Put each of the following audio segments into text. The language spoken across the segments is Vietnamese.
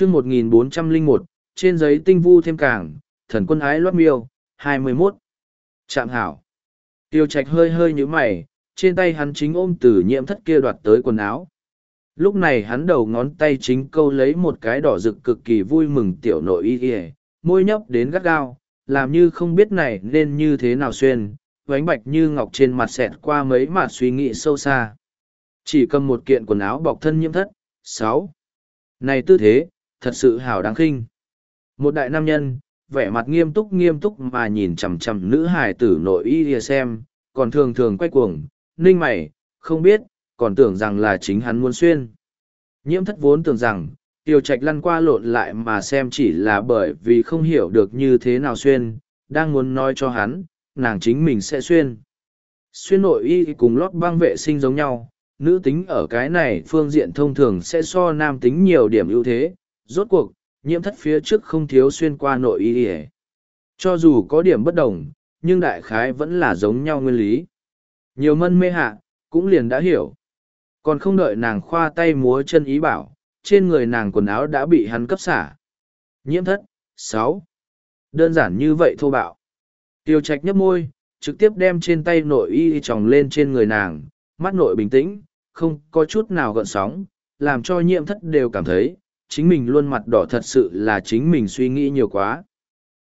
chương 1401, trên giấy tinh vu thêm cảng, thần quân ái loát miêu, 21. Trạm hảo. Tiêu trạch hơi hơi như mày, trên tay hắn chính ôm từ nhiễm thất kia đoạt tới quần áo. Lúc này hắn đầu ngón tay chính câu lấy một cái đỏ rực cực kỳ vui mừng tiểu nội y kìa, môi nhấp đến gắt gao, làm như không biết này nên như thế nào xuyên, vánh bạch như ngọc trên mặt xẹt qua mấy mà suy nghĩ sâu xa. Chỉ cầm một kiện quần áo bọc thân nhiễm thất, sáu. Này tư thế, thật sự hảo đáng khinh. Một đại nam nhân, vẻ mặt nghiêm túc nghiêm túc mà nhìn chằm chằm nữ hài tử nội y lìa xem, còn thường thường quay cuồng, ninh mày, không biết, còn tưởng rằng là chính hắn muốn xuyên. Nhiễm thất vốn tưởng rằng, tiêu trạch lăn qua lộn lại mà xem chỉ là bởi vì không hiểu được như thế nào xuyên, đang muốn nói cho hắn, nàng chính mình sẽ xuyên. Xuyên nội y cùng lót băng vệ sinh giống nhau, nữ tính ở cái này phương diện thông thường sẽ so nam tính nhiều điểm ưu thế, rốt cuộc, nhiễm thất phía trước không thiếu xuyên qua nội y ỉa cho dù có điểm bất đồng nhưng đại khái vẫn là giống nhau nguyên lý. Nhiều mân mê hạ cũng liền đã hiểu. Còn không đợi nàng khoa tay múa chân ý bảo trên người nàng quần áo đã bị hắn cấp xả. Nhiễm thất sáu. Đơn giản như vậy thô bạo. Tiêu trạch nhấp môi trực tiếp đem trên tay nội y tròng lên trên người nàng mắt nội bình tĩnh không có chút nào gợn sóng làm cho nhiễm thất đều cảm thấy chính mình luôn mặt đỏ thật sự là chính mình suy nghĩ nhiều quá.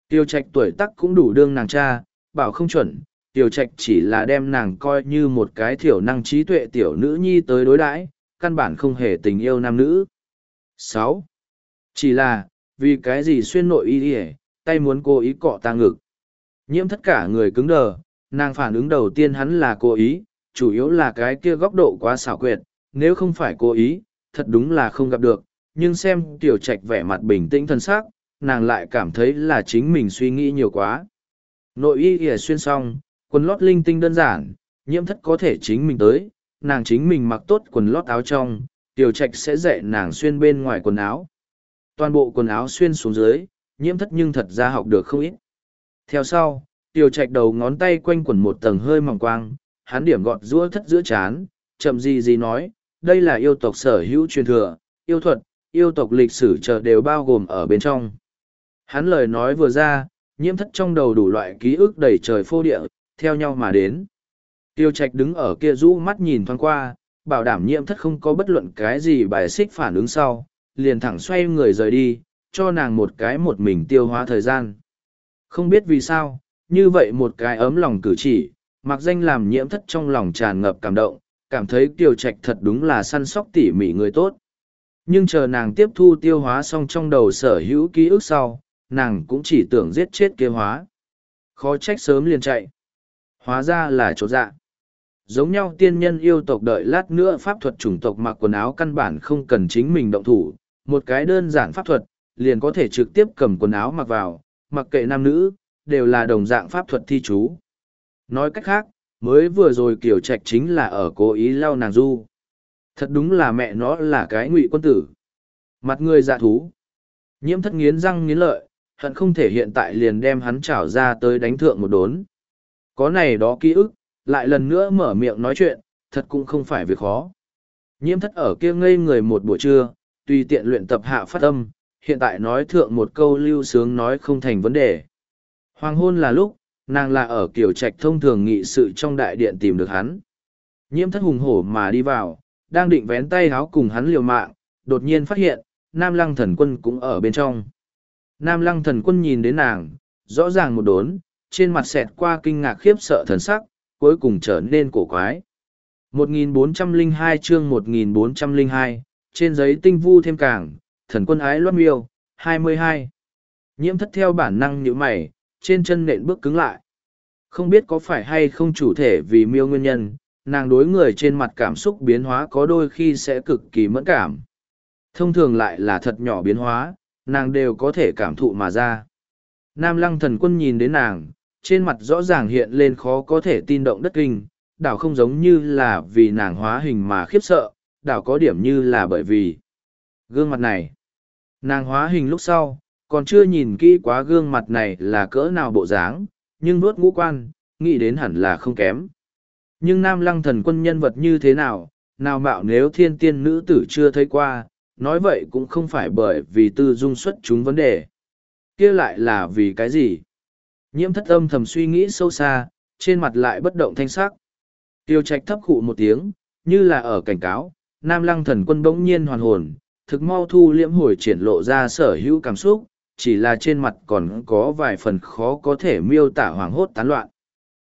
Tiêu trạch tuổi tắc cũng đủ đương nàng cha, bảo không chuẩn, tiêu trạch chỉ là đem nàng coi như một cái thiểu năng trí tuệ tiểu nữ nhi tới đối đãi căn bản không hề tình yêu nam nữ. sáu Chỉ là, vì cái gì xuyên nội y đi tay muốn cố ý cọ ta ngực. Nhiễm tất cả người cứng đờ, nàng phản ứng đầu tiên hắn là cố ý, chủ yếu là cái kia góc độ quá xảo quyệt, nếu không phải cố ý, thật đúng là không gặp được, nhưng xem tiểu trạch vẻ mặt bình tĩnh thân xác, nàng lại cảm thấy là chính mình suy nghĩ nhiều quá. Nội y ỉa xuyên xong, quần lót linh tinh đơn giản, nhiễm thất có thể chính mình tới, nàng chính mình mặc tốt quần lót áo trong, tiểu trạch sẽ dạy nàng xuyên bên ngoài quần áo. Toàn bộ quần áo xuyên xuống dưới, nhiễm thất nhưng thật ra học được không ít. Theo sau, tiểu trạch đầu ngón tay quanh quần một tầng hơi mỏng quang, hắn điểm gọt giũa thất giữa chán, chậm gì gì nói, đây là yêu tộc sở hữu truyền thừa, yêu thuật yêu tộc lịch sử chờ đều bao gồm ở bên trong. Hắn lời nói vừa ra, nhiễm thất trong đầu đủ loại ký ức đầy trời phô địa, theo nhau mà đến. Tiêu trạch đứng ở kia rũ mắt nhìn thoáng qua, bảo đảm nhiễm thất không có bất luận cái gì bài xích phản ứng sau, liền thẳng xoay người rời đi, cho nàng một cái một mình tiêu hóa thời gian. Không biết vì sao, như vậy một cái ấm lòng cử chỉ, mặc danh làm nhiễm thất trong lòng tràn ngập cảm động, cảm thấy tiêu trạch thật đúng là săn sóc tỉ mỉ người tốt nhưng chờ nàng tiếp thu tiêu hóa xong trong đầu sở hữu ký ức sau, nàng cũng chỉ tưởng giết chết kế hóa. Khó trách sớm liền chạy. Hóa ra là chỗ dạ. Giống nhau tiên nhân yêu tộc đợi lát nữa pháp thuật chủng tộc mặc quần áo căn bản không cần chính mình động thủ. Một cái đơn giản pháp thuật, liền có thể trực tiếp cầm quần áo mặc vào, mặc kệ nam nữ, đều là đồng dạng pháp thuật thi chú. Nói cách khác, mới vừa rồi kiểu trạch chính là ở cố ý lau nàng du thật đúng là mẹ nó là cái ngụy quân tử. Mặt người dạ thú. Nhiễm thất nghiến răng nghiến lợi, hận không thể hiện tại liền đem hắn trảo ra tới đánh thượng một đốn. Có này đó ký ức, lại lần nữa mở miệng nói chuyện, thật cũng không phải việc khó. Nhiễm thất ở kia ngây người một buổi trưa, tùy tiện luyện tập hạ phát âm, hiện tại nói thượng một câu lưu sướng nói không thành vấn đề. Hoàng hôn là lúc, nàng là ở kiểu trạch thông thường nghị sự trong đại điện tìm được hắn. Nhiễm thất hùng hổ mà đi vào đang định vén tay háo cùng hắn liều mạng, đột nhiên phát hiện, Nam Lăng thần quân cũng ở bên trong. Nam Lăng thần quân nhìn đến nàng, rõ ràng một đốn, trên mặt xẹt qua kinh ngạc khiếp sợ thần sắc, cuối cùng trở nên cổ quái. 1402 chương 1402, trên giấy tinh vu thêm cảng, thần quân ái loát miêu, 22. Nhiễm thất theo bản năng như mày, trên chân nện bước cứng lại. Không biết có phải hay không chủ thể vì miêu nguyên nhân, nàng đối người trên mặt cảm xúc biến hóa có đôi khi sẽ cực kỳ mẫn cảm. Thông thường lại là thật nhỏ biến hóa, nàng đều có thể cảm thụ mà ra. Nam lăng thần quân nhìn đến nàng, trên mặt rõ ràng hiện lên khó có thể tin động đất kinh, đảo không giống như là vì nàng hóa hình mà khiếp sợ, đảo có điểm như là bởi vì gương mặt này. Nàng hóa hình lúc sau, còn chưa nhìn kỹ quá gương mặt này là cỡ nào bộ dáng, nhưng nuốt ngũ quan, nghĩ đến hẳn là không kém. Nhưng nam lăng thần quân nhân vật như thế nào, nào mạo nếu thiên tiên nữ tử chưa thấy qua, nói vậy cũng không phải bởi vì tư dung xuất chúng vấn đề. kia lại là vì cái gì? Nhiễm thất âm thầm suy nghĩ sâu xa, trên mặt lại bất động thanh sắc. Tiêu trạch thấp khụ một tiếng, như là ở cảnh cáo, nam lăng thần quân bỗng nhiên hoàn hồn, thực mau thu liễm hồi triển lộ ra sở hữu cảm xúc, chỉ là trên mặt còn có vài phần khó có thể miêu tả hoảng hốt tán loạn.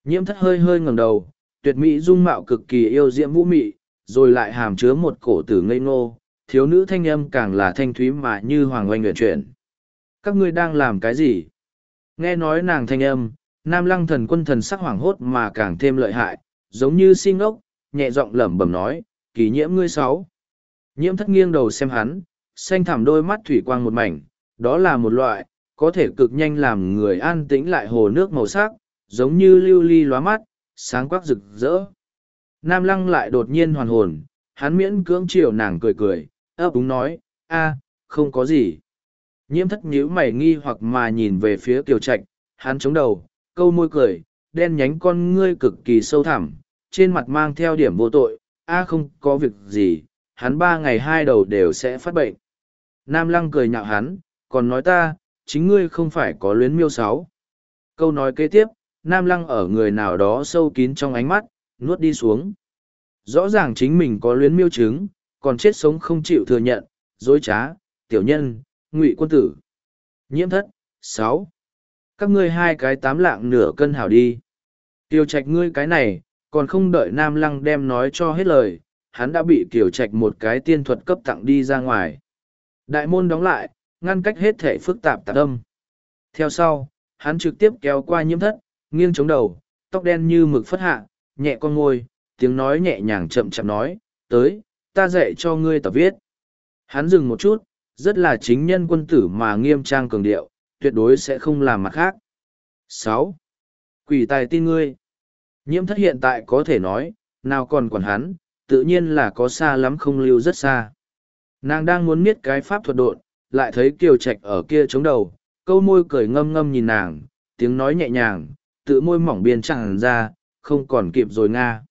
Nhiễm thất hơi hơi ngẩng đầu, tuyệt mỹ dung mạo cực kỳ yêu diễm vũ mị, rồi lại hàm chứa một cổ tử ngây ngô, thiếu nữ thanh âm càng là thanh thúy mà như hoàng oanh luyện chuyển. Các ngươi đang làm cái gì? Nghe nói nàng thanh âm, nam lăng thần quân thần sắc hoảng hốt mà càng thêm lợi hại, giống như xin ngốc, nhẹ giọng lẩm bẩm nói, kỳ nhiễm ngươi sáu. Nhiễm thất nghiêng đầu xem hắn, xanh thẳm đôi mắt thủy quang một mảnh, đó là một loại, có thể cực nhanh làm người an tĩnh lại hồ nước màu sắc, giống như lưu ly lóa mắt, sáng quắc rực rỡ. Nam lăng lại đột nhiên hoàn hồn, hắn miễn cưỡng chiều nàng cười cười, ấp úng nói, a, không có gì. Nhiễm thất nhíu mày nghi hoặc mà nhìn về phía kiều trạch, hắn chống đầu, câu môi cười, đen nhánh con ngươi cực kỳ sâu thẳm, trên mặt mang theo điểm vô tội, a không có việc gì, hắn ba ngày hai đầu đều sẽ phát bệnh. Nam lăng cười nhạo hắn, còn nói ta, chính ngươi không phải có luyến miêu sáu. Câu nói kế tiếp, Nam lăng ở người nào đó sâu kín trong ánh mắt, nuốt đi xuống. Rõ ràng chính mình có luyến miêu chứng, còn chết sống không chịu thừa nhận, dối trá, tiểu nhân, ngụy quân tử. Nhiễm thất, sáu. Các ngươi hai cái tám lạng nửa cân hảo đi. Tiêu trạch ngươi cái này, còn không đợi Nam Lăng đem nói cho hết lời, hắn đã bị Kiều Trạch một cái tiên thuật cấp tặng đi ra ngoài. Đại môn đóng lại, ngăn cách hết thể phức tạp tạp âm. Theo sau, hắn trực tiếp kéo qua nhiễm thất, nghiêng chống đầu, tóc đen như mực phất hạ, nhẹ con ngôi, tiếng nói nhẹ nhàng chậm chậm nói, tới, ta dạy cho ngươi tập viết. Hắn dừng một chút, rất là chính nhân quân tử mà nghiêm trang cường điệu, tuyệt đối sẽ không làm mặt khác. sáu Quỷ tài tin ngươi. Nhiễm thất hiện tại có thể nói, nào còn quản hắn, tự nhiên là có xa lắm không lưu rất xa. Nàng đang muốn miết cái pháp thuật độn, lại thấy kiều trạch ở kia chống đầu, câu môi cười ngâm ngâm nhìn nàng, tiếng nói nhẹ nhàng, tự môi mỏng biên chẳng ra, không còn kịp rồi nga.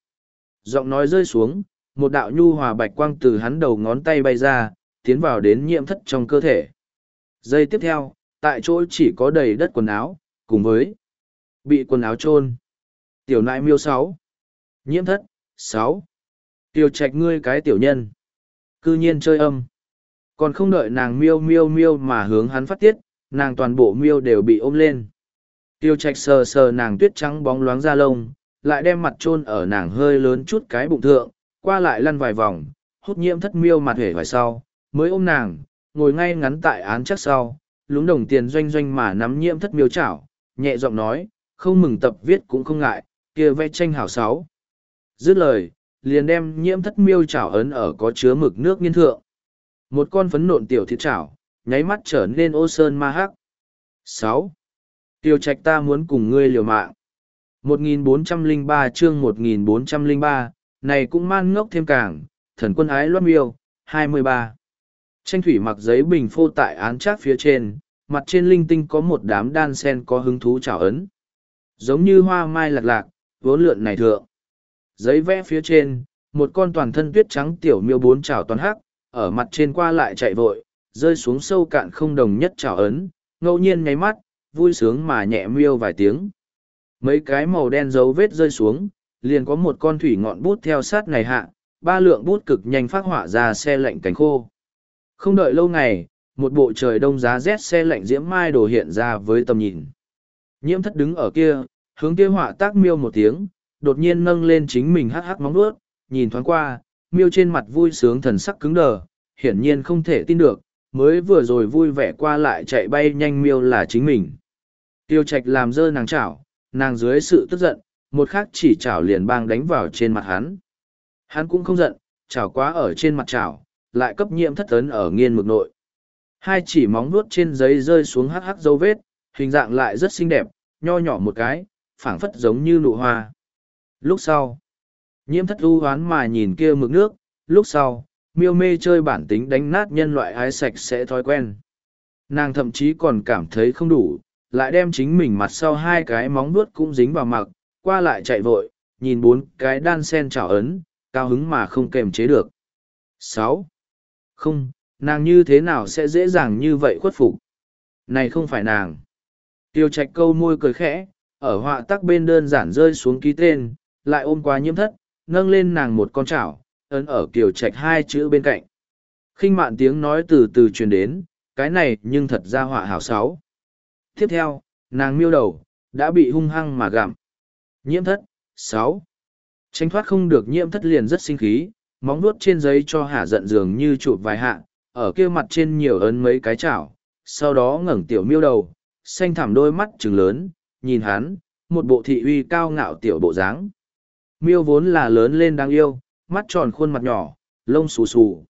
Giọng nói rơi xuống, một đạo nhu hòa bạch quang từ hắn đầu ngón tay bay ra, tiến vào đến nhiễm thất trong cơ thể. Giây tiếp theo, tại chỗ chỉ có đầy đất quần áo, cùng với bị quần áo trôn. Tiểu nại miêu sáu Nhiễm thất, sáu Tiểu trạch ngươi cái tiểu nhân. Cư nhiên chơi âm. Còn không đợi nàng miêu miêu miêu mà hướng hắn phát tiết, nàng toàn bộ miêu đều bị ôm lên. Tiêu trạch sờ sờ nàng tuyết trắng bóng loáng ra lông, lại đem mặt chôn ở nàng hơi lớn chút cái bụng thượng, qua lại lăn vài vòng, hút nhiễm thất miêu mặt hể vài sau, mới ôm nàng, ngồi ngay ngắn tại án chắc sau, lúng đồng tiền doanh doanh mà nắm nhiễm thất miêu chảo, nhẹ giọng nói, không mừng tập viết cũng không ngại, kia vẽ tranh hảo sáu. Dứt lời, liền đem nhiễm thất miêu chảo ấn ở có chứa mực nước nghiên thượng. Một con phấn nộn tiểu thịt chảo, nháy mắt trở nên ô sơn ma hắc. sáu Tiêu trạch ta muốn cùng ngươi liều mạng. 1403 chương 1403, này cũng man ngốc thêm càng, thần quân ái loát miêu, 23. Tranh thủy mặc giấy bình phô tại án trác phía trên, mặt trên linh tinh có một đám đan sen có hứng thú trào ấn. Giống như hoa mai lạc lạc, vốn lượn này thượng. Giấy vẽ phía trên, một con toàn thân tuyết trắng tiểu miêu bốn trào toàn hắc, ở mặt trên qua lại chạy vội, rơi xuống sâu cạn không đồng nhất trào ấn, ngẫu nhiên nháy mắt, vui sướng mà nhẹ miêu vài tiếng. Mấy cái màu đen dấu vết rơi xuống, liền có một con thủy ngọn bút theo sát này hạ, ba lượng bút cực nhanh phát họa ra xe lạnh cánh khô. Không đợi lâu ngày, một bộ trời đông giá rét xe lạnh diễm mai đồ hiện ra với tầm nhìn. Nhiễm thất đứng ở kia, hướng kia họa tác miêu một tiếng, đột nhiên nâng lên chính mình hắc hắc móng vuốt, nhìn thoáng qua, miêu trên mặt vui sướng thần sắc cứng đờ, hiển nhiên không thể tin được, mới vừa rồi vui vẻ qua lại chạy bay nhanh miêu là chính mình. Tiêu trạch làm dơ nàng chảo, nàng dưới sự tức giận, một khắc chỉ chảo liền bang đánh vào trên mặt hắn. Hắn cũng không giận, chảo quá ở trên mặt chảo, lại cấp nhiễm thất tấn ở nghiên mực nội. Hai chỉ móng vuốt trên giấy rơi xuống hắc hắc dấu vết, hình dạng lại rất xinh đẹp, nho nhỏ một cái, phảng phất giống như nụ hoa. Lúc sau, nhiễm thất u hoán mà nhìn kia mực nước, lúc sau, miêu mê chơi bản tính đánh nát nhân loại ái sạch sẽ thói quen. Nàng thậm chí còn cảm thấy không đủ, lại đem chính mình mặt sau hai cái móng vuốt cũng dính vào mặc, qua lại chạy vội, nhìn bốn cái đan sen chảo ấn, cao hứng mà không kềm chế được. sáu. Không, nàng như thế nào sẽ dễ dàng như vậy khuất phục? Này không phải nàng. Tiêu trạch câu môi cười khẽ ở họa tắc bên đơn giản rơi xuống ký tên lại ôm qua nhiễm thất nâng lên nàng một con chảo ấn ở kiểu trạch hai chữ bên cạnh. Khinh mạn tiếng nói từ từ truyền đến cái này nhưng thật ra họa hảo sáu tiếp theo, nàng miêu đầu, đã bị hung hăng mà gặm. Nhiễm thất, sáu. Tránh thoát không được nhiễm thất liền rất sinh khí, móng nuốt trên giấy cho hạ giận dường như chụp vài hạ, ở kia mặt trên nhiều ấn mấy cái chảo, sau đó ngẩng tiểu miêu đầu, xanh thảm đôi mắt trừng lớn, nhìn hắn, một bộ thị uy cao ngạo tiểu bộ dáng. Miêu vốn là lớn lên đáng yêu, mắt tròn khuôn mặt nhỏ, lông xù xù.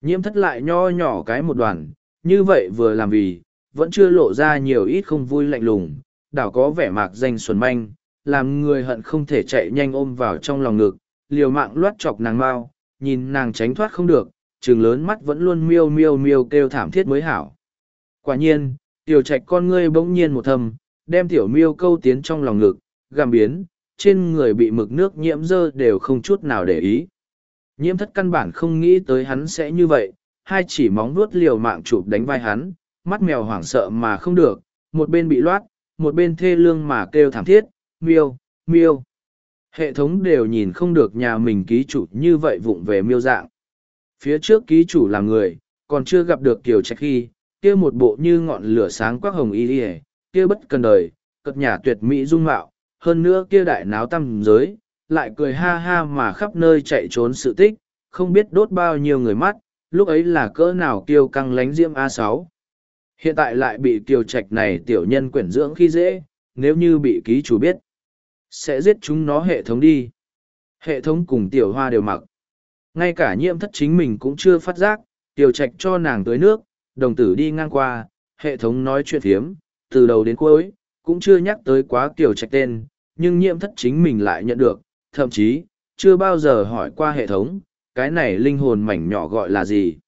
Nhiễm thất lại nho nhỏ cái một đoàn, như vậy vừa làm vì vẫn chưa lộ ra nhiều ít không vui lạnh lùng, đảo có vẻ mạc danh xuẩn manh, làm người hận không thể chạy nhanh ôm vào trong lòng ngực, liều mạng loát chọc nàng mau, nhìn nàng tránh thoát không được trường lớn mắt vẫn luôn miêu miêu miêu kêu thảm thiết mới hảo. Quả nhiên, tiểu trạch con ngươi bỗng nhiên một thầm đem tiểu miêu câu tiến trong lòng ngực gàm biến, trên người bị mực nước nhiễm dơ đều không chút nào để ý. Nhiễm thất căn bản không nghĩ tới hắn sẽ như vậy, hai chỉ móng nuốt liều mạng chụp đánh vai hắn mắt mèo hoảng sợ mà không được, một bên bị loát, một bên thê lương mà kêu thảm thiết, miêu miêu. Hệ thống đều nhìn không được nhà mình ký chủ như vậy vụng về miêu dạng. Phía trước ký chủ là người, còn chưa gặp được kiều trạch khi kia một bộ như ngọn lửa sáng quắc hồng y ỉa kia bất cần đời cất nhà tuyệt mỹ dung mạo, hơn nữa kia đại náo tâm giới, lại cười ha ha mà khắp nơi chạy trốn sự tích, không biết đốt bao nhiêu người mắt, lúc ấy là cỡ nào kiêu căng lánh diễm a sáu hiện tại lại bị kiều trạch này tiểu nhân quyển dưỡng khi dễ nếu như bị ký chủ biết sẽ giết chúng nó hệ thống đi. Hệ thống cùng tiểu hoa đều mặc. Ngay cả nhiễm thất chính mình cũng chưa phát giác tiểu trạch cho nàng tới nước đồng tử đi ngang qua hệ thống nói chuyện thiếm, từ đầu đến cuối cũng chưa nhắc tới quá tiểu trạch tên nhưng nhiễm thất chính mình lại nhận được thậm chí chưa bao giờ hỏi qua hệ thống cái này linh hồn mảnh nhỏ gọi là gì.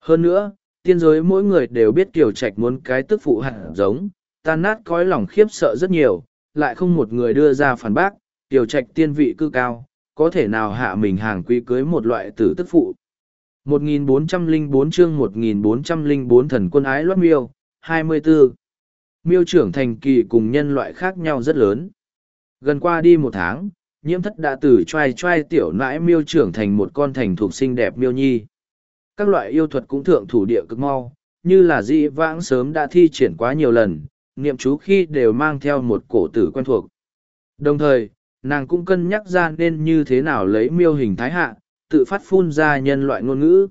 Hơn nữa tiên giới mỗi người đều biết tiểu trạch muốn cái tức phụ hạt giống, tan nát cõi lòng khiếp sợ rất nhiều, lại không một người đưa ra phản bác tiểu trạch tiên vị cư cao, có thể nào hạ mình hàng quý cưới một loại tử tức phụ. 1404 chương 1404 thần quân ái loát miêu 24. miêu trưởng thành kỳ cùng nhân loại khác nhau rất lớn. Gần qua đi một tháng, nhiễm thất đã từ trai trai tiểu nãi miêu trưởng thành một con thành thuộc xinh đẹp miêu nhi các loại yêu thuật cũng thượng thủ địa cực mau như là dĩ vãng sớm đã thi triển quá nhiều lần niệm chú khi đều mang theo một cổ tử quen thuộc. Đồng thời nàng cũng cân nhắc ra nên như thế nào lấy miêu hình thái hạ tự phát phun ra nhân loại ngôn ngữ.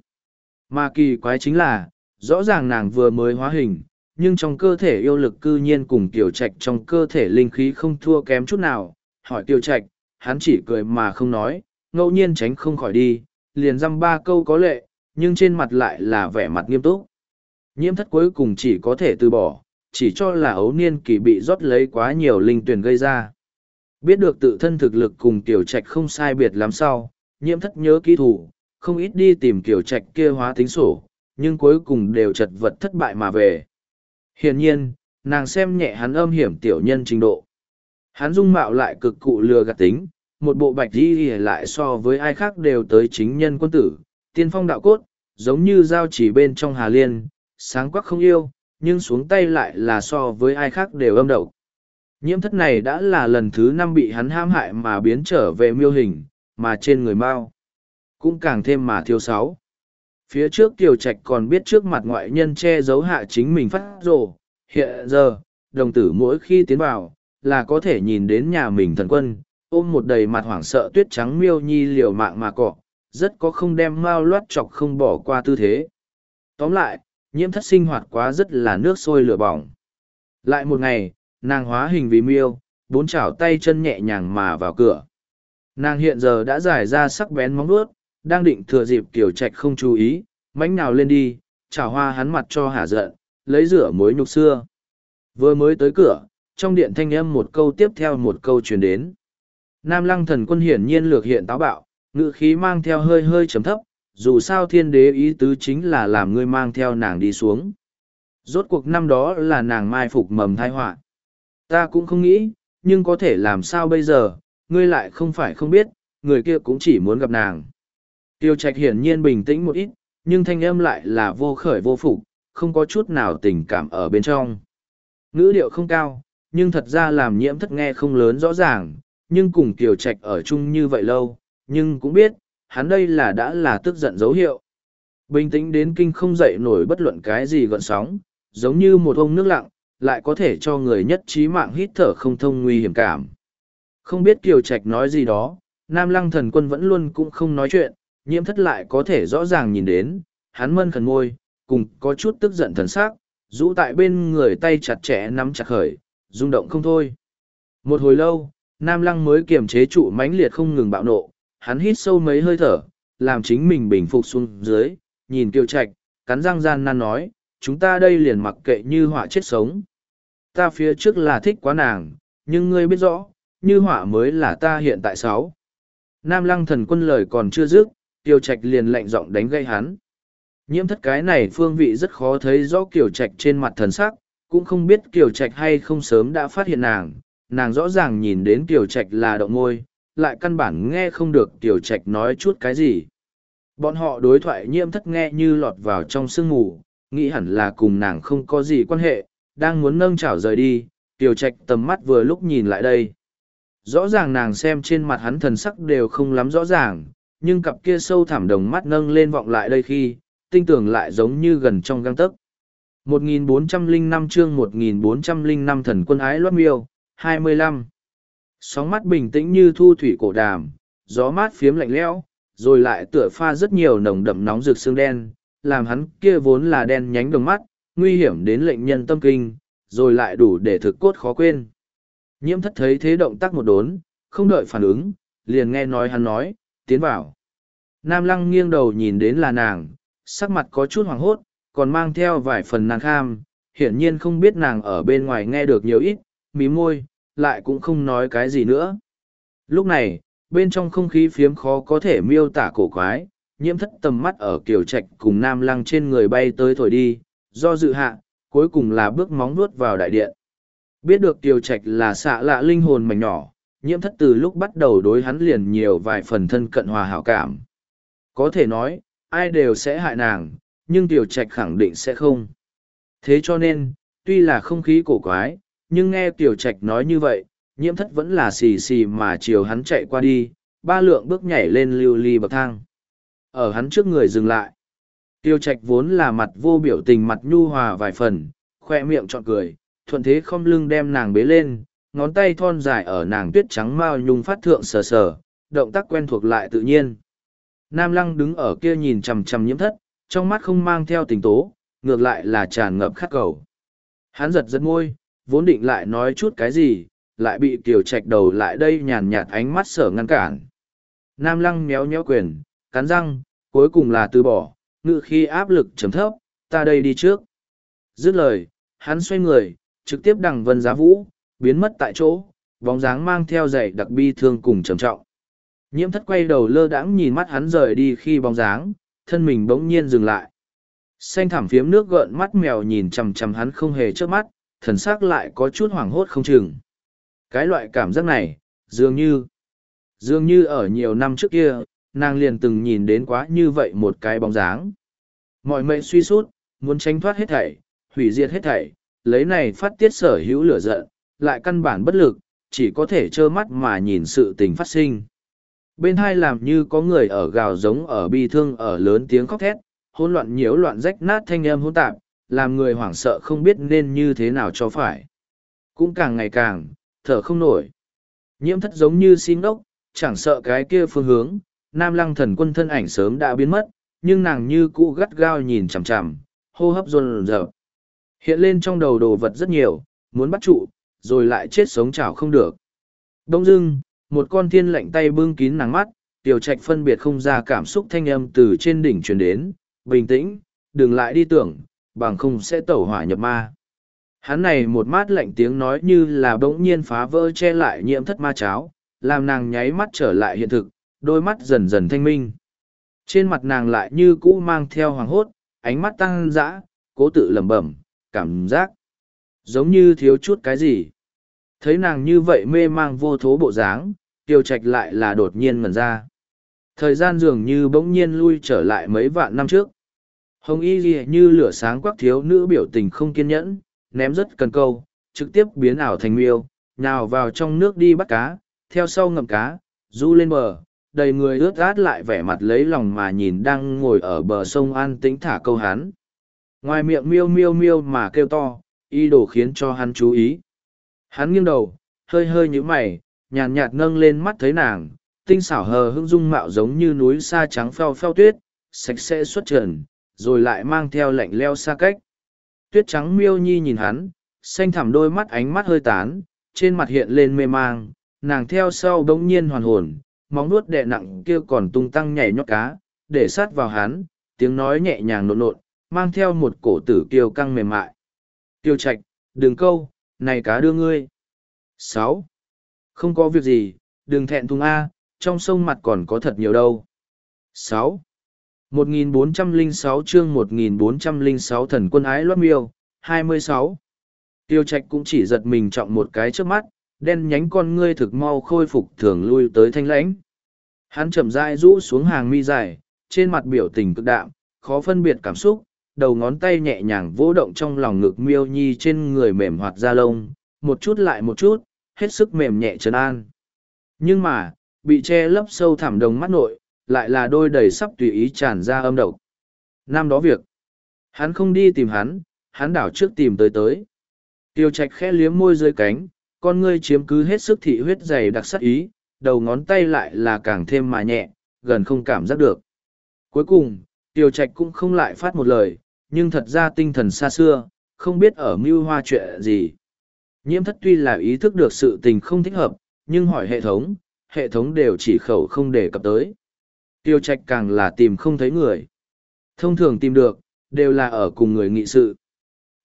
Mà kỳ quái chính là rõ ràng nàng vừa mới hóa hình nhưng trong cơ thể yêu lực cư nhiên cùng tiểu trạch trong cơ thể linh khí không thua kém chút nào. Hỏi tiểu trạch hắn chỉ cười mà không nói, ngẫu nhiên tránh không khỏi đi, liền dăm ba câu có lệ, nhưng trên mặt lại là vẻ mặt nghiêm túc. Nhiễm thất cuối cùng chỉ có thể từ bỏ, chỉ cho là ấu niên kỳ bị rót lấy quá nhiều linh tuyển gây ra. Biết được tự thân thực lực cùng tiểu trạch không sai biệt lắm sau, nhiễm thất nhớ kỹ thủ, không ít đi tìm tiểu trạch kia hóa tính sổ, nhưng cuối cùng đều chật vật thất bại mà về. Hiển nhiên, nàng xem nhẹ hắn âm hiểm tiểu nhân trình độ, Hắn dung mạo lại cực cụ lừa gạt tính, một bộ bạch đi lại so với ai khác đều tới chính nhân quân tử, tiên phong đạo cốt, giống như giao chỉ bên trong hà liên, sáng quắc không yêu, nhưng xuống tay lại là so với ai khác đều âm đậu. Nhiễm thất này đã là lần thứ năm bị hắn ham hại mà biến trở về miêu hình, mà trên người mau. Cũng càng thêm mà thiếu sáu. Phía trước Kiều Trạch còn biết trước mặt ngoại nhân che giấu hạ chính mình phát rồ. Hiện giờ, đồng tử mỗi khi tiến vào, là có thể nhìn đến nhà mình thần quân, ôm một đầy mặt hoảng sợ tuyết trắng miêu nhi liều mạng mà cọ, rất có không đem mau loát chọc không bỏ qua tư thế. Tóm lại, nhiễm thất sinh hoạt quá rất là nước sôi lửa bỏng. Lại một ngày, nàng hóa hình vì miêu, bốn chảo tay chân nhẹ nhàng mà vào cửa. Nàng hiện giờ đã giải ra sắc bén móng vuốt, đang định thừa dịp kiểu trạch không chú ý, mánh nào lên đi, chảo hoa hắn mặt cho hả giận, lấy rửa mối nhục xưa. Vừa mới tới cửa, trong điện thanh âm một câu tiếp theo một câu truyền đến. Nam lăng thần quân hiển nhiên lược hiện táo bạo, ngự khí mang theo hơi hơi chấm thấp, dù sao thiên đế ý tứ chính là làm ngươi mang theo nàng đi xuống. Rốt cuộc năm đó là nàng mai phục mầm thai họa Ta cũng không nghĩ, nhưng có thể làm sao bây giờ, ngươi lại không phải không biết, người kia cũng chỉ muốn gặp nàng. Tiêu trạch hiển nhiên bình tĩnh một ít, nhưng thanh âm lại là vô khởi vô phục, không có chút nào tình cảm ở bên trong. Ngữ điệu không cao, nhưng thật ra làm nhiễm thất nghe không lớn rõ ràng, nhưng cùng Kiều Trạch ở chung như vậy lâu, nhưng cũng biết, hắn đây là đã là tức giận dấu hiệu. Bình tĩnh đến kinh không dậy nổi bất luận cái gì gọn sóng, giống như một ông nước lặng, lại có thể cho người nhất trí mạng hít thở không thông nguy hiểm cảm. Không biết Kiều Trạch nói gì đó, Nam Lăng thần quân vẫn luôn cũng không nói chuyện, nhiễm thất lại có thể rõ ràng nhìn đến, hắn mân khẩn môi, cùng có chút tức giận thần sắc, rũ tại bên người tay chặt chẽ nắm chặt khởi, rung động không thôi. Một hồi lâu, Nam Lăng mới kiềm chế trụ mãnh liệt không ngừng bạo nộ, hắn hít sâu mấy hơi thở, làm chính mình bình phục xuống dưới, nhìn Kiều Trạch, cắn răng gian nan nói, chúng ta đây liền mặc kệ như họa chết sống. Ta phía trước là thích quá nàng, nhưng ngươi biết rõ, như họa mới là ta hiện tại sáu. Nam lăng thần quân lời còn chưa dứt, Kiều Trạch liền lạnh giọng đánh gây hắn. Nhiễm thất cái này phương vị rất khó thấy rõ Kiều Trạch trên mặt thần sắc, cũng không biết Kiều Trạch hay không sớm đã phát hiện nàng, nàng rõ ràng nhìn đến Kiều Trạch là động môi, lại căn bản nghe không được tiểu Trạch nói chút cái gì. Bọn họ đối thoại nhiễm thất nghe như lọt vào trong sương mù, nghĩ hẳn là cùng nàng không có gì quan hệ, đang muốn nâng chảo rời đi, tiểu Trạch tầm mắt vừa lúc nhìn lại đây. Rõ ràng nàng xem trên mặt hắn thần sắc đều không lắm rõ ràng, nhưng cặp kia sâu thẳm đồng mắt nâng lên vọng lại đây khi, tinh tưởng lại giống như gần trong găng tấc. 1405 chương 1405 thần quân ái loát miêu, 25. Sóng mắt bình tĩnh như thu thủy cổ đàm, gió mát phiếm lạnh lẽo, rồi lại tựa pha rất nhiều nồng đậm nóng rực xương đen, làm hắn kia vốn là đen nhánh đồng mắt, nguy hiểm đến lệnh nhân tâm kinh, rồi lại đủ để thực cốt khó quên. Nhiễm thất thấy thế động tác một đốn, không đợi phản ứng, liền nghe nói hắn nói, tiến vào. Nam lăng nghiêng đầu nhìn đến là nàng, sắc mặt có chút hoảng hốt, còn mang theo vài phần nàng kham, hiển nhiên không biết nàng ở bên ngoài nghe được nhiều ít, mí môi, lại cũng không nói cái gì nữa. Lúc này, bên trong không khí phiếm khó có thể miêu tả cổ quái, nhiễm thất tầm mắt ở kiểu trạch cùng nam lăng trên người bay tới thổi đi, do dự hạ, cuối cùng là bước móng nuốt vào đại điện. Biết được kiều trạch là xạ lạ linh hồn mảnh nhỏ, nhiễm thất từ lúc bắt đầu đối hắn liền nhiều vài phần thân cận hòa hảo cảm. Có thể nói, ai đều sẽ hại nàng, nhưng kiều trạch khẳng định sẽ không. Thế cho nên, tuy là không khí cổ quái, nhưng nghe Tiểu trạch nói như vậy, nhiễm thất vẫn là xì xì mà chiều hắn chạy qua đi, ba lượng bước nhảy lên lưu ly bậc thang. Ở hắn trước người dừng lại. Tiêu trạch vốn là mặt vô biểu tình mặt nhu hòa vài phần, khoe miệng trọn cười, thuận thế không lưng đem nàng bế lên, ngón tay thon dài ở nàng tuyết trắng mao nhung phát thượng sờ sờ, động tác quen thuộc lại tự nhiên. Nam lăng đứng ở kia nhìn chằm chằm nhiễm thất, trong mắt không mang theo tình tố, ngược lại là tràn ngập khát cầu. Hắn giật giật môi, vốn định lại nói chút cái gì, lại bị Kiều Trạch đầu lại đây nhàn nhạt ánh mắt sở ngăn cản. Nam lăng méo nhéo quyền, cắn răng, cuối cùng là từ bỏ, ngự khi áp lực chấm thấp, ta đây đi trước. Dứt lời, hắn xoay người, trực tiếp đằng vân giá vũ, biến mất tại chỗ, bóng dáng mang theo dạy đặc bi thương cùng trầm trọng. Nhiễm thất quay đầu lơ đãng nhìn mắt hắn rời đi khi bóng dáng, thân mình bỗng nhiên dừng lại. Xanh thảm phiếm nước gợn mắt mèo nhìn chằm chằm hắn không hề trước mắt, thần sắc lại có chút hoảng hốt không chừng. Cái loại cảm giác này, dường như, dường như ở nhiều năm trước kia, nàng liền từng nhìn đến quá như vậy một cái bóng dáng. Mọi mệnh suy sút, muốn tránh thoát hết thảy, hủy diệt hết thảy, lấy này phát tiết sở hữu lửa giận, lại căn bản bất lực, chỉ có thể trơ mắt mà nhìn sự tình phát sinh. Bên hai làm như có người ở gào giống ở bi thương ở lớn tiếng khóc thét, hỗn loạn nhiễu loạn rách nát thanh âm hỗn tạp, làm người hoảng sợ không biết nên như thế nào cho phải. Cũng càng ngày càng, thở không nổi. Nhiễm thất giống như xin ốc, chẳng sợ cái kia phương hướng, nam lăng thần quân thân ảnh sớm đã biến mất, nhưng nàng như cũ gắt gao nhìn chằm chằm, hô hấp run rợn. Hiện lên trong đầu đồ vật rất nhiều, muốn bắt trụ, rồi lại chết sống chảo không được. Đông dưng, một con thiên lạnh tay bưng kín nàng mắt, tiểu trạch phân biệt không ra cảm xúc thanh âm từ trên đỉnh truyền đến, bình tĩnh, đừng lại đi tưởng, bằng không sẽ tẩu hỏa nhập ma. Hắn này một mát lạnh tiếng nói như là bỗng nhiên phá vỡ che lại nhiễm thất ma cháo, làm nàng nháy mắt trở lại hiện thực, đôi mắt dần dần thanh minh. Trên mặt nàng lại như cũ mang theo hoàng hốt, ánh mắt tăng dã, cố tự lẩm bẩm, cảm giác giống như thiếu chút cái gì. Thấy nàng như vậy mê mang vô thố bộ dáng, tiêu trạch lại là đột nhiên ngẩn ra. Thời gian dường như bỗng nhiên lui trở lại mấy vạn năm trước hồng y ghi như lửa sáng quắc thiếu nữ biểu tình không kiên nhẫn, ném rất cần câu, trực tiếp biến ảo thành miêu nào vào trong nước đi bắt cá, theo sau ngậm cá, du lên bờ, đầy người ướt át lại vẻ mặt lấy lòng mà nhìn đang ngồi ở bờ sông an tĩnh thả câu hắn. Ngoài miệng miêu miêu miêu mà kêu to y đồ khiến cho hắn chú ý. Hắn nghiêng đầu, hơi hơi nhíu mày, nhàn nhạt nâng lên mắt thấy nàng, tinh xảo hờ hưng dung mạo giống như núi xa trắng pheo pheo tuyết, sạch sẽ xuất trần rồi lại mang theo lạnh leo xa cách. Tuyết trắng miêu nhi nhìn hắn, xanh thẳm đôi mắt ánh mắt hơi tán, trên mặt hiện lên mê mang, nàng theo sau đống nhiên hoàn hồn, móng nuốt đệ nặng kia còn tung tăng nhảy nhót cá, để sát vào hắn, tiếng nói nhẹ nhàng nộn nộn, mang theo một cổ tử kiều căng mềm mại. Tiêu trạch, đừng câu, này cá đưa ngươi. Sáu. Không có việc gì, đừng thẹn thùng a, trong sông mặt còn có thật nhiều đâu. Sáu. 1406 chương 1406 thần quân ái loát miêu, 26. Tiêu trạch cũng chỉ giật mình trọng một cái trước mắt, đen nhánh con ngươi thực mau khôi phục thường lui tới thanh lãnh. Hắn chậm rãi rũ xuống hàng mi dài, trên mặt biểu tình cực đạm, khó phân biệt cảm xúc, đầu ngón tay nhẹ nhàng vỗ động trong lòng ngực miêu nhi trên người mềm hoạt da lông, một chút lại một chút, hết sức mềm nhẹ trấn an. Nhưng mà, bị che lấp sâu thẳm đồng mắt nội, lại là đôi đầy sắp tùy ý tràn ra âm độc. Năm đó việc, hắn không đi tìm hắn, hắn đảo trước tìm tới tới. Tiêu trạch khẽ liếm môi dưới cánh, con ngươi chiếm cứ hết sức thị huyết dày đặc sắc ý, đầu ngón tay lại là càng thêm mà nhẹ, gần không cảm giác được. Cuối cùng, tiêu trạch cũng không lại phát một lời, nhưng thật ra tinh thần xa xưa, không biết ở mưu hoa chuyện gì. Nhiễm thất tuy là ý thức được sự tình không thích hợp, nhưng hỏi hệ thống, hệ thống đều chỉ khẩu không đề cập tới tiêu trạch càng là tìm không thấy người. Thông thường tìm được, đều là ở cùng người nghị sự.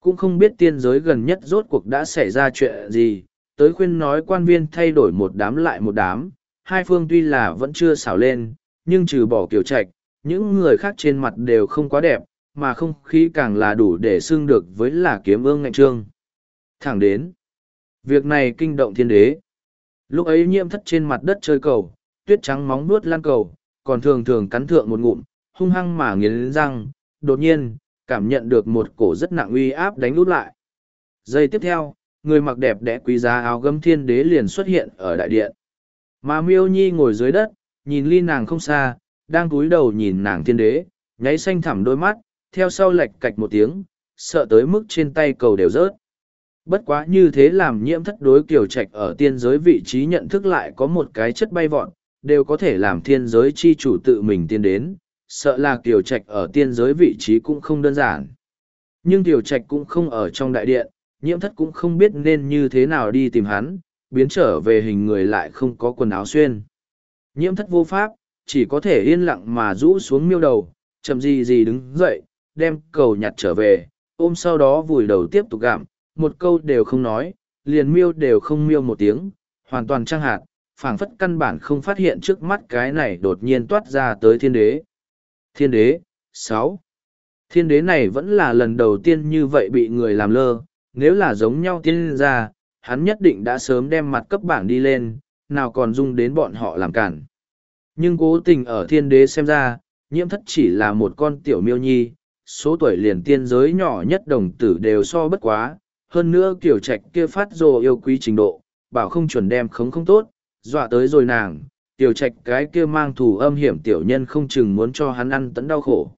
Cũng không biết tiên giới gần nhất rốt cuộc đã xảy ra chuyện gì, tới khuyên nói quan viên thay đổi một đám lại một đám, hai phương tuy là vẫn chưa xảo lên, nhưng trừ bỏ kiểu trạch, những người khác trên mặt đều không quá đẹp, mà không khí càng là đủ để xưng được với là kiếm ương ngạnh trương. Thẳng đến, việc này kinh động thiên đế. Lúc ấy nhiễm thất trên mặt đất chơi cầu, tuyết trắng móng nuốt lan cầu, còn thường thường cắn thượng một ngụm, hung hăng mà nghiến răng, đột nhiên, cảm nhận được một cổ rất nặng uy áp đánh lút lại. Giây tiếp theo, người mặc đẹp đẽ quý giá áo gấm thiên đế liền xuất hiện ở đại điện. Mà miêu nhi ngồi dưới đất, nhìn ly nàng không xa, đang cúi đầu nhìn nàng thiên đế, nháy xanh thẳm đôi mắt, theo sau lệch cạch một tiếng, sợ tới mức trên tay cầu đều rớt. Bất quá như thế làm nhiễm thất đối kiểu trạch ở tiên giới vị trí nhận thức lại có một cái chất bay vọn đều có thể làm thiên giới chi chủ tự mình tiên đến, sợ là tiểu trạch ở tiên giới vị trí cũng không đơn giản. Nhưng tiểu trạch cũng không ở trong đại điện, nhiễm thất cũng không biết nên như thế nào đi tìm hắn, biến trở về hình người lại không có quần áo xuyên. Nhiễm thất vô pháp, chỉ có thể yên lặng mà rũ xuống miêu đầu, chậm gì gì đứng dậy, đem cầu nhặt trở về, ôm sau đó vùi đầu tiếp tục gặm, một câu đều không nói, liền miêu đều không miêu một tiếng, hoàn toàn trăng hạt, phảng phất căn bản không phát hiện trước mắt cái này đột nhiên toát ra tới thiên đế. Thiên đế, sáu Thiên đế này vẫn là lần đầu tiên như vậy bị người làm lơ, nếu là giống nhau tiên ra, hắn nhất định đã sớm đem mặt cấp bảng đi lên, nào còn dung đến bọn họ làm cản. Nhưng cố tình ở thiên đế xem ra, nhiễm thất chỉ là một con tiểu miêu nhi, số tuổi liền tiên giới nhỏ nhất đồng tử đều so bất quá, hơn nữa kiểu trạch kia phát rồ yêu quý trình độ, bảo không chuẩn đem khống không tốt, dọa tới rồi nàng, tiểu trạch cái kia mang thù âm hiểm tiểu nhân không chừng muốn cho hắn ăn tẫn đau khổ.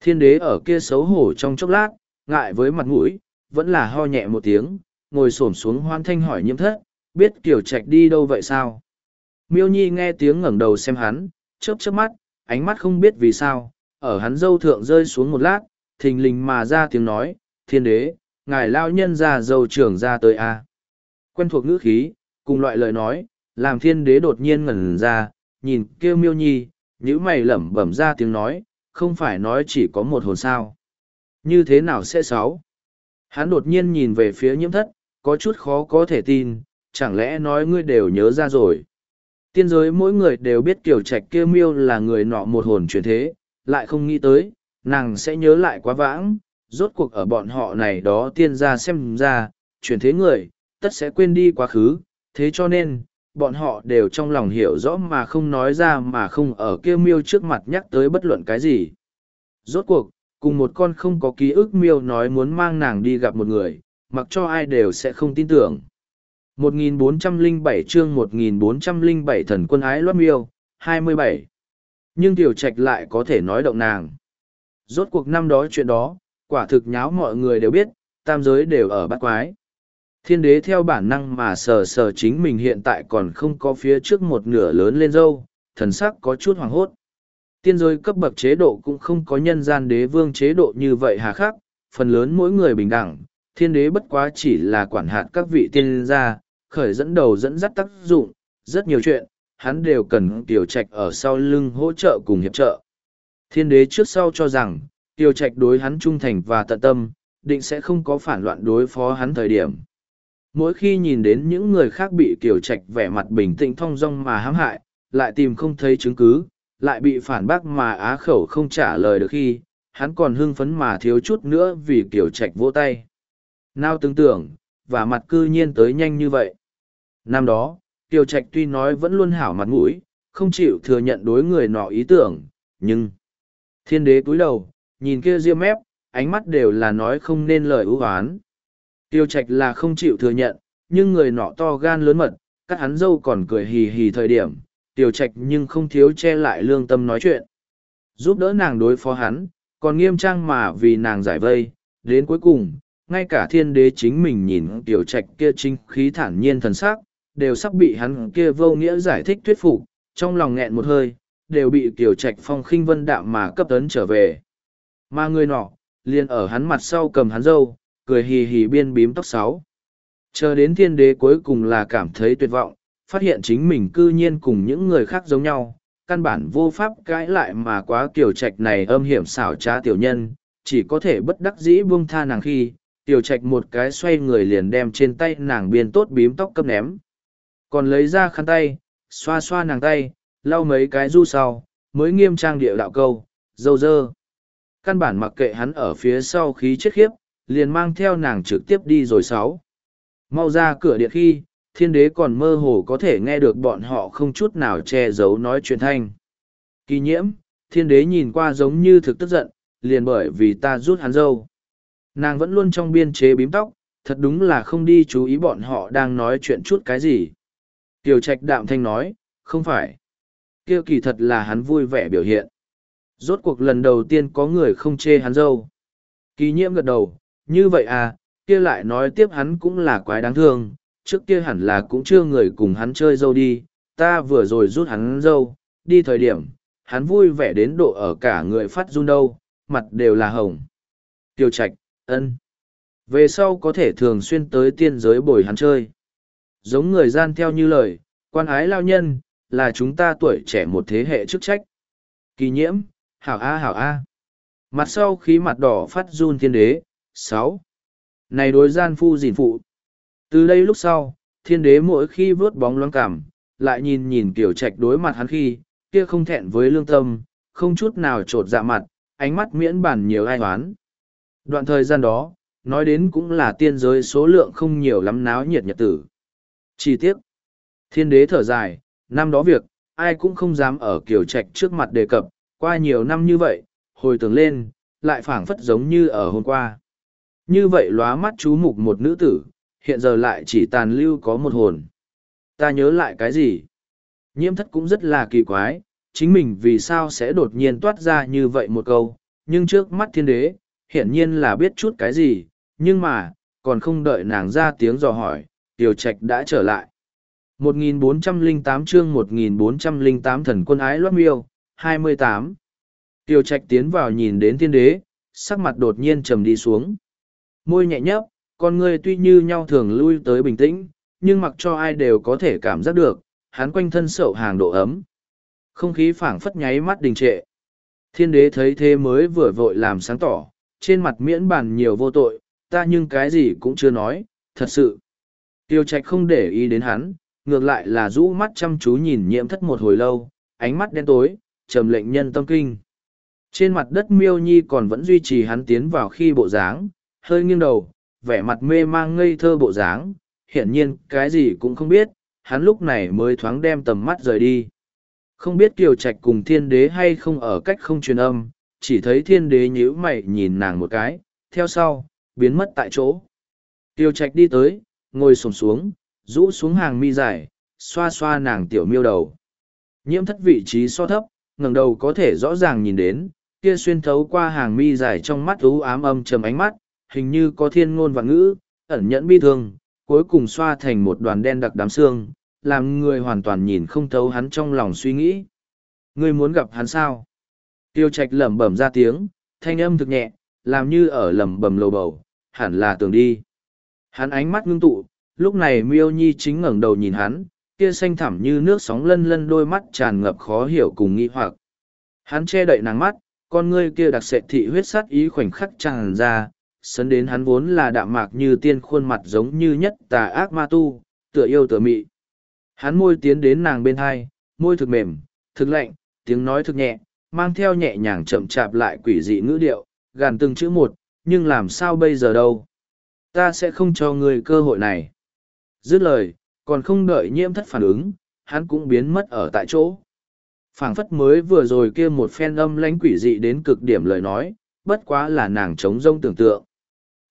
Thiên đế ở kia xấu hổ trong chốc lát, ngại với mặt mũi, vẫn là ho nhẹ một tiếng, ngồi xổm xuống hoan thanh hỏi nhiễm thất, biết tiểu trạch đi đâu vậy sao? Miêu nhi nghe tiếng ngẩng đầu xem hắn, chớp chớp mắt, ánh mắt không biết vì sao, ở hắn dâu thượng rơi xuống một lát, thình lình mà ra tiếng nói, thiên đế, ngài lao nhân ra dâu trưởng ra tới a à? Quen thuộc ngữ khí, cùng loại lời nói, làm thiên đế đột nhiên ngẩn ra, nhìn kêu miêu nhi, nhữ mày lẩm bẩm ra tiếng nói, không phải nói chỉ có một hồn sao. Như thế nào sẽ sáu? Hắn đột nhiên nhìn về phía nhiễm thất, có chút khó có thể tin, chẳng lẽ nói ngươi đều nhớ ra rồi. Tiên giới mỗi người đều biết kiểu trạch kêu miêu là người nọ một hồn chuyển thế, lại không nghĩ tới, nàng sẽ nhớ lại quá vãng, rốt cuộc ở bọn họ này đó tiên ra xem ra, chuyển thế người, tất sẽ quên đi quá khứ, thế cho nên, bọn họ đều trong lòng hiểu rõ mà không nói ra mà không ở kêu miêu trước mặt nhắc tới bất luận cái gì. Rốt cuộc, cùng một con không có ký ức miêu nói muốn mang nàng đi gặp một người, mặc cho ai đều sẽ không tin tưởng. 1407 chương 1407 thần quân ái loát miêu, 27. Nhưng tiểu trạch lại có thể nói động nàng. Rốt cuộc năm đó chuyện đó, quả thực nháo mọi người đều biết, tam giới đều ở bát quái. Thiên đế theo bản năng mà sờ sờ chính mình hiện tại còn không có phía trước một nửa lớn lên dâu, thần sắc có chút hoàng hốt. Tiên giới cấp bậc chế độ cũng không có nhân gian đế vương chế độ như vậy hà khắc, phần lớn mỗi người bình đẳng, thiên đế bất quá chỉ là quản hạt các vị tiên gia, khởi dẫn đầu dẫn dắt tác dụng, rất nhiều chuyện, hắn đều cần tiểu trạch ở sau lưng hỗ trợ cùng hiệp trợ. Thiên đế trước sau cho rằng, tiểu trạch đối hắn trung thành và tận tâm, định sẽ không có phản loạn đối phó hắn thời điểm. Mỗi khi nhìn đến những người khác bị Kiều trạch vẻ mặt bình tĩnh thong dong mà hãm hại, lại tìm không thấy chứng cứ, lại bị phản bác mà á khẩu không trả lời được khi, hắn còn hưng phấn mà thiếu chút nữa vì Kiều trạch vỗ tay. Nào tưởng tưởng, và mặt cư nhiên tới nhanh như vậy. Năm đó, Kiều Trạch tuy nói vẫn luôn hảo mặt mũi, không chịu thừa nhận đối người nọ ý tưởng, nhưng... Thiên đế cúi đầu, nhìn kia ria mép, ánh mắt đều là nói không nên lời ưu oán Tiêu Trạch là không chịu thừa nhận, nhưng người nọ to gan lớn mật, các hắn dâu còn cười hì hì thời điểm, Tiêu Trạch nhưng không thiếu che lại lương tâm nói chuyện. Giúp đỡ nàng đối phó hắn, còn nghiêm trang mà vì nàng giải vây, đến cuối cùng, ngay cả thiên đế chính mình nhìn Tiêu Trạch kia chính khí thản nhiên thần sắc, đều sắp bị hắn kia vô nghĩa giải thích thuyết phục, trong lòng nghẹn một hơi, đều bị Tiêu Trạch Phong khinh vân đạm mà cấp tấn trở về. Mà người nọ, liền ở hắn mặt sau cầm hắn dâu, cười hì hì biên bím tóc sáu. Chờ đến thiên đế cuối cùng là cảm thấy tuyệt vọng, phát hiện chính mình cư nhiên cùng những người khác giống nhau, căn bản vô pháp cãi lại mà quá kiểu Trạch này âm hiểm xảo trá tiểu nhân, chỉ có thể bất đắc dĩ buông tha nàng khi, Tiểu Trạch một cái xoay người liền đem trên tay nàng biên tốt bím tóc cấp ném còn lấy ra khăn tay xoa xoa nàng tay lau mấy cái du sau mới nghiêm trang địa đạo câu dâu dơ căn bản mặc kệ hắn ở phía sau khí chết khiếp liền mang theo nàng trực tiếp đi rồi sáu mau ra cửa điện khi thiên đế còn mơ hồ có thể nghe được bọn họ không chút nào che giấu nói chuyện thanh kỳ nhiễm thiên đế nhìn qua giống như thực tức giận liền bởi vì ta rút hắn dâu nàng vẫn luôn trong biên chế bím tóc thật đúng là không đi chú ý bọn họ đang nói chuyện chút cái gì Kiều Trạch đạm thanh nói, không phải. kia kỳ thật là hắn vui vẻ biểu hiện. Rốt cuộc lần đầu tiên có người không chê hắn dâu. Kỳ nhiễm gật đầu, như vậy à, kia lại nói tiếp hắn cũng là quái đáng thương, trước kia hẳn là cũng chưa người cùng hắn chơi dâu đi, ta vừa rồi rút hắn dâu, đi thời điểm, hắn vui vẻ đến độ ở cả người phát run đâu, mặt đều là hồng. Tiêu Trạch, ân. Về sau có thể thường xuyên tới tiên giới bồi hắn chơi giống người gian theo như lời, quan ái lao nhân, là chúng ta tuổi trẻ một thế hệ chức trách. Kỳ nhiễm, hảo A hảo A. Mặt sau khí mặt đỏ phát run thiên đế, sáu Này đối gian phu gìn phụ. Từ đây lúc sau, thiên đế mỗi khi vớt bóng loáng cảm, lại nhìn nhìn kiểu trạch đối mặt hắn khi, kia không thẹn với lương tâm, không chút nào trột dạ mặt, ánh mắt miễn bản nhiều ai hoán. Đoạn thời gian đó, nói đến cũng là tiên giới số lượng không nhiều lắm náo nhiệt nhật tử. Chi tiết. Thiên đế thở dài, năm đó việc, ai cũng không dám ở kiểu trạch trước mặt đề cập, qua nhiều năm như vậy, hồi tưởng lên, lại phảng phất giống như ở hôm qua. Như vậy lóa mắt chú mục một nữ tử, hiện giờ lại chỉ tàn lưu có một hồn. Ta nhớ lại cái gì? Nhiễm thất cũng rất là kỳ quái, chính mình vì sao sẽ đột nhiên toát ra như vậy một câu, nhưng trước mắt thiên đế, hiển nhiên là biết chút cái gì, nhưng mà, còn không đợi nàng ra tiếng dò hỏi, Tiểu Trạch đã trở lại. 1408 chương 1408 thần quân ái loát miêu, 28. Tiểu Trạch tiến vào nhìn đến thiên đế, sắc mặt đột nhiên trầm đi xuống. Môi nhẹ nhấp, con người tuy như nhau thường lui tới bình tĩnh, nhưng mặc cho ai đều có thể cảm giác được, hắn quanh thân sậu hàng độ ấm. Không khí phảng phất nháy mắt đình trệ. Thiên đế thấy thế mới vừa vội làm sáng tỏ, trên mặt miễn bàn nhiều vô tội, ta nhưng cái gì cũng chưa nói, thật sự. Tiêu trạch không để ý đến hắn, ngược lại là rũ mắt chăm chú nhìn nhiễm thất một hồi lâu, ánh mắt đen tối, trầm lệnh nhân tâm kinh. Trên mặt đất miêu nhi còn vẫn duy trì hắn tiến vào khi bộ dáng, hơi nghiêng đầu, vẻ mặt mê mang ngây thơ bộ dáng, hiển nhiên cái gì cũng không biết, hắn lúc này mới thoáng đem tầm mắt rời đi. Không biết kiều trạch cùng thiên đế hay không ở cách không truyền âm, chỉ thấy thiên đế nhíu mày nhìn nàng một cái, theo sau, biến mất tại chỗ. kiều trạch đi tới, ngồi sổm xuống, rũ xuống hàng mi dài, xoa xoa nàng tiểu miêu đầu. Nhiễm thất vị trí so thấp, ngẩng đầu có thể rõ ràng nhìn đến, kia xuyên thấu qua hàng mi dài trong mắt ú ám âm trầm ánh mắt, hình như có thiên ngôn và ngữ, ẩn nhẫn bi thương, cuối cùng xoa thành một đoàn đen đặc đám xương, làm người hoàn toàn nhìn không thấu hắn trong lòng suy nghĩ. Ngươi muốn gặp hắn sao? Tiêu trạch lẩm bẩm ra tiếng, thanh âm thực nhẹ, làm như ở lẩm bẩm lầu bầu, hẳn là tưởng đi. Hắn ánh mắt ngưng tụ, lúc này miêu nhi chính ngẩng đầu nhìn hắn, kia xanh thẳm như nước sóng lân lân đôi mắt tràn ngập khó hiểu cùng nghi hoặc. Hắn che đậy nàng mắt, con ngươi kia đặc sệt thị huyết sắt ý khoảnh khắc tràn ra, sấn đến hắn vốn là đạm mạc như tiên khuôn mặt giống như nhất tà ác ma tu, tựa yêu tựa mị. Hắn môi tiến đến nàng bên hai, môi thực mềm, thực lạnh, tiếng nói thực nhẹ, mang theo nhẹ nhàng chậm chạp lại quỷ dị ngữ điệu, gàn từng chữ một, nhưng làm sao bây giờ đâu. Ta sẽ không cho ngươi cơ hội này. Dứt lời, còn không đợi nhiễm thất phản ứng, hắn cũng biến mất ở tại chỗ. phảng phất mới vừa rồi kia một phen âm lãnh quỷ dị đến cực điểm lời nói, bất quá là nàng trống rông tưởng tượng.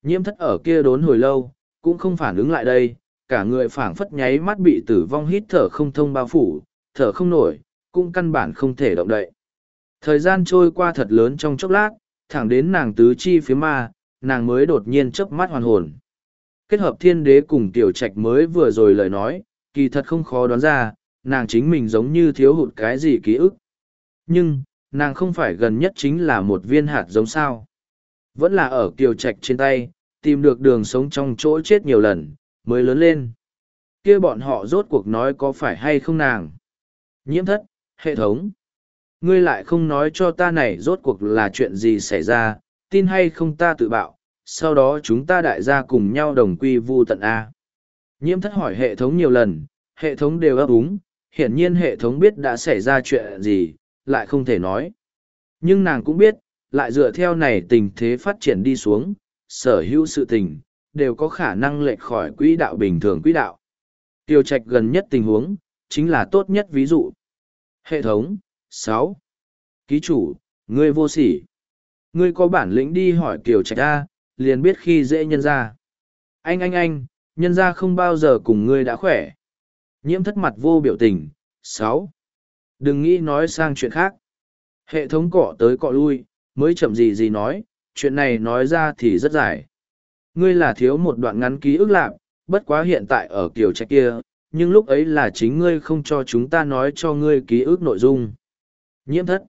Nhiễm thất ở kia đốn hồi lâu, cũng không phản ứng lại đây, cả người phảng phất nháy mắt bị tử vong hít thở không thông bao phủ, thở không nổi, cũng căn bản không thể động đậy. Thời gian trôi qua thật lớn trong chốc lát, thẳng đến nàng tứ chi phía ma, nàng mới đột nhiên chớp mắt hoàn hồn. Kết hợp thiên đế cùng tiểu trạch mới vừa rồi lời nói, kỳ thật không khó đoán ra, nàng chính mình giống như thiếu hụt cái gì ký ức. Nhưng, nàng không phải gần nhất chính là một viên hạt giống sao. Vẫn là ở kiều trạch trên tay, tìm được đường sống trong chỗ chết nhiều lần, mới lớn lên. kia bọn họ rốt cuộc nói có phải hay không nàng. Nhiễm thất, hệ thống. Ngươi lại không nói cho ta này rốt cuộc là chuyện gì xảy ra, tin hay không ta tự bạo, sau đó chúng ta đại gia cùng nhau đồng quy vu tận A. Nhiễm thất hỏi hệ thống nhiều lần, hệ thống đều ấp úng, hiển nhiên hệ thống biết đã xảy ra chuyện gì, lại không thể nói. Nhưng nàng cũng biết, lại dựa theo này tình thế phát triển đi xuống, sở hữu sự tình, đều có khả năng lệch khỏi quỹ đạo bình thường quỹ đạo. Tiêu trạch gần nhất tình huống, chính là tốt nhất ví dụ. Hệ thống, sáu Ký chủ, ngươi vô sỉ. Ngươi có bản lĩnh đi hỏi Kiều Trạch A, liền biết khi dễ nhân ra. Anh anh anh, nhân ra không bao giờ cùng ngươi đã khỏe. Nhiễm thất mặt vô biểu tình. sáu Đừng nghĩ nói sang chuyện khác. Hệ thống cọ tới cọ lui, mới chậm gì gì nói, chuyện này nói ra thì rất dài. Ngươi là thiếu một đoạn ngắn ký ức lạc, bất quá hiện tại ở kiểu trạch kia, nhưng lúc ấy là chính ngươi không cho chúng ta nói cho ngươi ký ức nội dung. Nhiễm thất.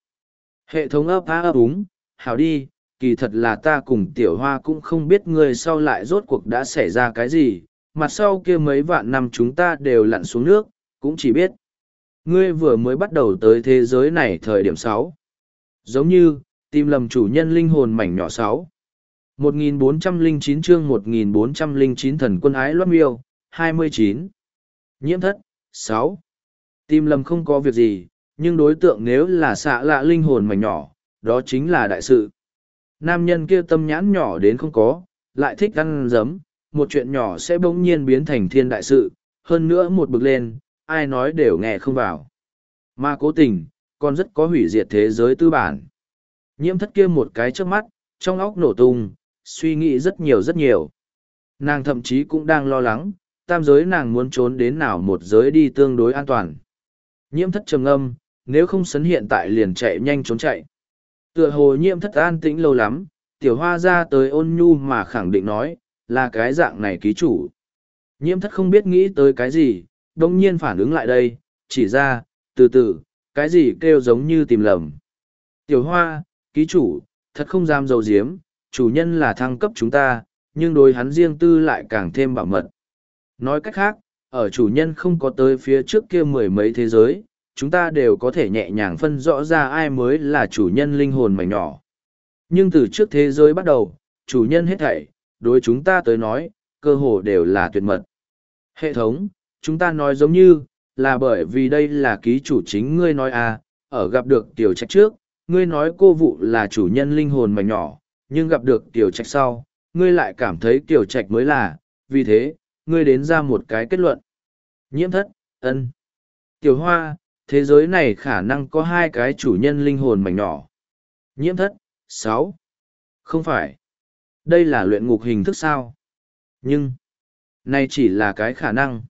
Hệ thống ấp á ấp úng, hảo đi, kỳ thật là ta cùng tiểu hoa cũng không biết ngươi sau lại rốt cuộc đã xảy ra cái gì, mặt sau kia mấy vạn năm chúng ta đều lặn xuống nước, cũng chỉ biết. Ngươi vừa mới bắt đầu tới thế giới này thời điểm sáu Giống như, tìm lầm chủ nhân linh hồn mảnh nhỏ sáu 1409 chương 1409 thần quân ái loát miêu, 29. Nhiễm thất, sáu Tìm lầm không có việc gì, nhưng đối tượng nếu là xạ lạ linh hồn mảnh nhỏ, đó chính là đại sự. Nam nhân kia tâm nhãn nhỏ đến không có, lại thích ăn giấm, một chuyện nhỏ sẽ bỗng nhiên biến thành thiên đại sự, hơn nữa một bực lên, ai nói đều nghe không vào. Mà cố tình, còn rất có hủy diệt thế giới tư bản. Nhiễm thất kia một cái trước mắt, trong óc nổ tung, suy nghĩ rất nhiều rất nhiều. Nàng thậm chí cũng đang lo lắng, tam giới nàng muốn trốn đến nào một giới đi tương đối an toàn. Nhiễm thất trầm âm, nếu không sấn hiện tại liền chạy nhanh trốn chạy. Tựa hồ nhiễm thất an tĩnh lâu lắm, tiểu hoa ra tới ôn nhu mà khẳng định nói, là cái dạng này ký chủ. Nhiễm thất không biết nghĩ tới cái gì, đông nhiên phản ứng lại đây, chỉ ra, từ từ, cái gì kêu giống như tìm lầm. Tiểu hoa, ký chủ, thật không dám dầu diếm, chủ nhân là thăng cấp chúng ta, nhưng đối hắn riêng tư lại càng thêm bảo mật. Nói cách khác, ở chủ nhân không có tới phía trước kia mười mấy thế giới, chúng ta đều có thể nhẹ nhàng phân rõ ra ai mới là chủ nhân linh hồn mảnh nhỏ. Nhưng từ trước thế giới bắt đầu, chủ nhân hết thảy, đối chúng ta tới nói, cơ hồ đều là tuyệt mật. Hệ thống, chúng ta nói giống như, là bởi vì đây là ký chủ chính ngươi nói à, ở gặp được tiểu trách trước, ngươi nói cô vụ là chủ nhân linh hồn mảnh nhỏ, nhưng gặp được tiểu trạch sau, ngươi lại cảm thấy tiểu trạch mới là, vì thế, ngươi đến ra một cái kết luận. Nhiễm thất, ân. Tiểu hoa, thế giới này khả năng có hai cái chủ nhân linh hồn mảnh nhỏ. Nhiễm thất, sáu Không phải. Đây là luyện ngục hình thức sao? Nhưng, này chỉ là cái khả năng.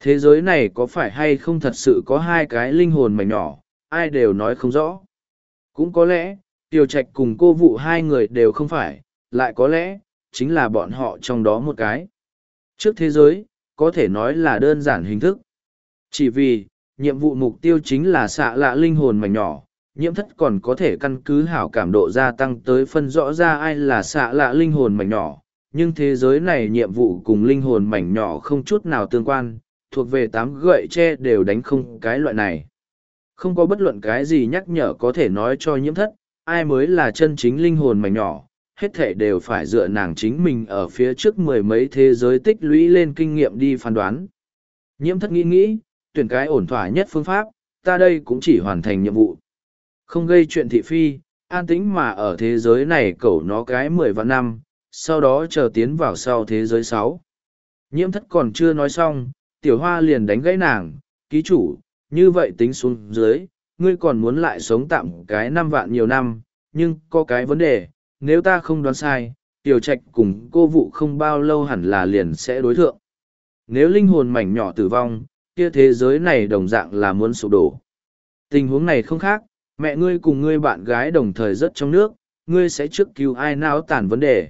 Thế giới này có phải hay không thật sự có hai cái linh hồn mảnh nhỏ, ai đều nói không rõ. Cũng có lẽ, Tiêu Trạch cùng cô vụ hai người đều không phải, lại có lẽ, chính là bọn họ trong đó một cái. Trước thế giới, có thể nói là đơn giản hình thức. Chỉ vì, nhiệm vụ mục tiêu chính là xạ lạ linh hồn mảnh nhỏ, nhiễm thất còn có thể căn cứ hảo cảm độ gia tăng tới phân rõ ra ai là xạ lạ linh hồn mảnh nhỏ. Nhưng thế giới này nhiệm vụ cùng linh hồn mảnh nhỏ không chút nào tương quan, thuộc về tám gậy tre đều đánh không cái loại này. Không có bất luận cái gì nhắc nhở có thể nói cho nhiễm thất, ai mới là chân chính linh hồn mảnh nhỏ, hết thể đều phải dựa nàng chính mình ở phía trước mười mấy thế giới tích lũy lên kinh nghiệm đi phán đoán. Nhiễm thất nghĩ nghĩ, tuyển cái ổn thỏa nhất phương pháp, ta đây cũng chỉ hoàn thành nhiệm vụ. Không gây chuyện thị phi, an tĩnh mà ở thế giới này cẩu nó cái mười vạn năm, sau đó chờ tiến vào sau thế giới sáu. Nhiễm thất còn chưa nói xong, tiểu hoa liền đánh gãy nàng, ký chủ, như vậy tính xuống dưới, ngươi còn muốn lại sống tạm cái năm vạn nhiều năm, nhưng có cái vấn đề, nếu ta không đoán sai, tiểu trạch cùng cô vụ không bao lâu hẳn là liền sẽ đối thượng. Nếu linh hồn mảnh nhỏ tử vong, kia thế giới này đồng dạng là muốn sụp đổ. Tình huống này không khác, mẹ ngươi cùng ngươi bạn gái đồng thời rất trong nước, ngươi sẽ trước cứu ai não tản vấn đề.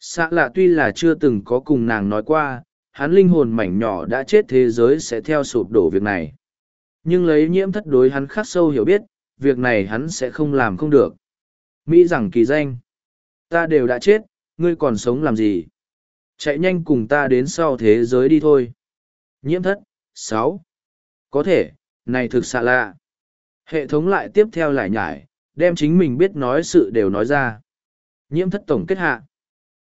Xạ lạ tuy là chưa từng có cùng nàng nói qua, hắn linh hồn mảnh nhỏ đã chết thế giới sẽ theo sụp đổ việc này. Nhưng lấy nhiễm thất đối hắn khắc sâu hiểu biết, việc này hắn sẽ không làm không được. Mỹ rằng kỳ danh. Ta đều đã chết, ngươi còn sống làm gì? Chạy nhanh cùng ta đến sau thế giới đi thôi. Nhiễm thất, sáu. Có thể, này thực xạ lạ. Hệ thống lại tiếp theo lại nhải, đem chính mình biết nói sự đều nói ra. Nhiễm thất tổng kết hạ.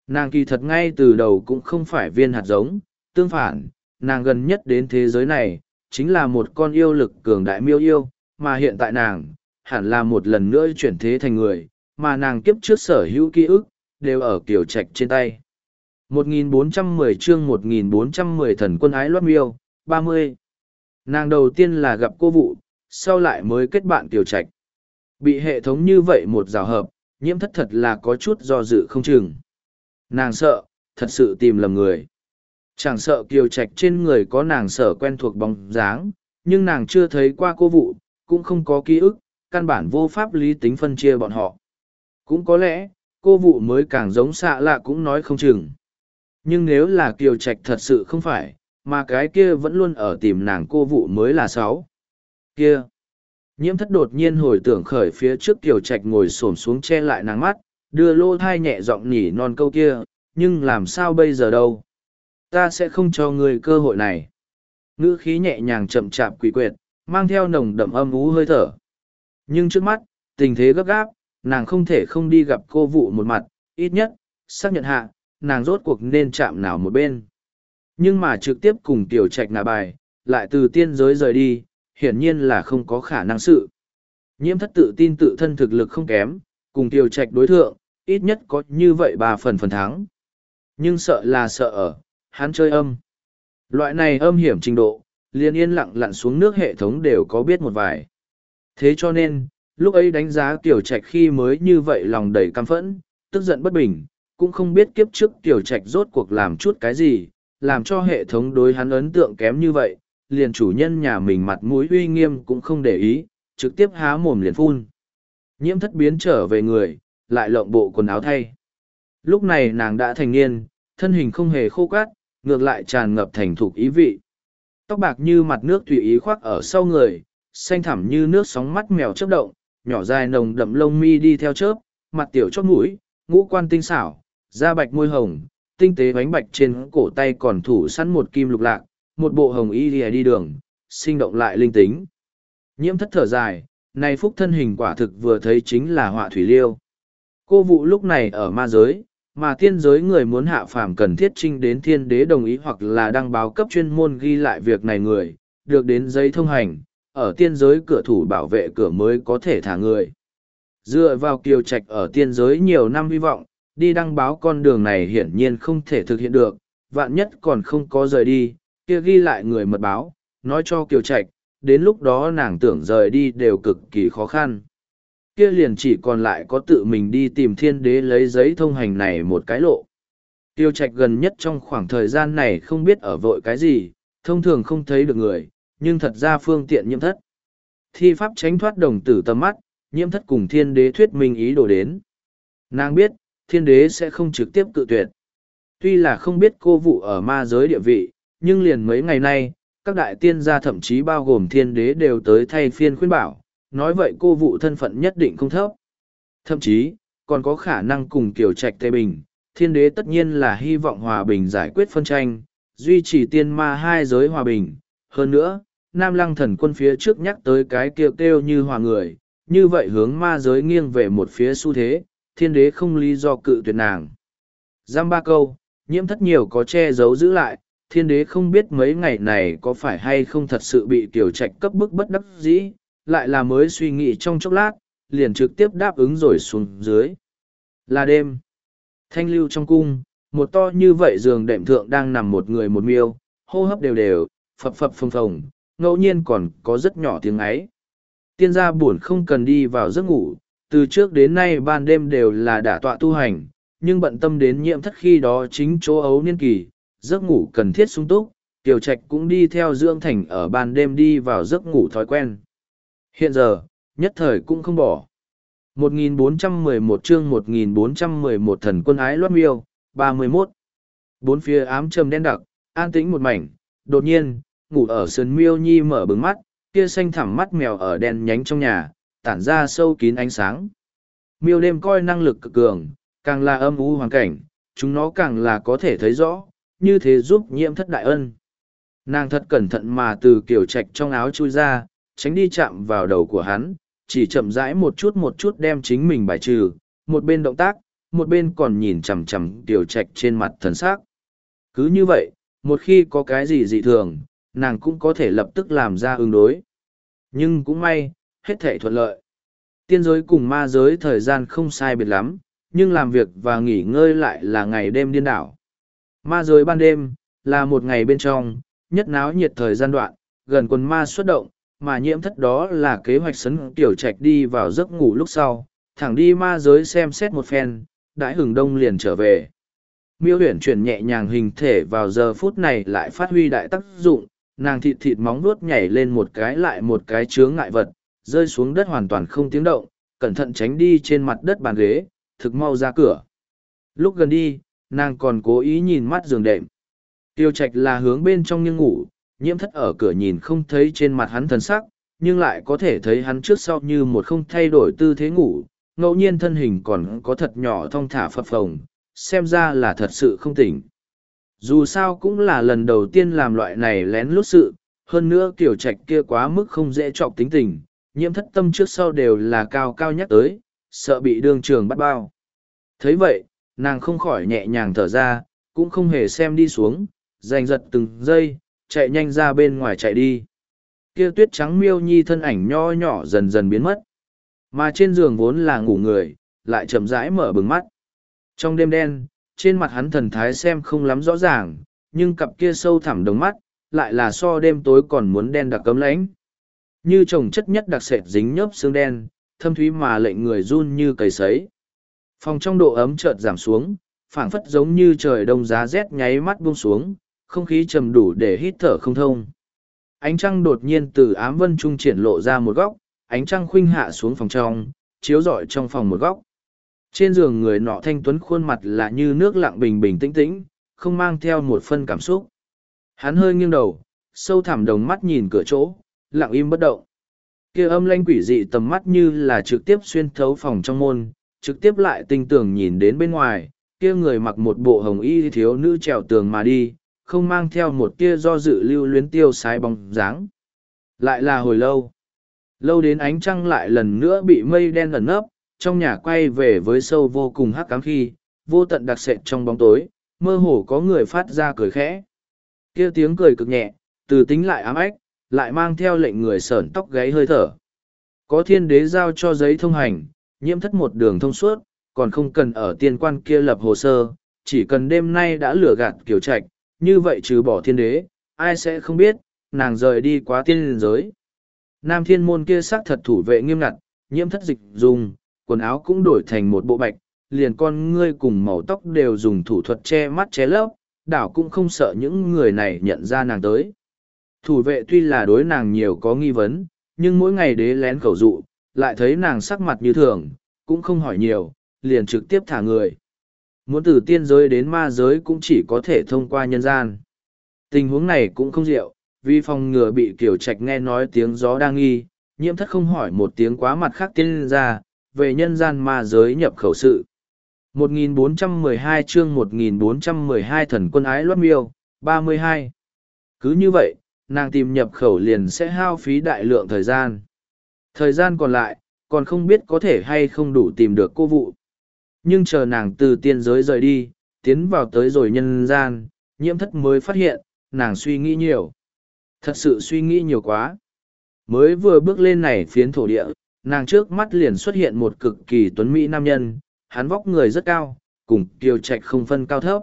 Nàng kỳ thật ngay từ đầu cũng không phải viên hạt giống, tương phản, nàng gần nhất đến thế giới này, chính là một con yêu lực cường đại miêu yêu, mà hiện tại nàng, hẳn là một lần nữa chuyển thế thành người, mà nàng kiếp trước sở hữu ký ức, đều ở kiểu trạch trên tay. 1410 chương 1410 thần quân ái loát miêu, 30. Nàng đầu tiên là gặp cô vụ, sau lại mới kết bạn tiểu trạch. Bị hệ thống như vậy một rào hợp, nhiễm thất thật là có chút do dự không chừng. Nàng sợ, thật sự tìm lầm người. Chẳng sợ kiều trạch trên người có nàng sở quen thuộc bóng dáng, nhưng nàng chưa thấy qua cô vụ, cũng không có ký ức, căn bản vô pháp lý tính phân chia bọn họ. Cũng có lẽ, cô vụ mới càng giống xạ lạ cũng nói không chừng. Nhưng nếu là kiều trạch thật sự không phải, mà cái kia vẫn luôn ở tìm nàng cô vụ mới là sáu. Kia! Nhiễm thất đột nhiên hồi tưởng khởi phía trước kiều trạch ngồi xổm xuống che lại nàng mắt, đưa lô thai nhẹ giọng nhỉ non câu kia, nhưng làm sao bây giờ đâu? Ta sẽ không cho ngươi cơ hội này. Ngữ khí nhẹ nhàng chậm chạp quỷ quyệt, mang theo nồng đậm âm ú hơi thở. Nhưng trước mắt, tình thế gấp gáp, nàng không thể không đi gặp cô vụ một mặt, ít nhất, xác nhận hạ, nàng rốt cuộc nên chạm nào một bên. Nhưng mà trực tiếp cùng tiểu trạch nà bài, lại từ tiên giới rời đi, hiển nhiên là không có khả năng sự. Nhiễm thất tự tin tự thân thực lực không kém, cùng tiểu trạch đối thượng, ít nhất có như vậy ba phần phần thắng. Nhưng sợ là sợ ở hắn chơi âm. Loại này âm hiểm trình độ, liền yên lặng lặn xuống nước hệ thống đều có biết một vài. Thế cho nên, lúc ấy đánh giá tiểu trạch khi mới như vậy lòng đầy căm phẫn, tức giận bất bình, cũng không biết kiếp trước tiểu trạch rốt cuộc làm chút cái gì, làm cho hệ thống đối hắn ấn tượng kém như vậy, liền chủ nhân nhà mình mặt mũi uy nghiêm cũng không để ý, trực tiếp há mồm liền phun. Nhiễm thất biến trở về người, lại lộng bộ quần áo thay. Lúc này nàng đã thành niên, thân hình không hề khô cát, ngược lại tràn ngập thành thục ý vị. Tóc bạc như mặt nước tùy ý khoác ở sau người, xanh thẳm như nước sóng mắt mèo chớp động, nhỏ dài nồng đậm lông mi đi theo chớp, mặt tiểu chóp mũi, ngũ quan tinh xảo, da bạch môi hồng, tinh tế bánh bạch trên cổ tay còn thủ sẵn một kim lục lạc, một bộ hồng y lìa đi đường, sinh động lại linh tính. Nhiễm thất thở dài, này phúc thân hình quả thực vừa thấy chính là họa thủy liêu. Cô vụ lúc này ở ma giới, mà tiên giới người muốn hạ phàm cần thiết trinh đến thiên đế đồng ý hoặc là đăng báo cấp chuyên môn ghi lại việc này người, được đến giấy thông hành, ở tiên giới cửa thủ bảo vệ cửa mới có thể thả người. Dựa vào kiều trạch ở tiên giới nhiều năm hy vọng, đi đăng báo con đường này hiển nhiên không thể thực hiện được, vạn nhất còn không có rời đi, kia ghi lại người mật báo, nói cho kiều trạch, đến lúc đó nàng tưởng rời đi đều cực kỳ khó khăn kia liền chỉ còn lại có tự mình đi tìm thiên đế lấy giấy thông hành này một cái lộ. Tiêu trạch gần nhất trong khoảng thời gian này không biết ở vội cái gì, thông thường không thấy được người, nhưng thật ra phương tiện nhiễm thất. Thi pháp tránh thoát đồng tử tầm mắt, nhiễm thất cùng thiên đế thuyết minh ý đồ đến. Nàng biết, thiên đế sẽ không trực tiếp cự tuyệt. Tuy là không biết cô vụ ở ma giới địa vị, nhưng liền mấy ngày nay, các đại tiên gia thậm chí bao gồm thiên đế đều tới thay phiên khuyên bảo, nói vậy cô vụ thân phận nhất định không thấp. Thậm chí, còn có khả năng cùng kiểu trạch Tây Bình, thiên đế tất nhiên là hy vọng hòa bình giải quyết phân tranh, duy trì tiên ma hai giới hòa bình. Hơn nữa, Nam Lăng thần quân phía trước nhắc tới cái kêu kêu như hòa người, như vậy hướng ma giới nghiêng về một phía xu thế, thiên đế không lý do cự tuyệt nàng. Giam ba câu, nhiễm thất nhiều có che giấu giữ lại, thiên đế không biết mấy ngày này có phải hay không thật sự bị tiểu trạch cấp bức bất đắc dĩ, lại là mới suy nghĩ trong chốc lát, liền trực tiếp đáp ứng rồi xuống dưới. Là đêm. Thanh lưu trong cung, một to như vậy giường đệm thượng đang nằm một người một miêu, hô hấp đều đều, phập phập phồng phồng, ngẫu nhiên còn có rất nhỏ tiếng ấy. Tiên gia buồn không cần đi vào giấc ngủ, từ trước đến nay ban đêm đều là đả tọa tu hành, nhưng bận tâm đến nhiễm thất khi đó chính chỗ ấu niên kỳ, giấc ngủ cần thiết sung túc, Tiểu Trạch cũng đi theo dưỡng thành ở ban đêm đi vào giấc ngủ thói quen. Hiện giờ, nhất thời cũng không bỏ. 1411 chương 1411 thần quân ái loát miêu, 31. Bốn phía ám trầm đen đặc, an tĩnh một mảnh, đột nhiên, ngủ ở sườn miêu nhi mở bừng mắt, kia xanh thẳm mắt mèo ở đen nhánh trong nhà, tản ra sâu kín ánh sáng. Miêu đêm coi năng lực cực cường, càng là âm u hoàn cảnh, chúng nó càng là có thể thấy rõ, như thế giúp nhiễm thất đại ân. Nàng thật cẩn thận mà từ kiểu trạch trong áo chui ra, tránh đi chạm vào đầu của hắn, chỉ chậm rãi một chút một chút đem chính mình bài trừ, một bên động tác, một bên còn nhìn chằm chằm tiểu trạch trên mặt thần sắc. Cứ như vậy, một khi có cái gì dị thường, nàng cũng có thể lập tức làm ra ứng đối. Nhưng cũng may, hết thể thuận lợi. Tiên giới cùng ma giới thời gian không sai biệt lắm, nhưng làm việc và nghỉ ngơi lại là ngày đêm điên đảo. Ma giới ban đêm, là một ngày bên trong, nhất náo nhiệt thời gian đoạn, gần quần ma xuất động, mà nhiễm thất đó là kế hoạch sấn tiểu trạch đi vào giấc ngủ lúc sau, thẳng đi ma giới xem xét một phen, đãi hừng đông liền trở về. Miêu huyển chuyển nhẹ nhàng hình thể vào giờ phút này lại phát huy đại tác dụng, nàng thịt thịt móng nuốt nhảy lên một cái lại một cái chướng ngại vật, rơi xuống đất hoàn toàn không tiếng động, cẩn thận tránh đi trên mặt đất bàn ghế, thực mau ra cửa. Lúc gần đi, nàng còn cố ý nhìn mắt giường đệm. Tiêu trạch là hướng bên trong nhưng ngủ, nhiễm thất ở cửa nhìn không thấy trên mặt hắn thần sắc, nhưng lại có thể thấy hắn trước sau như một không thay đổi tư thế ngủ, ngẫu nhiên thân hình còn có thật nhỏ thong thả phập phồng, xem ra là thật sự không tỉnh. Dù sao cũng là lần đầu tiên làm loại này lén lút sự, hơn nữa kiểu trạch kia quá mức không dễ trọc tính tình, nhiễm thất tâm trước sau đều là cao cao nhắc tới, sợ bị đương trường bắt bao. thấy vậy, nàng không khỏi nhẹ nhàng thở ra, cũng không hề xem đi xuống, giành giật từng giây, chạy nhanh ra bên ngoài chạy đi. Kia tuyết trắng miêu nhi thân ảnh nho nhỏ dần dần biến mất. Mà trên giường vốn là ngủ người, lại chậm rãi mở bừng mắt. Trong đêm đen, trên mặt hắn thần thái xem không lắm rõ ràng, nhưng cặp kia sâu thẳm đồng mắt, lại là so đêm tối còn muốn đen đặc cấm lãnh. Như trồng chất nhất đặc sệt dính nhớp xương đen, thâm thúy mà lệnh người run như cầy sấy. Phòng trong độ ấm chợt giảm xuống, phảng phất giống như trời đông giá rét nháy mắt buông xuống, không khí trầm đủ để hít thở không thông. Ánh trăng đột nhiên từ ám vân trung triển lộ ra một góc, ánh trăng khuynh hạ xuống phòng trong, chiếu rọi trong phòng một góc. Trên giường người nọ thanh tuấn khuôn mặt là như nước lặng bình bình tĩnh tĩnh, không mang theo một phân cảm xúc. Hắn hơi nghiêng đầu, sâu thẳm đồng mắt nhìn cửa chỗ, lặng im bất động. Kia âm lanh quỷ dị tầm mắt như là trực tiếp xuyên thấu phòng trong môn, trực tiếp lại tinh tường nhìn đến bên ngoài, kia người mặc một bộ hồng y thiếu nữ trèo tường mà đi, không mang theo một tia do dự lưu luyến tiêu sái bóng dáng. Lại là hồi lâu. Lâu đến ánh trăng lại lần nữa bị mây đen ẩn nấp, trong nhà quay về với sâu vô cùng hắc cám khi, vô tận đặc sệt trong bóng tối, mơ hồ có người phát ra cười khẽ. kia tiếng cười cực nhẹ, từ tính lại ám ách, lại mang theo lệnh người sởn tóc gáy hơi thở. Có thiên đế giao cho giấy thông hành, nhiễm thất một đường thông suốt, còn không cần ở tiên quan kia lập hồ sơ, chỉ cần đêm nay đã lừa gạt kiểu trạch, như vậy trừ bỏ thiên đế, ai sẽ không biết, nàng rời đi quá tiên giới. Nam thiên môn kia xác thật thủ vệ nghiêm ngặt, nhiễm thất dịch dùng, quần áo cũng đổi thành một bộ bạch, liền con ngươi cùng màu tóc đều dùng thủ thuật che mắt che lấp, đảo cũng không sợ những người này nhận ra nàng tới. Thủ vệ tuy là đối nàng nhiều có nghi vấn, nhưng mỗi ngày đế lén khẩu dụ, lại thấy nàng sắc mặt như thường, cũng không hỏi nhiều, liền trực tiếp thả người. Muốn từ tiên giới đến ma giới cũng chỉ có thể thông qua nhân gian. Tình huống này cũng không diệu, vì phòng ngừa bị kiểu trạch nghe nói tiếng gió đang nghi, nhiễm thất không hỏi một tiếng quá mặt khác tiên ra, về nhân gian ma giới nhập khẩu sự. 1412 chương 1412 thần quân ái loát miêu, 32. Cứ như vậy, nàng tìm nhập khẩu liền sẽ hao phí đại lượng thời gian. Thời gian còn lại, còn không biết có thể hay không đủ tìm được cô vụ. Nhưng chờ nàng từ tiên giới rời đi, tiến vào tới rồi nhân gian, nhiễm thất mới phát hiện, nàng suy nghĩ nhiều. Thật sự suy nghĩ nhiều quá. Mới vừa bước lên này phiến thổ địa, nàng trước mắt liền xuất hiện một cực kỳ tuấn mỹ nam nhân, hắn vóc người rất cao, cùng kiều trạch không phân cao thấp.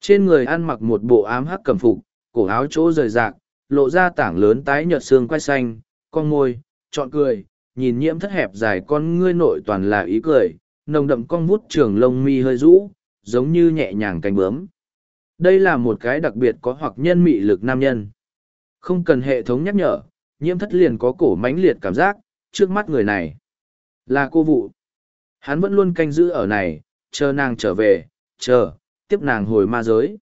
Trên người ăn mặc một bộ ám hắc cẩm phục, cổ áo chỗ rời rạc, lộ ra tảng lớn tái nhợt xương quay xanh, con môi, trọn cười, nhìn nhiễm thất hẹp dài con ngươi nội toàn là ý cười, nồng đậm con vút trường lông mi hơi rũ, giống như nhẹ nhàng cánh bướm. Đây là một cái đặc biệt có hoặc nhân mị lực nam nhân. Không cần hệ thống nhắc nhở, nhiễm thất liền có cổ mãnh liệt cảm giác, trước mắt người này. Là cô vụ. Hắn vẫn luôn canh giữ ở này, chờ nàng trở về, chờ, tiếp nàng hồi ma giới.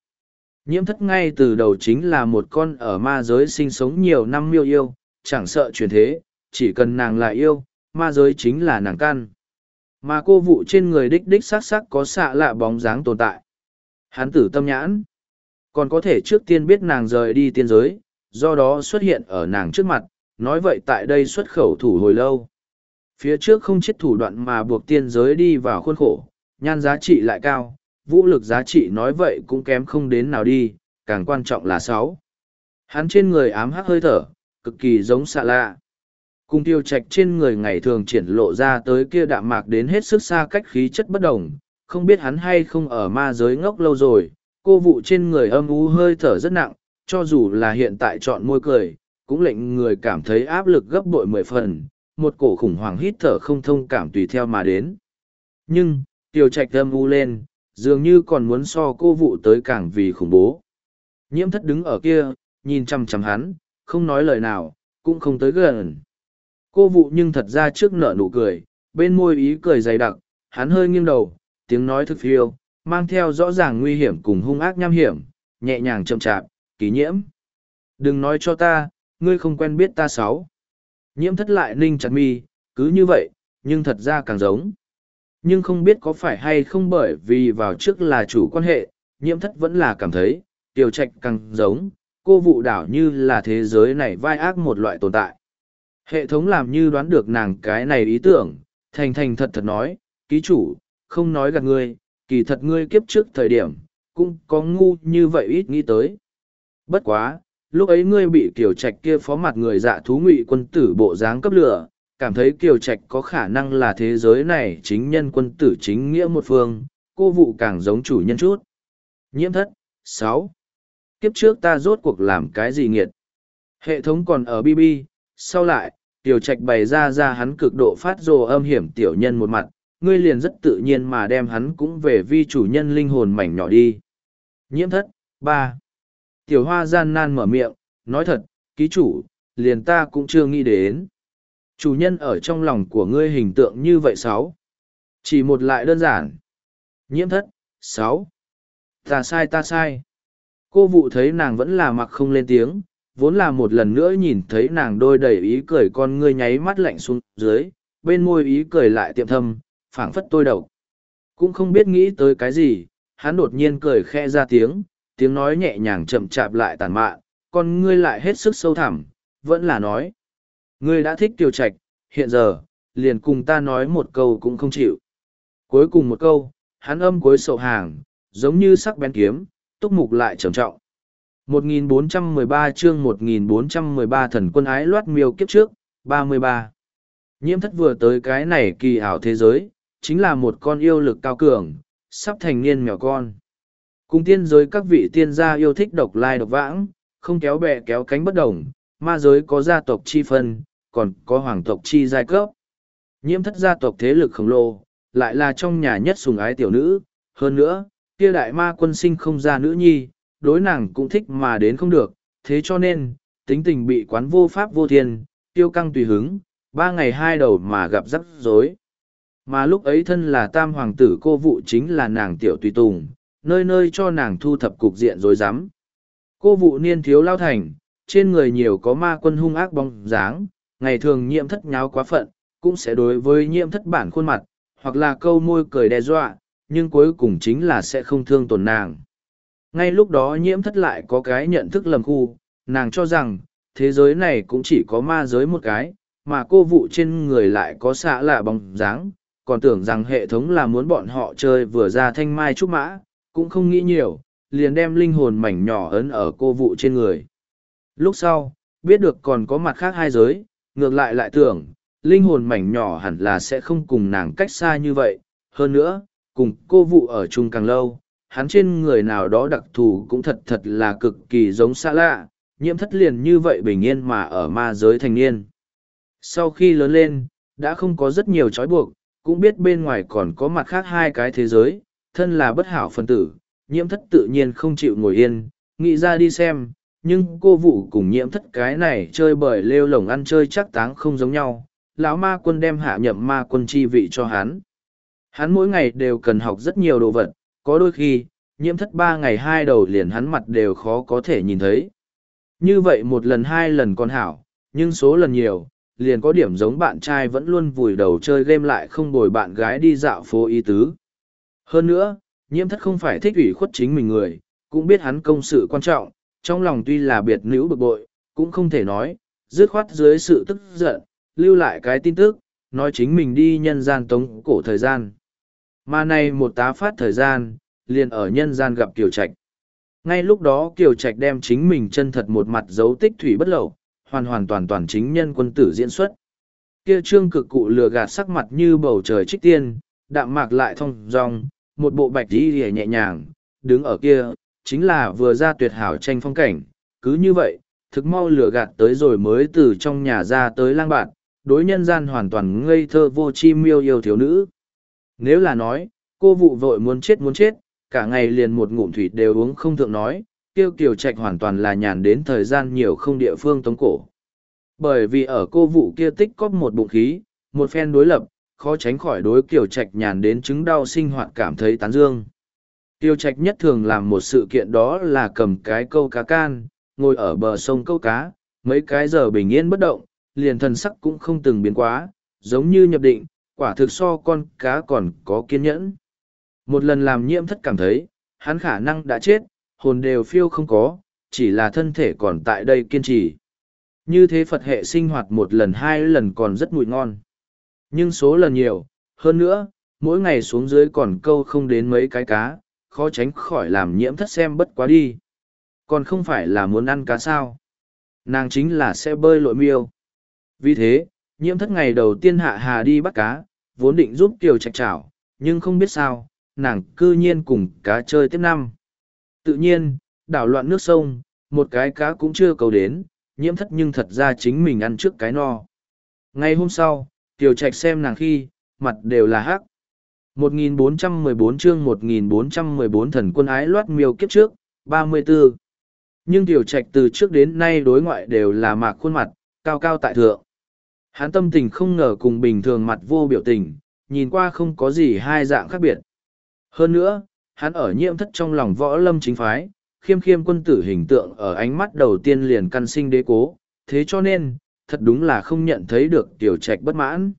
Nhiễm thất ngay từ đầu chính là một con ở ma giới sinh sống nhiều năm miêu yêu, chẳng sợ truyền thế, chỉ cần nàng là yêu, ma giới chính là nàng căn. Mà cô vụ trên người đích đích sắc sắc có xạ lạ bóng dáng tồn tại. Hắn tử tâm nhãn, còn có thể trước tiên biết nàng rời đi tiên giới, do đó xuất hiện ở nàng trước mặt, nói vậy tại đây xuất khẩu thủ hồi lâu. Phía trước không chết thủ đoạn mà buộc tiên giới đi vào khuôn khổ, nhan giá trị lại cao, vũ lực giá trị nói vậy cũng kém không đến nào đi, càng quan trọng là sáu. Hắn trên người ám hắc hơi thở, cực kỳ giống xạ lạ. Cùng tiêu trạch trên người ngày thường triển lộ ra tới kia đạm mạc đến hết sức xa cách khí chất bất đồng, không biết hắn hay không ở ma giới ngốc lâu rồi, cô vụ trên người âm u hơi thở rất nặng, cho dù là hiện tại chọn môi cười, cũng lệnh người cảm thấy áp lực gấp bội mười phần, một cổ khủng hoảng hít thở không thông cảm tùy theo mà đến. Nhưng, tiêu trạch âm u lên, dường như còn muốn so cô vụ tới càng vì khủng bố. Nhiễm thất đứng ở kia, nhìn chăm chăm hắn, không nói lời nào, cũng không tới gần. Cô vụ nhưng thật ra trước nở nụ cười, bên môi ý cười dày đặc, hắn hơi nghiêng đầu, tiếng nói thực phiêu, mang theo rõ ràng nguy hiểm cùng hung ác nham hiểm, nhẹ nhàng chậm chạp, ký nhiễm. Đừng nói cho ta, ngươi không quen biết ta sáu. Nhiễm thất lại ninh chặt mi, cứ như vậy, nhưng thật ra càng giống. Nhưng không biết có phải hay không bởi vì vào trước là chủ quan hệ, nhiễm thất vẫn là cảm thấy, tiểu trạch càng giống, cô vụ đảo như là thế giới này vai ác một loại tồn tại. Hệ thống làm như đoán được nàng cái này ý tưởng, thành thành thật thật nói, ký chủ, không nói gạt ngươi, kỳ thật ngươi kiếp trước thời điểm, cũng có ngu như vậy ít nghĩ tới. Bất quá, lúc ấy ngươi bị kiều trạch kia phó mặt người dạ thú ngụy quân tử bộ dáng cấp lửa, cảm thấy kiều trạch có khả năng là thế giới này chính nhân quân tử chính nghĩa một phương, cô vụ càng giống chủ nhân chút. Nhiễm thất, sáu Kiếp trước ta rốt cuộc làm cái gì nghiệt? Hệ thống còn ở BB, sau lại, tiểu trạch bày ra ra hắn cực độ phát rồ âm hiểm tiểu nhân một mặt, ngươi liền rất tự nhiên mà đem hắn cũng về vi chủ nhân linh hồn mảnh nhỏ đi. Nhiễm thất, ba Tiểu hoa gian nan mở miệng, nói thật, ký chủ, liền ta cũng chưa nghĩ đến. Chủ nhân ở trong lòng của ngươi hình tượng như vậy sáu. Chỉ một lại đơn giản. Nhiễm thất, sáu. Ta sai ta sai. Cô vụ thấy nàng vẫn là mặc không lên tiếng, vốn là một lần nữa nhìn thấy nàng đôi đầy ý cười con ngươi nháy mắt lạnh xuống dưới, bên môi ý cười lại tiệm thâm, phảng phất tôi đầu. Cũng không biết nghĩ tới cái gì, hắn đột nhiên cười khe ra tiếng, tiếng nói nhẹ nhàng chậm chạp lại tàn mạn, con ngươi lại hết sức sâu thẳm, vẫn là nói. Ngươi đã thích tiêu trạch, hiện giờ, liền cùng ta nói một câu cũng không chịu. Cuối cùng một câu, hắn âm cuối sầu hàng, giống như sắc bén kiếm, túc mục lại trầm trọng. 1413 chương 1413 thần quân ái loát miêu kiếp trước, 33. Nhiễm thất vừa tới cái này kỳ ảo thế giới, chính là một con yêu lực cao cường, sắp thành niên mèo con. Cùng tiên giới các vị tiên gia yêu thích độc lai độc vãng, không kéo bè kéo cánh bất đồng, ma giới có gia tộc chi phân, còn có hoàng tộc chi giai cấp. Nhiễm thất gia tộc thế lực khổng lồ, lại là trong nhà nhất sùng ái tiểu nữ, hơn nữa, kia đại ma quân sinh không ra nữ nhi, đối nàng cũng thích mà đến không được, thế cho nên, tính tình bị quán vô pháp vô thiên, tiêu căng tùy hứng, ba ngày hai đầu mà gặp rắc rối. Mà lúc ấy thân là tam hoàng tử cô vụ chính là nàng tiểu tùy tùng, nơi nơi cho nàng thu thập cục diện rồi dám. Cô vụ niên thiếu lao thành, trên người nhiều có ma quân hung ác bóng dáng, ngày thường nhiễm thất nháo quá phận, cũng sẽ đối với nhiễm thất bản khuôn mặt, hoặc là câu môi cười đe dọa, nhưng cuối cùng chính là sẽ không thương tổn nàng. Ngay lúc đó nhiễm thất lại có cái nhận thức lầm khu, nàng cho rằng, thế giới này cũng chỉ có ma giới một cái, mà cô vụ trên người lại có xạ lạ bóng dáng, còn tưởng rằng hệ thống là muốn bọn họ chơi vừa ra thanh mai trúc mã, cũng không nghĩ nhiều, liền đem linh hồn mảnh nhỏ ấn ở cô vụ trên người. Lúc sau, biết được còn có mặt khác hai giới, ngược lại lại tưởng, linh hồn mảnh nhỏ hẳn là sẽ không cùng nàng cách xa như vậy. Hơn nữa, cùng cô vụ ở chung càng lâu, hắn trên người nào đó đặc thù cũng thật thật là cực kỳ giống xa lạ, nhiễm thất liền như vậy bình yên mà ở ma giới thành niên. Sau khi lớn lên, đã không có rất nhiều trói buộc, cũng biết bên ngoài còn có mặt khác hai cái thế giới, thân là bất hảo phân tử, nhiễm thất tự nhiên không chịu ngồi yên, nghĩ ra đi xem, nhưng cô vụ cùng nhiễm thất cái này chơi bởi lêu lồng ăn chơi chắc táng không giống nhau, lão ma quân đem hạ nhậm ma quân chi vị cho hắn. Hắn mỗi ngày đều cần học rất nhiều đồ vật, có đôi khi, nhiễm thất ba ngày hai đầu liền hắn mặt đều khó có thể nhìn thấy. Như vậy một lần hai lần còn hảo, nhưng số lần nhiều, liền có điểm giống bạn trai vẫn luôn vùi đầu chơi game lại không bồi bạn gái đi dạo phố ý tứ. Hơn nữa, nhiễm thất không phải thích ủy khuất chính mình người, cũng biết hắn công sự quan trọng, trong lòng tuy là biệt nữ bực bội, cũng không thể nói, dứt khoát dưới sự tức giận, lưu lại cái tin tức, nói chính mình đi nhân gian tống cổ thời gian. Mà này một tá phát thời gian, liền ở nhân gian gặp Kiều Trạch. Ngay lúc đó Kiều Trạch đem chính mình chân thật một mặt dấu tích thủy bất lậu, hoàn hoàn toàn toàn chính nhân quân tử diễn xuất. Kia trương cực cụ lừa gạt sắc mặt như bầu trời trích tiên, đạm mạc lại thông dong, một bộ bạch đi hề nhẹ nhàng, đứng ở kia, chính là vừa ra tuyệt hảo tranh phong cảnh, cứ như vậy, thực mau lừa gạt tới rồi mới từ trong nhà ra tới lang bạn, đối nhân gian hoàn toàn ngây thơ vô chi miêu yêu thiếu nữ. Nếu là nói, cô vụ vội muốn chết muốn chết, cả ngày liền một ngụm thủy đều uống không thượng nói, tiêu kiều trạch hoàn toàn là nhàn đến thời gian nhiều không địa phương tống cổ. Bởi vì ở cô vụ kia tích cóp một bụng khí, một phen đối lập, khó tránh khỏi đối kiều trạch nhàn đến chứng đau sinh hoạt cảm thấy tán dương. tiêu trạch nhất thường làm một sự kiện đó là cầm cái câu cá can, ngồi ở bờ sông câu cá, mấy cái giờ bình yên bất động, liền thần sắc cũng không từng biến quá, giống như nhập định, quả thực so con cá còn có kiên nhẫn. Một lần làm nhiễm thất cảm thấy, hắn khả năng đã chết, hồn đều phiêu không có, chỉ là thân thể còn tại đây kiên trì. Như thế Phật hệ sinh hoạt một lần hai lần còn rất mùi ngon. Nhưng số lần nhiều, hơn nữa, mỗi ngày xuống dưới còn câu không đến mấy cái cá, khó tránh khỏi làm nhiễm thất xem bất quá đi. Còn không phải là muốn ăn cá sao. Nàng chính là sẽ bơi lội miêu. Vì thế, nhiễm thất ngày đầu tiên hạ hà đi bắt cá, vốn định giúp Kiều Trạch chảo, nhưng không biết sao, nàng cư nhiên cùng cá chơi tiếp năm. Tự nhiên, đảo loạn nước sông, một cái cá cũng chưa cầu đến, nhiễm thất nhưng thật ra chính mình ăn trước cái no. Ngày hôm sau, Kiều Trạch xem nàng khi, mặt đều là hắc. 1414 chương 1414 thần quân ái loát miêu kiếp trước, 34. Nhưng Kiều Trạch từ trước đến nay đối ngoại đều là mạc khuôn mặt, cao cao tại thượng. Hắn tâm tình không ngờ cùng bình thường mặt vô biểu tình, nhìn qua không có gì hai dạng khác biệt. Hơn nữa, hắn ở nhiễm thất trong lòng võ lâm chính phái, khiêm khiêm quân tử hình tượng ở ánh mắt đầu tiên liền căn sinh đế cố, thế cho nên, thật đúng là không nhận thấy được tiểu trạch bất mãn.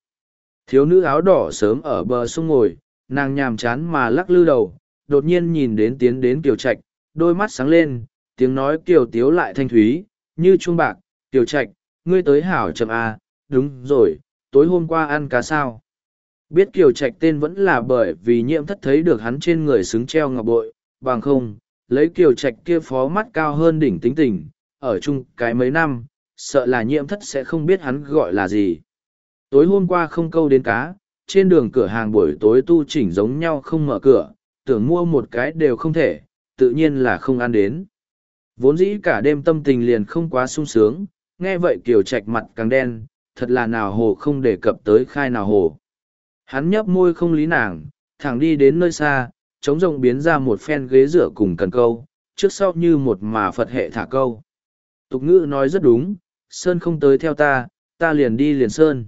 Thiếu nữ áo đỏ sớm ở bờ sông ngồi, nàng nhàm chán mà lắc lư đầu, đột nhiên nhìn đến tiến đến tiểu trạch, đôi mắt sáng lên, tiếng nói kiều tiếu lại thanh thúy, như chuông bạc, tiểu trạch, ngươi tới hảo chậm à? Đúng rồi, tối hôm qua ăn cá sao. Biết Kiều Trạch tên vẫn là bởi vì nhiễm thất thấy được hắn trên người xứng treo ngọc bội, bằng không, lấy Kiều Trạch kia phó mắt cao hơn đỉnh tính tình, ở chung cái mấy năm, sợ là nhiễm thất sẽ không biết hắn gọi là gì. Tối hôm qua không câu đến cá, trên đường cửa hàng buổi tối tu chỉnh giống nhau không mở cửa, tưởng mua một cái đều không thể, tự nhiên là không ăn đến. Vốn dĩ cả đêm tâm tình liền không quá sung sướng, nghe vậy Kiều Trạch mặt càng đen, thật là nào hồ không đề cập tới khai nào hồ. Hắn nhấp môi không lý nàng, thẳng đi đến nơi xa, chống rộng biến ra một phen ghế rửa cùng cần câu, trước sau như một mà Phật hệ thả câu. Tục ngữ nói rất đúng, Sơn không tới theo ta, ta liền đi liền Sơn.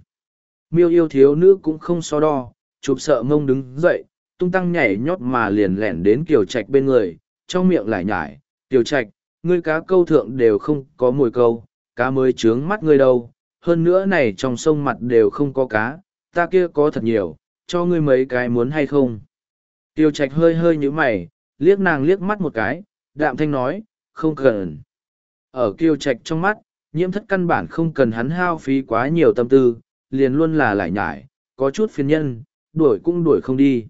Miêu yêu thiếu nữ cũng không so đo, chụp sợ ngông đứng dậy, tung tăng nhảy nhót mà liền lẻn đến Kiều Trạch bên người, trong miệng lại nhải, Kiều Trạch, ngươi cá câu thượng đều không có mùi câu, cá mới trướng mắt ngươi đâu, hơn nữa này trong sông mặt đều không có cá, ta kia có thật nhiều, cho ngươi mấy cái muốn hay không. Tiêu Trạch hơi hơi như mày, liếc nàng liếc mắt một cái, đạm thanh nói, không cần. Ở Kiêu Trạch trong mắt, nhiễm thất căn bản không cần hắn hao phí quá nhiều tâm tư, liền luôn là lại nhải, có chút phiền nhân, đuổi cũng đuổi không đi.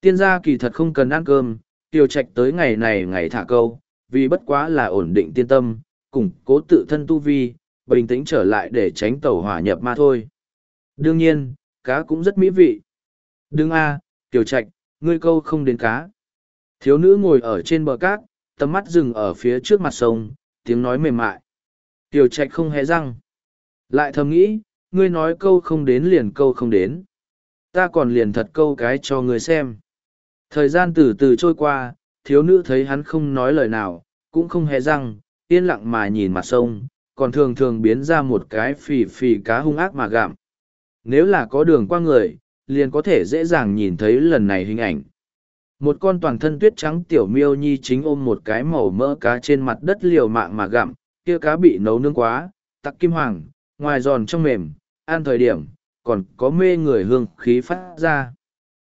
Tiên gia kỳ thật không cần ăn cơm, Tiêu Trạch tới ngày này ngày thả câu, vì bất quá là ổn định tiên tâm, củng cố tự thân tu vi, bình tĩnh trở lại để tránh tẩu hỏa nhập ma thôi. Đương nhiên, cá cũng rất mỹ vị. đương a, à, Tiểu Trạch, ngươi câu không đến cá. Thiếu nữ ngồi ở trên bờ cát, tầm mắt dừng ở phía trước mặt sông, tiếng nói mềm mại. Tiểu Trạch không hề răng. Lại thầm nghĩ, ngươi nói câu không đến liền câu không đến. Ta còn liền thật câu cái cho ngươi xem. Thời gian từ từ trôi qua, thiếu nữ thấy hắn không nói lời nào, cũng không hề răng, yên lặng mà nhìn mặt sông, còn thường thường biến ra một cái phì phì cá hung ác mà gặm. Nếu là có đường qua người, liền có thể dễ dàng nhìn thấy lần này hình ảnh. Một con toàn thân tuyết trắng tiểu miêu nhi chính ôm một cái màu mỡ cá trên mặt đất liều mạng mà gặm, kia cá bị nấu nướng quá, tặc kim hoàng, ngoài giòn trong mềm, ăn thời điểm, còn có mê người hương khí phát ra.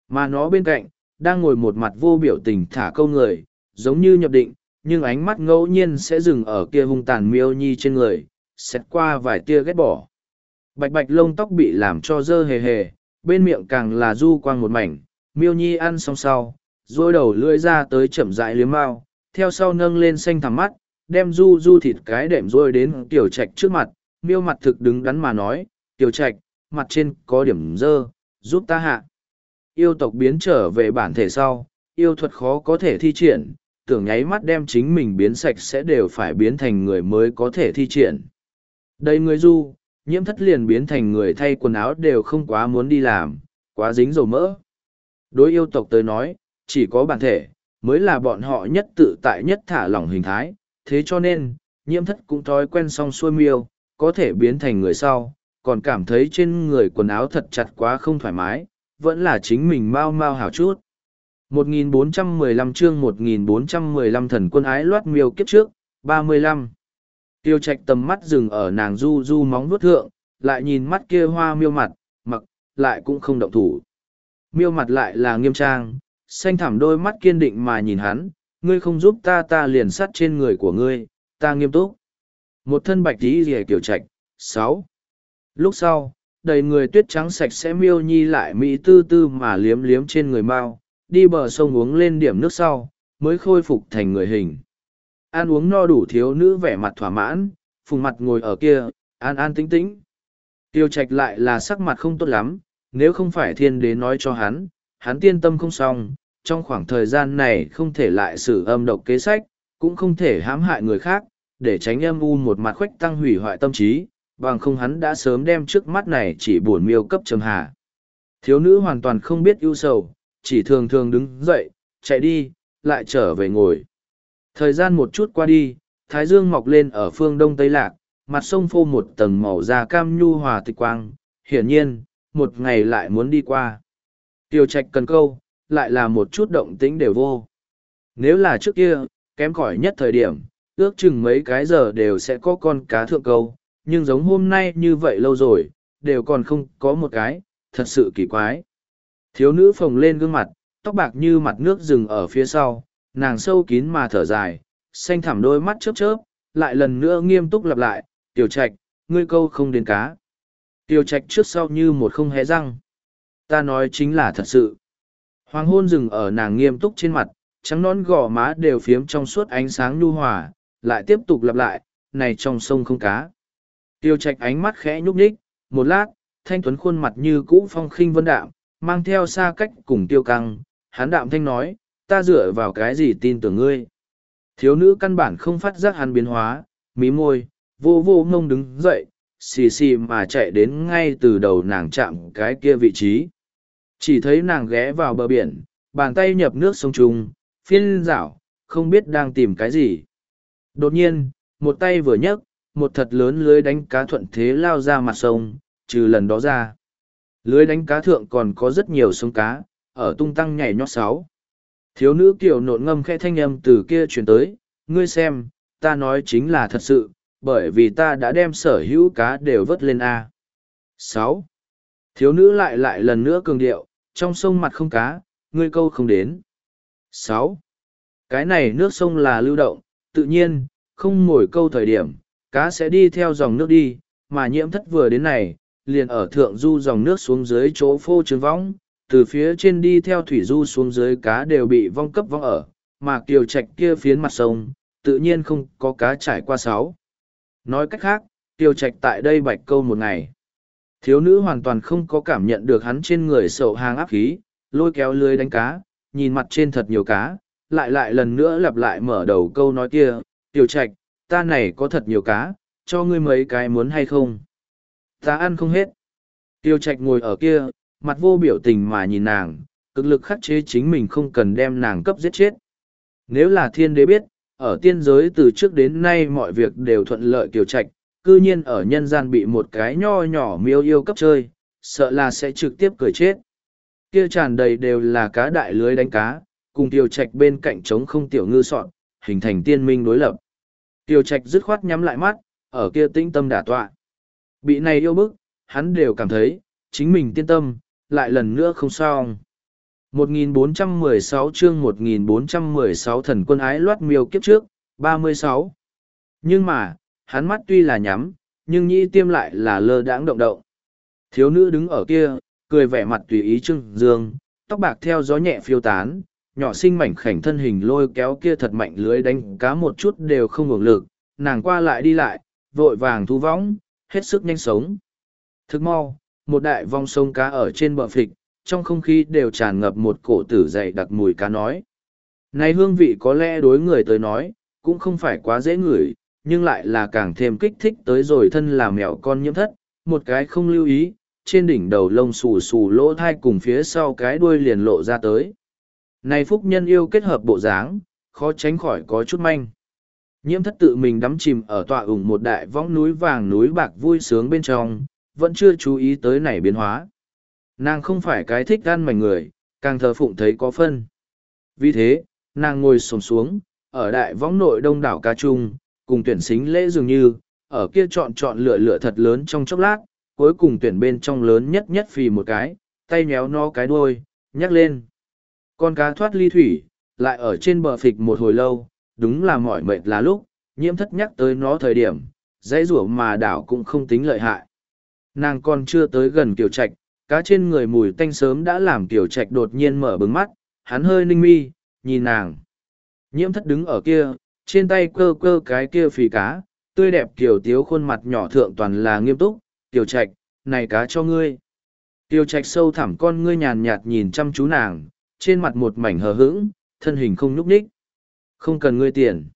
Mà nó bên cạnh, đang ngồi một mặt vô biểu tình thả câu người, giống như nhập định, nhưng ánh mắt ngẫu nhiên sẽ dừng ở kia hung tàn miêu nhi trên người, xét qua vài tia ghét bỏ. Bạch bạch lông tóc bị làm cho dơ hề hề, bên miệng càng là du quang một mảnh, miêu nhi ăn xong sau, rồi đầu lưỡi ra tới chậm rãi liếm mau, theo sau nâng lên xanh thẳm mắt, đem du du thịt cái đệm rồi đến tiểu trạch trước mặt, miêu mặt thực đứng đắn mà nói, tiểu trạch, mặt trên có điểm dơ, giúp ta hạ. Yêu tộc biến trở về bản thể sau, yêu thuật khó có thể thi triển, tưởng nháy mắt đem chính mình biến sạch sẽ đều phải biến thành người mới có thể thi triển. Đây người du, nhiễm thất liền biến thành người thay quần áo đều không quá muốn đi làm, quá dính dầu mỡ. Đối yêu tộc tới nói, chỉ có bản thể, mới là bọn họ nhất tự tại nhất thả lỏng hình thái, thế cho nên, nhiễm thất cũng thói quen xong xuôi miêu, có thể biến thành người sau, còn cảm thấy trên người quần áo thật chặt quá không thoải mái, vẫn là chính mình mau mau hảo chút. 1415 chương 1415 thần quân ái loát miêu kiếp trước, 35. Tiêu trạch tầm mắt dừng ở nàng du du móng vuốt thượng, lại nhìn mắt kia hoa miêu mặt, mặc, lại cũng không động thủ. Miêu mặt lại là nghiêm trang, xanh thẳm đôi mắt kiên định mà nhìn hắn, ngươi không giúp ta ta liền sắt trên người của ngươi, ta nghiêm túc. Một thân bạch tí rìa kiểu trạch, 6. Lúc sau, đầy người tuyết trắng sạch sẽ miêu nhi lại mỹ tư tư mà liếm liếm trên người mao, đi bờ sông uống lên điểm nước sau, mới khôi phục thành người hình. Ăn uống no đủ thiếu nữ vẻ mặt thỏa mãn, phùng mặt ngồi ở kia, an an tĩnh tĩnh. Tiêu trạch lại là sắc mặt không tốt lắm, nếu không phải thiên đế nói cho hắn, hắn tiên tâm không xong, trong khoảng thời gian này không thể lại xử âm độc kế sách, cũng không thể hãm hại người khác, để tránh âm u một mặt khuếch tăng hủy hoại tâm trí, bằng không hắn đã sớm đem trước mắt này chỉ buồn miêu cấp trầm hạ Thiếu nữ hoàn toàn không biết ưu sầu, chỉ thường thường đứng dậy, chạy đi, lại trở về ngồi. Thời gian một chút qua đi, thái dương mọc lên ở phương đông tây lạc, mặt sông phô một tầng màu da cam nhu hòa tịch quang, hiển nhiên, một ngày lại muốn đi qua. Tiêu trạch cần câu, lại là một chút động tĩnh đều vô. Nếu là trước kia, kém cỏi nhất thời điểm, ước chừng mấy cái giờ đều sẽ có con cá thượng câu, nhưng giống hôm nay như vậy lâu rồi, đều còn không có một cái, thật sự kỳ quái. Thiếu nữ phồng lên gương mặt, tóc bạc như mặt nước rừng ở phía sau, nàng sâu kín mà thở dài, xanh thẳm đôi mắt chớp chớp, lại lần nữa nghiêm túc lặp lại, tiểu trạch, ngươi câu không đến cá. Tiểu trạch trước sau như một không hé răng. Ta nói chính là thật sự. Hoàng hôn rừng ở nàng nghiêm túc trên mặt, trắng nón gò má đều phiếm trong suốt ánh sáng nhu hòa, lại tiếp tục lặp lại, này trong sông không cá. Tiêu trạch ánh mắt khẽ nhúc nhích, một lát, thanh tuấn khuôn mặt như cũ phong khinh vân đạm, mang theo xa cách cùng tiêu căng, hắn đạm thanh nói, ta dựa vào cái gì tin tưởng ngươi. Thiếu nữ căn bản không phát giác hắn biến hóa, mí môi, vô vô ngông đứng dậy, xì xì mà chạy đến ngay từ đầu nàng chạm cái kia vị trí. Chỉ thấy nàng ghé vào bờ biển, bàn tay nhập nước sông trùng, phiên rảo, không biết đang tìm cái gì. Đột nhiên, một tay vừa nhấc, một thật lớn lưới đánh cá thuận thế lao ra mặt sông, trừ lần đó ra. Lưới đánh cá thượng còn có rất nhiều sông cá, ở tung tăng nhảy nhót sáu. Thiếu nữ kiểu nộn ngâm khẽ thanh âm từ kia truyền tới, ngươi xem, ta nói chính là thật sự, bởi vì ta đã đem sở hữu cá đều vớt lên A. sáu Thiếu nữ lại lại lần nữa cường điệu, trong sông mặt không cá, ngươi câu không đến. sáu Cái này nước sông là lưu động, tự nhiên, không ngồi câu thời điểm, cá sẽ đi theo dòng nước đi, mà nhiễm thất vừa đến này, liền ở thượng du dòng nước xuống dưới chỗ phô trướng võng, từ phía trên đi theo thủy du xuống dưới cá đều bị vong cấp vong ở, mà kiều trạch kia phiến mặt sông, tự nhiên không có cá trải qua sáu. Nói cách khác, kiều trạch tại đây bạch câu một ngày. Thiếu nữ hoàn toàn không có cảm nhận được hắn trên người sậu hàng áp khí, lôi kéo lưới đánh cá, nhìn mặt trên thật nhiều cá, lại lại lần nữa lặp lại mở đầu câu nói kia, tiểu trạch, ta này có thật nhiều cá, cho ngươi mấy cái muốn hay không? Ta ăn không hết. Tiêu trạch ngồi ở kia, mặt vô biểu tình mà nhìn nàng, cực lực khắc chế chính mình không cần đem nàng cấp giết chết. Nếu là thiên đế biết, ở tiên giới từ trước đến nay mọi việc đều thuận lợi kiều trạch, cư nhiên ở nhân gian bị một cái nho nhỏ miêu yêu cấp chơi, sợ là sẽ trực tiếp cười chết. Kia tràn đầy đều là cá đại lưới đánh cá, cùng tiêu trạch bên cạnh trống không tiểu ngư sọn, hình thành tiên minh đối lập. Tiêu trạch dứt khoát nhắm lại mắt, ở kia tĩnh tâm đả tọa. Bị này yêu bức, hắn đều cảm thấy, chính mình tiên tâm, lại lần nữa không sao. 1416 chương 1416 thần quân ái loát miêu kiếp trước, 36. Nhưng mà, hắn mắt tuy là nhắm, nhưng nhĩ tiêm lại là lơ đãng động động. Thiếu nữ đứng ở kia, cười vẻ mặt tùy ý trưng dương, tóc bạc theo gió nhẹ phiêu tán, nhỏ sinh mảnh khảnh thân hình lôi kéo kia thật mạnh lưới đánh cá một chút đều không ngừng lực, nàng qua lại đi lại, vội vàng thu võng, hết sức nhanh sống. Thức mau, một đại vong sông cá ở trên bờ phịch, trong không khí đều tràn ngập một cổ tử dày đặc mùi cá nói. Này hương vị có lẽ đối người tới nói, cũng không phải quá dễ ngửi, nhưng lại là càng thêm kích thích tới rồi thân là mèo con nhiễm thất, một cái không lưu ý, trên đỉnh đầu lông xù xù lỗ thai cùng phía sau cái đuôi liền lộ ra tới. Này phúc nhân yêu kết hợp bộ dáng, khó tránh khỏi có chút manh. Nhiễm thất tự mình đắm chìm ở tọa ủng một đại võng núi vàng núi bạc vui sướng bên trong, vẫn chưa chú ý tới này biến hóa. Nàng không phải cái thích gan mảnh người, càng thờ phụng thấy có phân. Vì thế, nàng ngồi sồm xuống, ở đại võng nội đông đảo ca trung, cùng tuyển xính lễ dường như, ở kia chọn chọn lựa lựa thật lớn trong chốc lát, cuối cùng tuyển bên trong lớn nhất nhất phì một cái, tay nhéo nó cái đuôi, nhắc lên. Con cá thoát ly thủy, lại ở trên bờ phịch một hồi lâu, đúng là mỏi mệt là lúc, nhiễm thất nhắc tới nó thời điểm, dãy rủa mà đảo cũng không tính lợi hại. Nàng còn chưa tới gần kiều trạch, cá trên người mùi tanh sớm đã làm kiều trạch đột nhiên mở bừng mắt, hắn hơi ninh mi, nhìn nàng. Nhiễm thất đứng ở kia, trên tay cơ cơ cái kia phì cá, tươi đẹp kiều tiếu khuôn mặt nhỏ thượng toàn là nghiêm túc, kiều trạch, này cá cho ngươi. Kiều trạch sâu thẳm con ngươi nhàn nhạt nhìn chăm chú nàng, trên mặt một mảnh hờ hững, thân hình không nhúc nhích. Không cần ngươi tiền.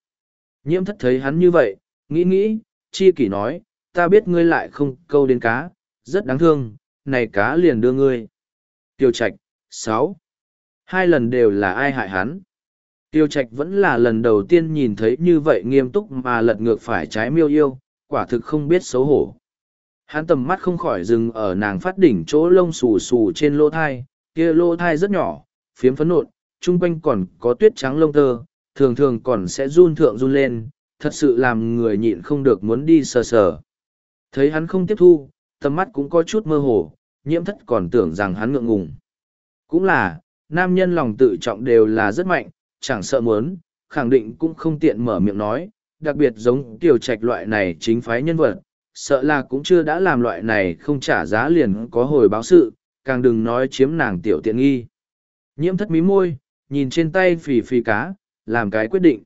Nhiễm thất thấy hắn như vậy, nghĩ nghĩ, chi kỷ nói, ta biết ngươi lại không câu đến cá, rất đáng thương, này cá liền đưa ngươi. Tiêu Trạch, sáu, Hai lần đều là ai hại hắn. Tiêu Trạch vẫn là lần đầu tiên nhìn thấy như vậy nghiêm túc mà lật ngược phải trái miêu yêu, quả thực không biết xấu hổ. Hắn tầm mắt không khỏi dừng ở nàng phát đỉnh chỗ lông xù xù trên lỗ thai, kia lỗ thai rất nhỏ, phiếm phấn nộn, chung quanh còn có tuyết trắng lông tơ, thường thường còn sẽ run thượng run lên, thật sự làm người nhịn không được muốn đi sờ sờ. Thấy hắn không tiếp thu, tầm mắt cũng có chút mơ hồ, nhiễm thất còn tưởng rằng hắn ngượng ngùng. Cũng là, nam nhân lòng tự trọng đều là rất mạnh, chẳng sợ muốn, khẳng định cũng không tiện mở miệng nói, đặc biệt giống tiểu trạch loại này chính phái nhân vật, sợ là cũng chưa đã làm loại này không trả giá liền có hồi báo sự, càng đừng nói chiếm nàng tiểu tiện nghi. Nhiễm thất mí môi, nhìn trên tay phì phì cá, làm cái quyết định.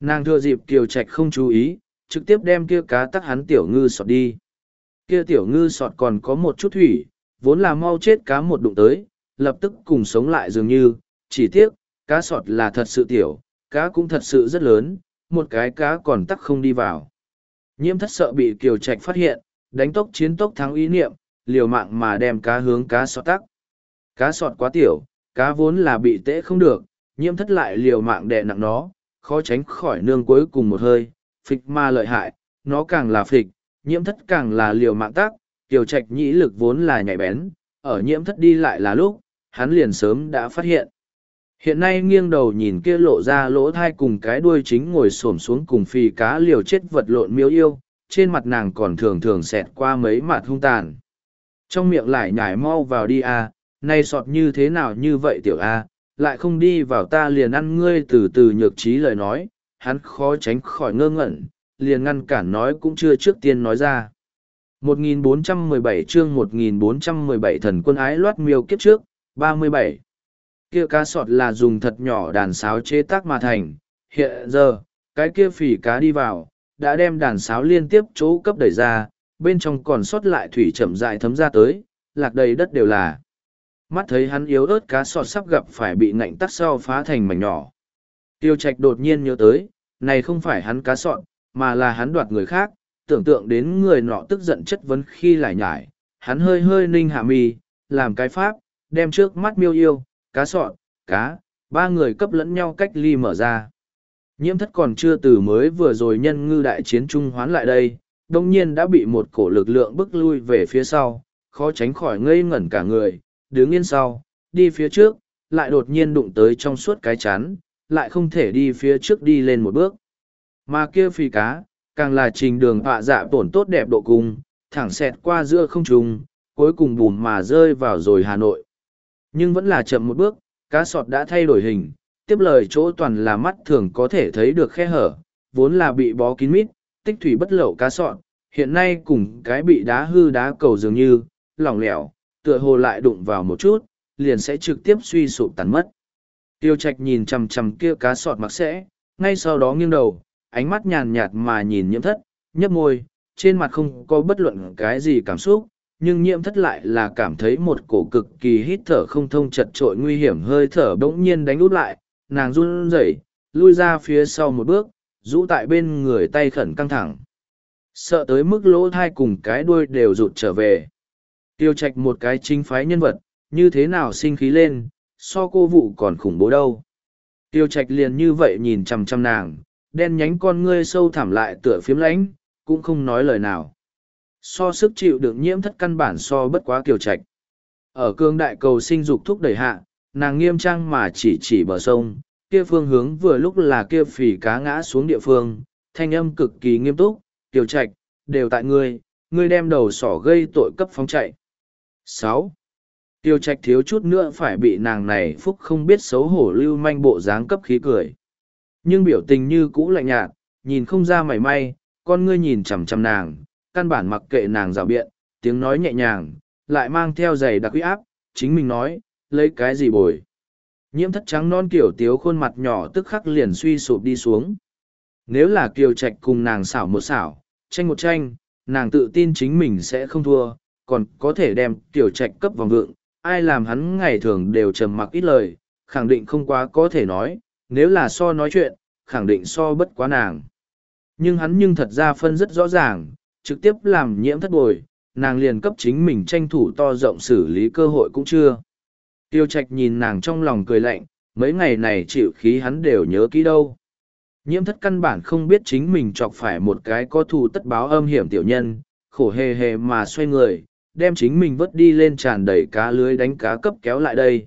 Nàng thừa dịp kiều trạch không chú ý, trực tiếp đem kia cá tắc hắn tiểu ngư sọt đi. Kia tiểu ngư sọt còn có một chút thủy, vốn là mau chết cá một đụng tới, lập tức cùng sống lại dường như, chỉ tiếc, cá sọt là thật sự tiểu, cá cũng thật sự rất lớn, một cái cá còn tắc không đi vào. Nhiễm thất sợ bị kiều trạch phát hiện, đánh tốc chiến tốc thắng ý niệm, liều mạng mà đem cá hướng cá sọt tắc. Cá sọt quá tiểu, cá vốn là bị tễ không được, nhiễm thất lại liều mạng đè nặng nó, khó tránh khỏi nương cuối cùng một hơi, phịch ma lợi hại, nó càng là phịch, nhiễm thất càng là liều mạng tác, tiểu trạch nhĩ lực vốn là nhạy bén, ở nhiễm thất đi lại là lúc, hắn liền sớm đã phát hiện. Hiện nay nghiêng đầu nhìn kia lộ ra lỗ thai cùng cái đuôi chính ngồi xổm xuống cùng phi cá liều chết vật lộn miếu yêu, trên mặt nàng còn thường thường xẹt qua mấy mặt hung tàn. Trong miệng lại nhảy mau vào đi a, nay sọt như thế nào như vậy tiểu a, lại không đi vào ta liền ăn ngươi từ từ nhược trí lời nói, hắn khó tránh khỏi ngơ ngẩn, liền ngăn cản nói cũng chưa trước tiên nói ra. 1417 chương 1417 thần quân ái loát miêu kiếp trước, 37. Kia cá sọt là dùng thật nhỏ đàn sáo chế tác mà thành, hiện giờ, cái kia phỉ cá đi vào, đã đem đàn sáo liên tiếp chỗ cấp đẩy ra, bên trong còn sót lại thủy chậm dại thấm ra tới, lạc đầy đất đều là. Mắt thấy hắn yếu ớt cá sọt sắp gặp phải bị ngạnh tắt sau phá thành mảnh nhỏ. Tiêu trạch đột nhiên nhớ tới, này không phải hắn cá sọt, mà là hắn đoạt người khác, tưởng tượng đến người nọ tức giận chất vấn khi lại nhải, hắn hơi hơi ninh hạ mi, làm cái pháp, đem trước mắt miêu yêu, cá sọt, cá, ba người cấp lẫn nhau cách ly mở ra. Nhiễm thất còn chưa từ mới vừa rồi nhân ngư đại chiến trung hoán lại đây, đông nhiên đã bị một cổ lực lượng bức lui về phía sau, khó tránh khỏi ngây ngẩn cả người, đứng yên sau, đi phía trước, lại đột nhiên đụng tới trong suốt cái chắn, lại không thể đi phía trước đi lên một bước. Mà kia phi cá, càng là trình đường họa dạ tổn tốt đẹp độ cùng, thẳng xẹt qua giữa không trung, cuối cùng bùm mà rơi vào rồi Hà Nội. Nhưng vẫn là chậm một bước, cá sọt đã thay đổi hình, tiếp lời chỗ toàn là mắt thường có thể thấy được khe hở, vốn là bị bó kín mít, tích thủy bất lậu cá sọt, hiện nay cùng cái bị đá hư đá cầu dường như, lỏng lẻo, tựa hồ lại đụng vào một chút, liền sẽ trực tiếp suy sụp tàn mất. Tiêu trạch nhìn chằm chằm kia cá sọt mặc sẽ, ngay sau đó nghiêng đầu, ánh mắt nhàn nhạt mà nhìn nhiễm thất, nhấp môi, trên mặt không có bất luận cái gì cảm xúc, nhưng nhiễm thất lại là cảm thấy một cổ cực kỳ hít thở không thông chật trội nguy hiểm hơi thở bỗng nhiên đánh út lại, nàng run rẩy, lui ra phía sau một bước, rũ tại bên người tay khẩn căng thẳng. Sợ tới mức lỗ thai cùng cái đuôi đều rụt trở về. Tiêu trạch một cái chính phái nhân vật, như thế nào sinh khí lên, so cô vụ còn khủng bố đâu. Tiêu trạch liền như vậy nhìn chằm chằm nàng, đen nhánh con ngươi sâu thẳm lại tựa phiếm lãnh, cũng không nói lời nào. So sức chịu đựng nhiễm thất căn bản so bất quá kiều trạch. Ở cương đại cầu sinh dục thúc đẩy hạ, nàng nghiêm trang mà chỉ chỉ bờ sông, kia phương hướng vừa lúc là kia phỉ cá ngã xuống địa phương, thanh âm cực kỳ nghiêm túc, kiều trạch, đều tại ngươi, ngươi đem đầu sỏ gây tội cấp phóng chạy sáu Tiêu trạch thiếu chút nữa phải bị nàng này phúc không biết xấu hổ lưu manh bộ dáng cấp khí cười. Nhưng biểu tình như cũ lạnh nhạt, nhìn không ra mảy may, con ngươi nhìn chằm chằm nàng, căn bản mặc kệ nàng rào biện, tiếng nói nhẹ nhàng, lại mang theo giày đặc uy áp, chính mình nói, lấy cái gì bồi. Nhiễm thất trắng non kiểu tiếu khuôn mặt nhỏ tức khắc liền suy sụp đi xuống. Nếu là kiều trạch cùng nàng xảo một xảo, tranh một tranh, nàng tự tin chính mình sẽ không thua, còn có thể đem tiểu trạch cấp vòng vượng, ai làm hắn ngày thường đều trầm mặc ít lời, khẳng định không quá có thể nói, nếu là so nói chuyện, khẳng định so bất quá nàng. Nhưng hắn nhưng thật ra phân rất rõ ràng, trực tiếp làm nhiễm thất bồi, nàng liền cấp chính mình tranh thủ to rộng xử lý cơ hội cũng chưa. Tiêu trạch nhìn nàng trong lòng cười lạnh, mấy ngày này chịu khí hắn đều nhớ kỹ đâu. Nhiễm thất căn bản không biết chính mình chọc phải một cái có thù tất báo âm hiểm tiểu nhân, khổ hề hề mà xoay người, đem chính mình vớt đi lên tràn đầy cá lưới đánh cá cấp kéo lại đây.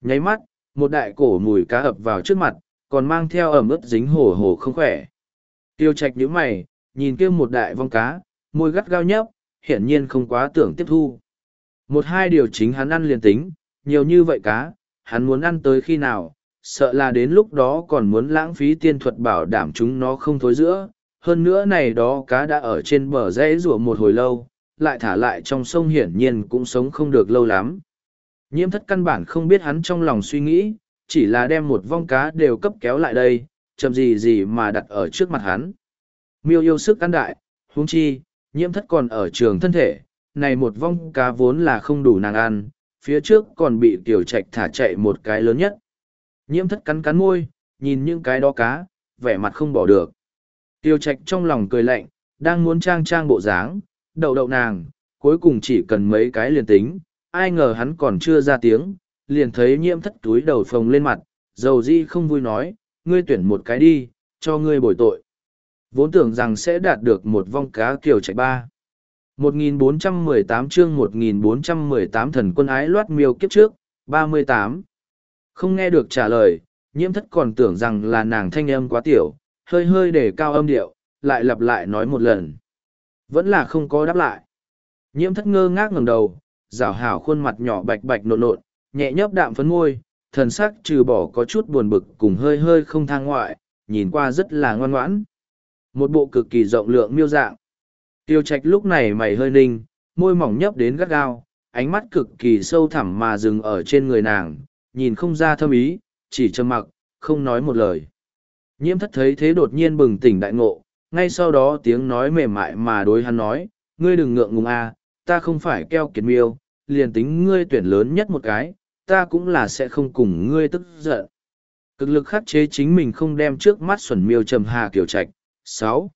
Nháy mắt, một đại cổ mùi cá ập vào trước mặt, còn mang theo ẩm ướt dính hổ hổ không khỏe. Tiêu trạch nhíu mày, nhìn kia một đại vong cá, môi gắt gao nhấp, hiển nhiên không quá tưởng tiếp thu. Một hai điều chính hắn ăn liền tính, nhiều như vậy cá, hắn muốn ăn tới khi nào, sợ là đến lúc đó còn muốn lãng phí tiên thuật bảo đảm chúng nó không thối giữa. Hơn nữa này đó cá đã ở trên bờ rẽ rùa một hồi lâu, lại thả lại trong sông hiển nhiên cũng sống không được lâu lắm. Nhiễm thất căn bản không biết hắn trong lòng suy nghĩ, chỉ là đem một vong cá đều cấp kéo lại đây, chậm gì gì mà đặt ở trước mặt hắn. Miêu yêu sức ăn đại, huống chi, nhiễm thất còn ở trường thân thể, này một vong cá vốn là không đủ nàng ăn, phía trước còn bị tiểu trạch thả chạy một cái lớn nhất. Nhiễm thất cắn cắn môi, nhìn những cái đó cá, vẻ mặt không bỏ được. Tiêu trạch trong lòng cười lạnh, đang muốn trang trang bộ dáng, đậu đậu nàng, cuối cùng chỉ cần mấy cái liền tính, ai ngờ hắn còn chưa ra tiếng, liền thấy nhiễm thất túi đầu phồng lên mặt, dầu di không vui nói, ngươi tuyển một cái đi, cho ngươi bồi tội. Vốn tưởng rằng sẽ đạt được một vong cá kiều chạy ba. 1418 chương 1418 thần quân ái loát miêu kiếp trước, 38. Không nghe được trả lời, nhiễm thất còn tưởng rằng là nàng thanh âm quá tiểu, hơi hơi để cao âm điệu, lại lặp lại nói một lần. Vẫn là không có đáp lại. Nhiễm thất ngơ ngác ngẩng đầu, rảo hảo khuôn mặt nhỏ bạch bạch nộn nộn, nhẹ nhấp đạm phấn môi, thần sắc trừ bỏ có chút buồn bực cùng hơi hơi không thang ngoại, nhìn qua rất là ngoan ngoãn. Một bộ cực kỳ rộng lượng miêu dạng. Tiêu trạch lúc này mày hơi ninh, môi mỏng nhấp đến gắt gao, ánh mắt cực kỳ sâu thẳm mà dừng ở trên người nàng, nhìn không ra thâm ý, chỉ trầm mặc, không nói một lời. Nhiễm thất thấy thế đột nhiên bừng tỉnh đại ngộ, ngay sau đó tiếng nói mềm mại mà đối hắn nói, ngươi đừng ngượng ngùng a, ta không phải keo kiệt miêu, liền tính ngươi tuyển lớn nhất một cái, ta cũng là sẽ không cùng ngươi tức giận. Cực lực khắc chế chính mình không đem trước mắt xuẩn miêu trầm hà kiểu trạch. sáu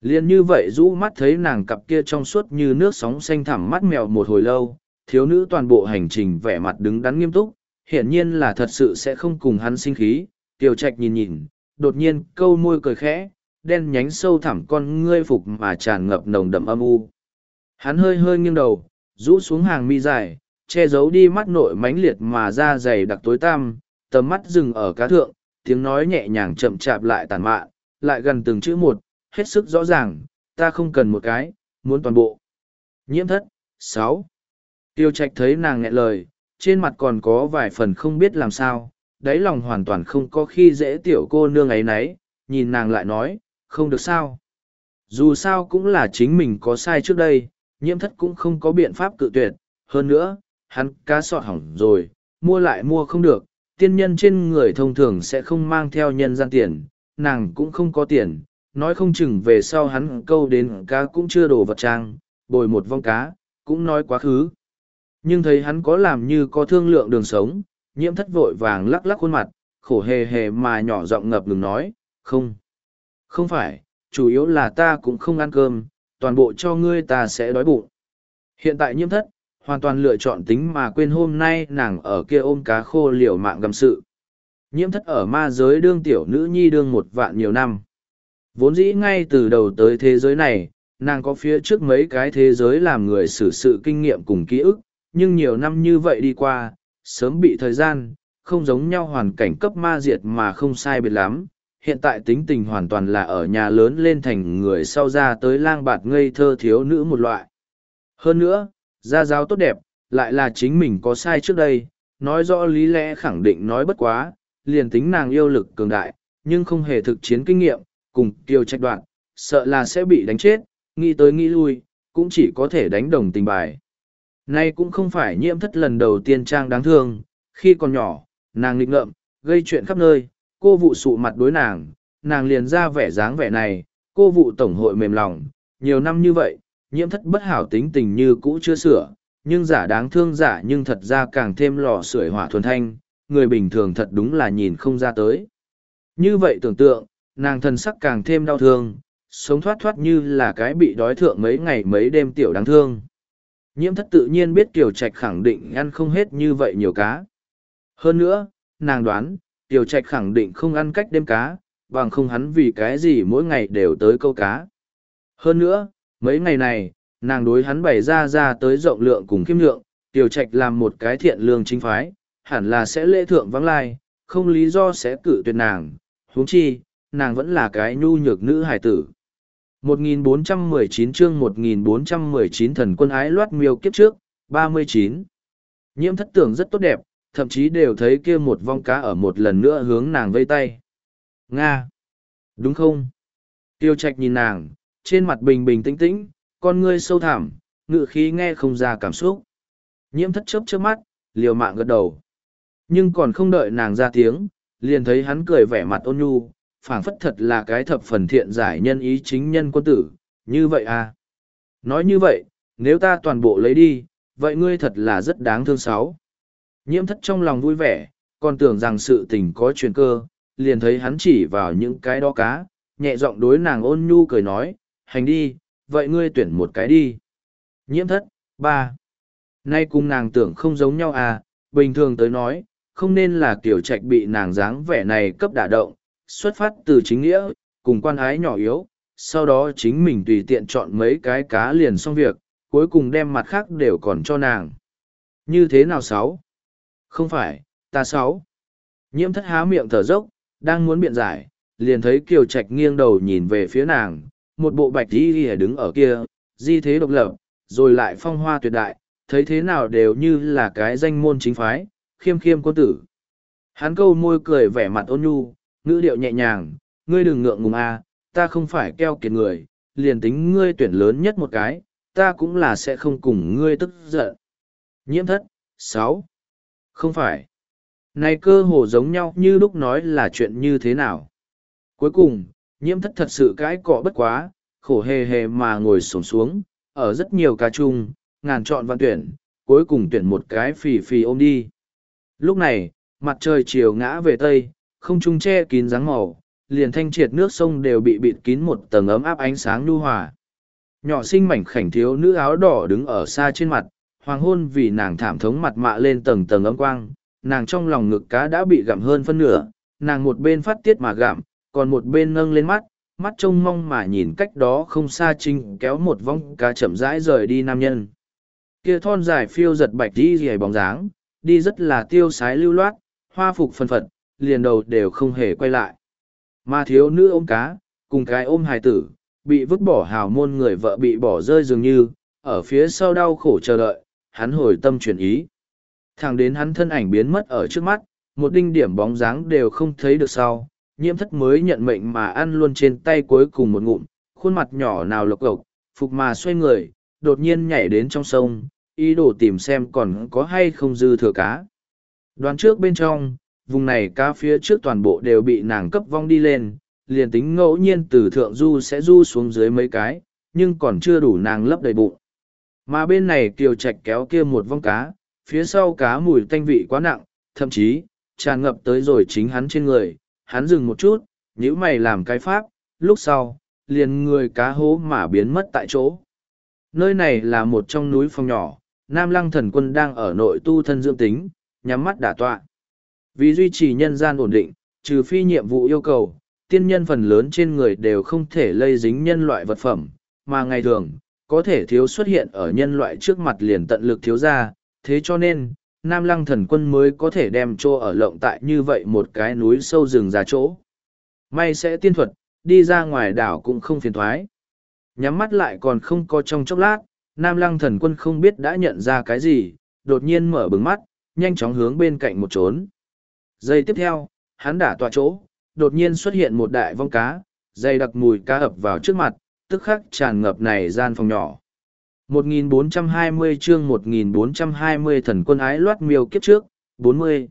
Liên như vậy rũ mắt thấy nàng cặp kia trong suốt như nước sóng xanh thẳm mắt mèo một hồi lâu, thiếu nữ toàn bộ hành trình vẻ mặt đứng đắn nghiêm túc, hiển nhiên là thật sự sẽ không cùng hắn sinh khí. Tiểu trạch nhìn nhìn, đột nhiên câu môi cười khẽ, đen nhánh sâu thẳm con ngươi phục mà tràn ngập nồng đậm âm u. Hắn hơi hơi nghiêng đầu, rũ xuống hàng mi dài, che giấu đi mắt nội mãnh liệt mà da dày đặc tối tăm, tầm mắt dừng ở cá thượng, tiếng nói nhẹ nhàng chậm chạp lại tàn mạn, lại gần từng chữ một, hết sức rõ ràng, ta không cần một cái, muốn toàn bộ. Nhiễm thất, sáu. Tiêu trạch thấy nàng nghẹn lời, trên mặt còn có vài phần không biết làm sao, đáy lòng hoàn toàn không có khi dễ tiểu cô nương ấy nấy, nhìn nàng lại nói, không được sao. Dù sao cũng là chính mình có sai trước đây, nhiễm thất cũng không có biện pháp cự tuyệt, hơn nữa, hắn cá sọt hỏng rồi, mua lại mua không được, tiên nhân trên người thông thường sẽ không mang theo nhân gian tiền, nàng cũng không có tiền, nói không chừng về sau hắn câu đến cá cũng chưa đổ vật trang, bồi một vong cá, cũng nói quá khứ. Nhưng thấy hắn có làm như có thương lượng đường sống, nhiễm thất vội vàng lắc lắc khuôn mặt, khổ hề hề mà nhỏ giọng ngập ngừng nói, không, không phải, chủ yếu là ta cũng không ăn cơm, toàn bộ cho ngươi ta sẽ đói bụng. Hiện tại nhiễm thất, hoàn toàn lựa chọn tính mà quên hôm nay nàng ở kia ôm cá khô liều mạng gầm sự. Nhiễm thất ở ma giới đương tiểu nữ nhi đương một vạn nhiều năm. Vốn dĩ ngay từ đầu tới thế giới này, nàng có phía trước mấy cái thế giới làm người xử sự kinh nghiệm cùng ký ức, nhưng nhiều năm như vậy đi qua, sớm bị thời gian, không giống nhau hoàn cảnh cấp ma diệt mà không sai biệt lắm. Hiện tại tính tình hoàn toàn là ở nhà lớn lên thành người sau ra tới lang bạt ngây thơ thiếu nữ một loại. Hơn nữa, gia giáo tốt đẹp, lại là chính mình có sai trước đây, nói rõ lý lẽ khẳng định nói bất quá, liền tính nàng yêu lực cường đại, nhưng không hề thực chiến kinh nghiệm, cùng tiêu trách đoạn, sợ là sẽ bị đánh chết, nghĩ tới nghĩ lui, cũng chỉ có thể đánh đồng tình bài. Nay cũng không phải nhiễm thất lần đầu tiên trang đáng thương, khi còn nhỏ, nàng nghịch ngợm, gây chuyện khắp nơi, cô vụ sụ mặt đối nàng, nàng liền ra vẻ dáng vẻ này, cô vụ tổng hội mềm lòng, nhiều năm như vậy, nhiễm thất bất hảo tính tình như cũ chưa sửa, nhưng giả đáng thương giả nhưng thật ra càng thêm lò sưởi hỏa thuần thanh, người bình thường thật đúng là nhìn không ra tới. Như vậy tưởng tượng, nàng thân sắc càng thêm đau thương, sống thoát thoát như là cái bị đói thượng mấy ngày mấy đêm tiểu đáng thương. Nhiễm thất tự nhiên biết kiểu Trạch khẳng định ăn không hết như vậy nhiều cá. Hơn nữa, nàng đoán, Tiểu Trạch khẳng định không ăn cách đêm cá, bằng không hắn vì cái gì mỗi ngày đều tới câu cá. Hơn nữa, mấy ngày này, nàng đối hắn bày ra ra tới rộng lượng cùng khiêm lượng, Tiểu Trạch làm một cái thiện lương chính phái, hẳn là sẽ lễ thượng vắng lai, không lý do sẽ cử tuyệt nàng, huống chi, nàng vẫn là cái nhu nhược nữ hài tử. 1419 chương 1419 thần quân ái loát miêu kiếp trước, 39. Nhiễm thất tưởng rất tốt đẹp, thậm chí đều thấy kia một vong cá ở một lần nữa hướng nàng vây tay. Nga! Đúng không? Tiêu trạch nhìn nàng, trên mặt bình bình tĩnh tĩnh, con ngươi sâu thẳm, ngự khí nghe không ra cảm xúc. Nhiễm thất chớp chớp mắt, liều mạng gật đầu. Nhưng còn không đợi nàng ra tiếng, liền thấy hắn cười vẻ mặt ôn nhu, phảng phất thật là cái thập phần thiện giải nhân ý chính nhân quân tử, như vậy à. Nói như vậy, nếu ta toàn bộ lấy đi, vậy ngươi thật là rất đáng thương sáu. Nhiễm thất trong lòng vui vẻ, còn tưởng rằng sự tình có chuyện cơ, liền thấy hắn chỉ vào những cái đó cá, nhẹ giọng đối nàng ôn nhu cười nói, hành đi, vậy ngươi tuyển một cái đi. Nhiễm thất, ba. Nay cùng nàng tưởng không giống nhau à, bình thường tới nói, không nên là kiểu trạch bị nàng dáng vẻ này cấp đả động, xuất phát từ chính nghĩa, cùng quan ái nhỏ yếu, sau đó chính mình tùy tiện chọn mấy cái cá liền xong việc, cuối cùng đem mặt khác đều còn cho nàng. Như thế nào sáu? Không phải, ta sáu. Nhiễm thất há miệng thở dốc, đang muốn biện giải, liền thấy Kiều Trạch nghiêng đầu nhìn về phía nàng, một bộ bạch đi ghi đứng ở kia, di thế độc lập, rồi lại phong hoa tuyệt đại, thấy thế nào đều như là cái danh môn chính phái, khiêm khiêm quân tử. Hắn câu môi cười vẻ mặt ôn nhu, ngữ điệu nhẹ nhàng, ngươi đừng ngượng ngùng a, ta không phải keo kiệt người, liền tính ngươi tuyển lớn nhất một cái, ta cũng là sẽ không cùng ngươi tức giận. Nhiễm thất, sáu không phải. Này cơ hồ giống nhau như lúc nói là chuyện như thế nào. Cuối cùng, nhiễm thất thật sự cãi cọ bất quá, khổ hề hề mà ngồi sổm xuống, ở rất nhiều ca chung, ngàn chọn văn tuyển, cuối cùng tuyển một cái phì phì ôm đi. Lúc này, mặt trời chiều ngã về tây, không trung che kín dáng màu, liền thanh triệt nước sông đều bị bịt kín một tầng ấm áp ánh sáng nhu hòa. Nhỏ xinh mảnh khảnh thiếu nữ áo đỏ đứng ở xa trên mặt, hoàng hôn vì nàng thảm thống mặt mạ lên tầng tầng ấm quang, nàng trong lòng ngực cá đã bị gặm hơn phân nửa, nàng một bên phát tiết mà gặm, còn một bên nâng lên mắt, mắt trông mong mà nhìn cách đó không xa trinh kéo một vong cá chậm rãi rời đi nam nhân. Kia thon dài phiêu giật bạch đi dì bóng dáng, đi rất là tiêu sái lưu loát, hoa phục phân phật, liền đầu đều không hề quay lại. Mà thiếu nữ ôm cá, cùng cái ôm hài tử, bị vứt bỏ hào môn người vợ bị bỏ rơi dường như, ở phía sau đau khổ chờ đợi, hắn hồi tâm chuyển ý. Thẳng đến hắn thân ảnh biến mất ở trước mắt, một đinh điểm bóng dáng đều không thấy được sau, nhiễm thất mới nhận mệnh mà ăn luôn trên tay cuối cùng một ngụm, khuôn mặt nhỏ nào lộc lộc, phục mà xoay người, đột nhiên nhảy đến trong sông, ý đồ tìm xem còn có hay không dư thừa cá. Đoán trước bên trong, vùng này cá phía trước toàn bộ đều bị nàng cấp vong đi lên, liền tính ngẫu nhiên từ thượng du sẽ du xuống dưới mấy cái, nhưng còn chưa đủ nàng lấp đầy bụng. Mà bên này kiều trạch kéo kia một vong cá, phía sau cá mùi tanh vị quá nặng, thậm chí, tràn ngập tới rồi chính hắn trên người, hắn dừng một chút, nhíu mày làm cái pháp, lúc sau, liền người cá hố mà biến mất tại chỗ. Nơi này là một trong núi phong nhỏ, Nam Lăng thần quân đang ở nội tu thân dưỡng tính, nhắm mắt đả tọa. Vì duy trì nhân gian ổn định, trừ phi nhiệm vụ yêu cầu, tiên nhân phần lớn trên người đều không thể lây dính nhân loại vật phẩm, mà ngày thường, có thể thiếu xuất hiện ở nhân loại trước mặt liền tận lực thiếu ra, thế cho nên, Nam Lăng thần quân mới có thể đem chỗ ở lộng tại như vậy một cái núi sâu rừng ra chỗ. May sẽ tiên thuật, đi ra ngoài đảo cũng không phiền thoái. Nhắm mắt lại còn không có trong chốc lát, Nam Lăng thần quân không biết đã nhận ra cái gì, đột nhiên mở bừng mắt, nhanh chóng hướng bên cạnh một trốn. Giây tiếp theo, hắn đã tọa chỗ, đột nhiên xuất hiện một đại vong cá, dây đặc mùi cá ập vào trước mặt, tức khắc tràn ngập này gian phòng nhỏ. 1420 chương 1420 thần quân ái loát miêu kiếp trước, 40.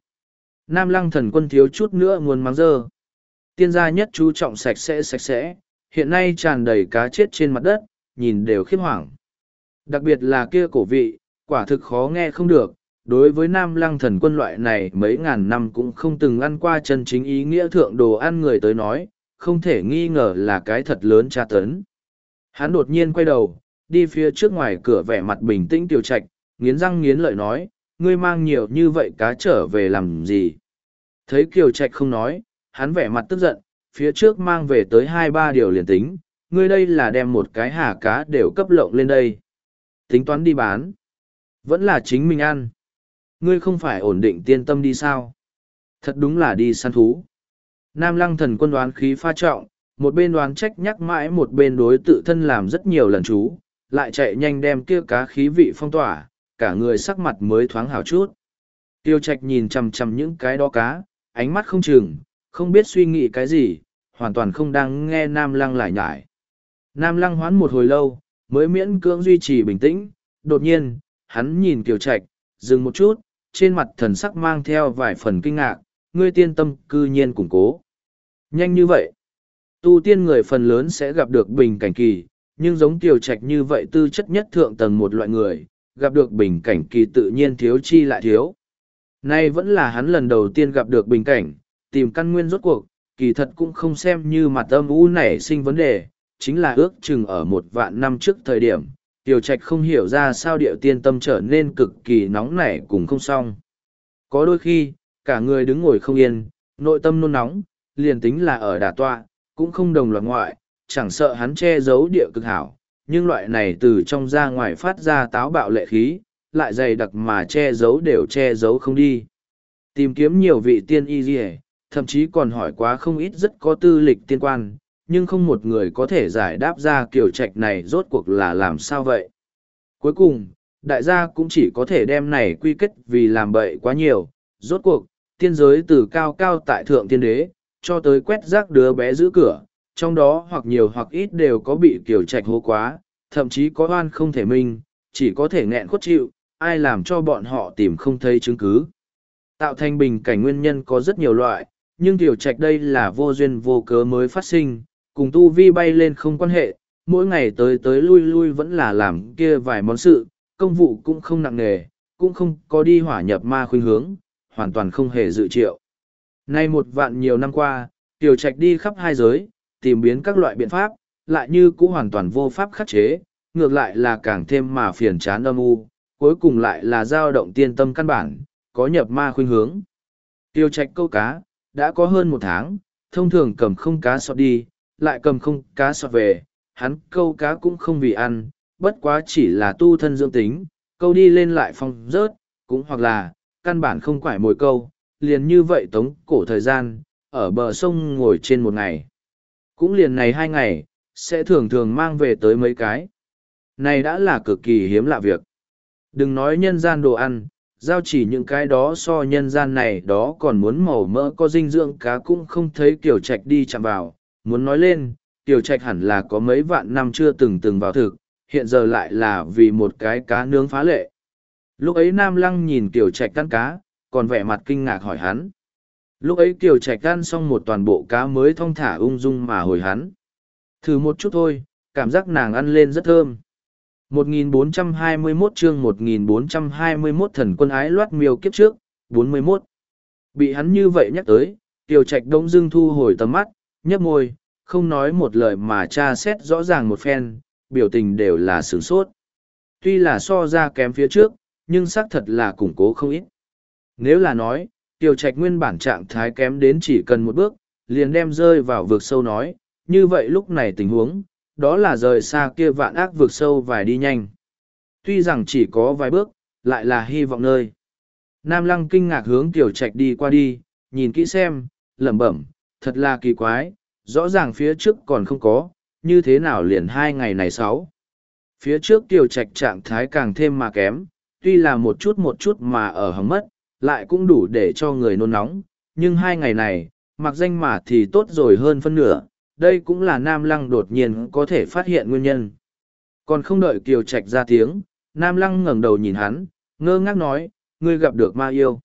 Nam lăng thần quân thiếu chút nữa nguồn mắng dơ. Tiên gia nhất chú trọng sạch sẽ sạch sẽ, hiện nay tràn đầy cá chết trên mặt đất, nhìn đều khiếp hoảng. Đặc biệt là kia cổ vị, quả thực khó nghe không được, đối với nam lăng thần quân loại này mấy ngàn năm cũng không từng ăn qua chân chính ý nghĩa thượng đồ ăn người tới nói, không thể nghi ngờ là cái thật lớn tra tấn. Hắn đột nhiên quay đầu, đi phía trước ngoài cửa vẻ mặt bình tĩnh tiểu trạch, nghiến răng nghiến lợi nói, ngươi mang nhiều như vậy cá trở về làm gì? Thấy kiều trạch không nói, hắn vẻ mặt tức giận, phía trước mang về tới hai ba điều liền tính, ngươi đây là đem một cái hà cá đều cấp lộng lên đây. Tính toán đi bán. Vẫn là chính mình ăn. Ngươi không phải ổn định tiên tâm đi sao? Thật đúng là đi săn thú. Nam lăng thần quân đoán khí pha trọng, một bên đoán trách nhắc mãi một bên đối tự thân làm rất nhiều lần chú, lại chạy nhanh đem kia cá khí vị phong tỏa, cả người sắc mặt mới thoáng hào chút. Tiêu trạch nhìn chằm chằm những cái đó cá, ánh mắt không chừng, không biết suy nghĩ cái gì, hoàn toàn không đang nghe Nam Lăng lại nhải. Nam Lăng hoán một hồi lâu, mới miễn cưỡng duy trì bình tĩnh, đột nhiên, hắn nhìn Kiều Trạch, dừng một chút, trên mặt thần sắc mang theo vài phần kinh ngạc, ngươi tiên tâm cư nhiên củng cố. Nhanh như vậy, tu tiên người phần lớn sẽ gặp được bình cảnh kỳ, nhưng giống Tiểu Trạch như vậy tư chất nhất thượng tầng một loại người, gặp được bình cảnh kỳ tự nhiên thiếu chi lại thiếu. Nay vẫn là hắn lần đầu tiên gặp được bình cảnh, tìm căn nguyên rốt cuộc, kỳ thật cũng không xem như mặt âm u nảy sinh vấn đề, chính là ước chừng ở một vạn năm trước thời điểm, Tiểu Trạch không hiểu ra sao điệu tiên tâm trở nên cực kỳ nóng nảy cùng không xong. Có đôi khi, cả người đứng ngồi không yên, nội tâm nôn nóng, liền tính là ở đà tọa, cũng không đồng loạt ngoại, chẳng sợ hắn che giấu địa cực hảo, nhưng loại này từ trong ra ngoài phát ra táo bạo lệ khí, lại dày đặc mà che giấu đều che giấu không đi. Tìm kiếm nhiều vị tiên y dì thậm chí còn hỏi quá không ít rất có tư lịch tiên quan, nhưng không một người có thể giải đáp ra kiểu trạch này rốt cuộc là làm sao vậy. Cuối cùng, đại gia cũng chỉ có thể đem này quy kết vì làm bậy quá nhiều, rốt cuộc, tiên giới từ cao cao tại thượng tiên đế, cho tới quét rác đứa bé giữ cửa, trong đó hoặc nhiều hoặc ít đều có bị kiểu trạch hố quá, thậm chí có oan không thể minh, chỉ có thể nghẹn khuất chịu, ai làm cho bọn họ tìm không thấy chứng cứ. Tạo thành bình cảnh nguyên nhân có rất nhiều loại, nhưng tiểu trạch đây là vô duyên vô cớ mới phát sinh, cùng tu vi bay lên không quan hệ, mỗi ngày tới tới lui lui vẫn là làm kia vài món sự, công vụ cũng không nặng nề, cũng không có đi hỏa nhập ma khuynh hướng, hoàn toàn không hề dự triệu. Nay một vạn nhiều năm qua, tiểu trạch đi khắp hai giới, tìm biến các loại biện pháp, lại như cũng hoàn toàn vô pháp khắc chế, ngược lại là càng thêm mà phiền chán âm u, cuối cùng lại là dao động tiên tâm căn bản, có nhập ma khuynh hướng. Tiêu trạch câu cá, đã có hơn một tháng, thông thường cầm không cá sọt đi, lại cầm không cá sọt về, hắn câu cá cũng không vì ăn, bất quá chỉ là tu thân dưỡng tính, câu đi lên lại phong rớt, cũng hoặc là, căn bản không quải mồi câu, liền như vậy tống cổ thời gian, ở bờ sông ngồi trên một ngày. Cũng liền này hai ngày, sẽ thường thường mang về tới mấy cái. Này đã là cực kỳ hiếm lạ việc. Đừng nói nhân gian đồ ăn, giao chỉ những cái đó so nhân gian này đó còn muốn màu mỡ có dinh dưỡng cá cũng không thấy kiểu trạch đi chạm vào. Muốn nói lên, tiểu trạch hẳn là có mấy vạn năm chưa từng từng vào thực, hiện giờ lại là vì một cái cá nướng phá lệ. Lúc ấy Nam Lăng nhìn tiểu trạch căn cá, còn vẻ mặt kinh ngạc hỏi hắn. Lúc ấy tiểu trạch ăn xong một toàn bộ cá mới thong thả ung dung mà hồi hắn. Thử một chút thôi, cảm giác nàng ăn lên rất thơm. 1421 chương 1421 thần quân ái loát miêu kiếp trước, 41. Bị hắn như vậy nhắc tới, tiểu trạch đông dưng thu hồi tầm mắt, nhấp môi, không nói một lời mà tra xét rõ ràng một phen, biểu tình đều là sửng sốt. Tuy là so ra kém phía trước, nhưng xác thật là củng cố không ít. Nếu là nói, tiểu trạch nguyên bản trạng thái kém đến chỉ cần một bước, liền đem rơi vào vực sâu nói, như vậy lúc này tình huống, đó là rời xa kia vạn ác vực sâu vài đi nhanh. Tuy rằng chỉ có vài bước, lại là hy vọng nơi. Nam lăng kinh ngạc hướng tiểu trạch đi qua đi, nhìn kỹ xem, lẩm bẩm, thật là kỳ quái, rõ ràng phía trước còn không có, như thế nào liền hai ngày này sáu. Phía trước tiểu trạch trạng thái càng thêm mà kém, tuy là một chút một chút mà ở hóng mất, lại cũng đủ để cho người nôn nóng, nhưng hai ngày này, mặc danh mà thì tốt rồi hơn phân nửa, đây cũng là Nam Lăng đột nhiên có thể phát hiện nguyên nhân. Còn không đợi Kiều Trạch ra tiếng, Nam Lăng ngẩng đầu nhìn hắn, ngơ ngác nói, ngươi gặp được ma yêu.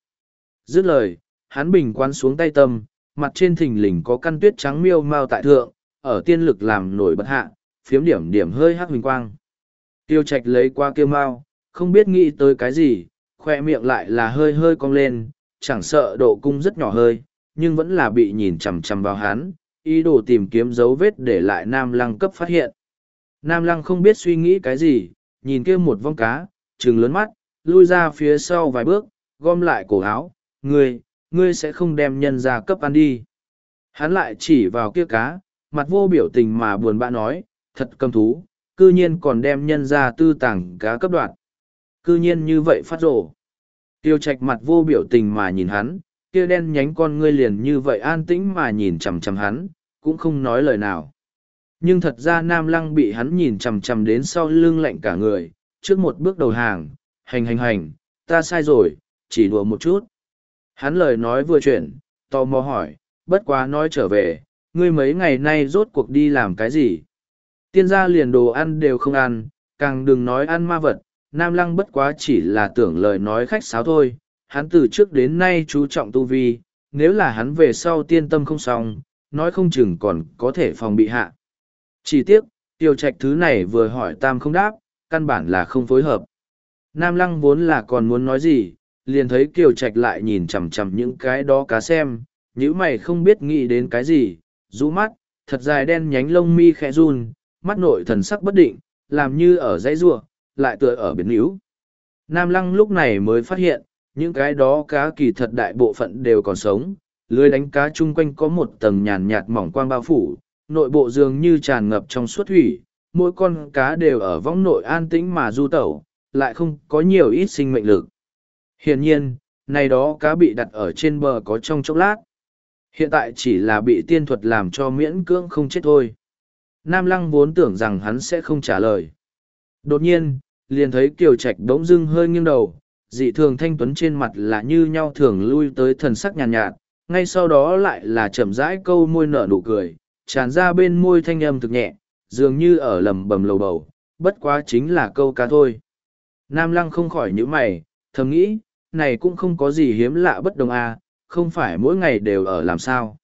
Dứt lời, hắn bình quan xuống tay tâm, mặt trên thình lình có căn tuyết trắng miêu mau tại thượng, ở tiên lực làm nổi bật hạ, phiếm điểm điểm hơi hắc huỳnh quang. Tiêu Trạch lấy qua kêu mau, không biết nghĩ tới cái gì, khoe miệng lại là hơi hơi cong lên, chẳng sợ độ cung rất nhỏ hơi, nhưng vẫn là bị nhìn chằm chằm vào hắn, ý đồ tìm kiếm dấu vết để lại Nam Lăng cấp phát hiện. Nam Lăng không biết suy nghĩ cái gì, nhìn kia một vong cá, trừng lớn mắt, lui ra phía sau vài bước, gom lại cổ áo, ngươi, ngươi sẽ không đem nhân ra cấp ăn đi. Hắn lại chỉ vào kia cá, mặt vô biểu tình mà buồn bã nói, thật cầm thú, cư nhiên còn đem nhân ra tư tàng cá cấp đoạn. Cư nhiên như vậy phát rổ. Tiêu trạch mặt vô biểu tình mà nhìn hắn, kia đen nhánh con ngươi liền như vậy an tĩnh mà nhìn chằm chằm hắn, cũng không nói lời nào. Nhưng thật ra Nam Lăng bị hắn nhìn chằm chằm đến sau lưng lạnh cả người, trước một bước đầu hàng, hành hành hành, ta sai rồi, chỉ đùa một chút. Hắn lời nói vừa chuyển, tò mò hỏi, bất quá nói trở về, ngươi mấy ngày nay rốt cuộc đi làm cái gì? Tiên gia liền đồ ăn đều không ăn, càng đừng nói ăn ma vật, Nam Lăng bất quá chỉ là tưởng lời nói khách sáo thôi, hắn từ trước đến nay chú trọng tu vi, nếu là hắn về sau tiên tâm không xong, nói không chừng còn có thể phòng bị hạ. Chỉ tiếc, tiêu trạch thứ này vừa hỏi tam không đáp, căn bản là không phối hợp. Nam Lăng vốn là còn muốn nói gì, liền thấy kiều trạch lại nhìn chằm chằm những cái đó cá xem, nhữ mày không biết nghĩ đến cái gì, rũ mắt, thật dài đen nhánh lông mi khẽ run, mắt nội thần sắc bất định, làm như ở dãy ruộng, lại tựa ở biển níu. Nam Lăng lúc này mới phát hiện, những cái đó cá kỳ thật đại bộ phận đều còn sống, lưới đánh cá chung quanh có một tầng nhàn nhạt mỏng quang bao phủ, nội bộ dường như tràn ngập trong suốt thủy, mỗi con cá đều ở vong nội an tĩnh mà du tẩu, lại không có nhiều ít sinh mệnh lực. Hiển nhiên, này đó cá bị đặt ở trên bờ có trong chốc lát. Hiện tại chỉ là bị tiên thuật làm cho miễn cưỡng không chết thôi. Nam Lăng vốn tưởng rằng hắn sẽ không trả lời. Đột nhiên, liền thấy Kiều Trạch bỗng dưng hơi nghiêng đầu, dị thường thanh tuấn trên mặt là như nhau thường lui tới thần sắc nhàn nhạt, nhạt, ngay sau đó lại là chậm rãi câu môi nở nụ cười, tràn ra bên môi thanh âm thực nhẹ, dường như ở lầm bầm lầu bầu, bất quá chính là câu cá thôi. Nam Lăng không khỏi nhữ mày, thầm nghĩ, này cũng không có gì hiếm lạ bất đồng à, không phải mỗi ngày đều ở làm sao.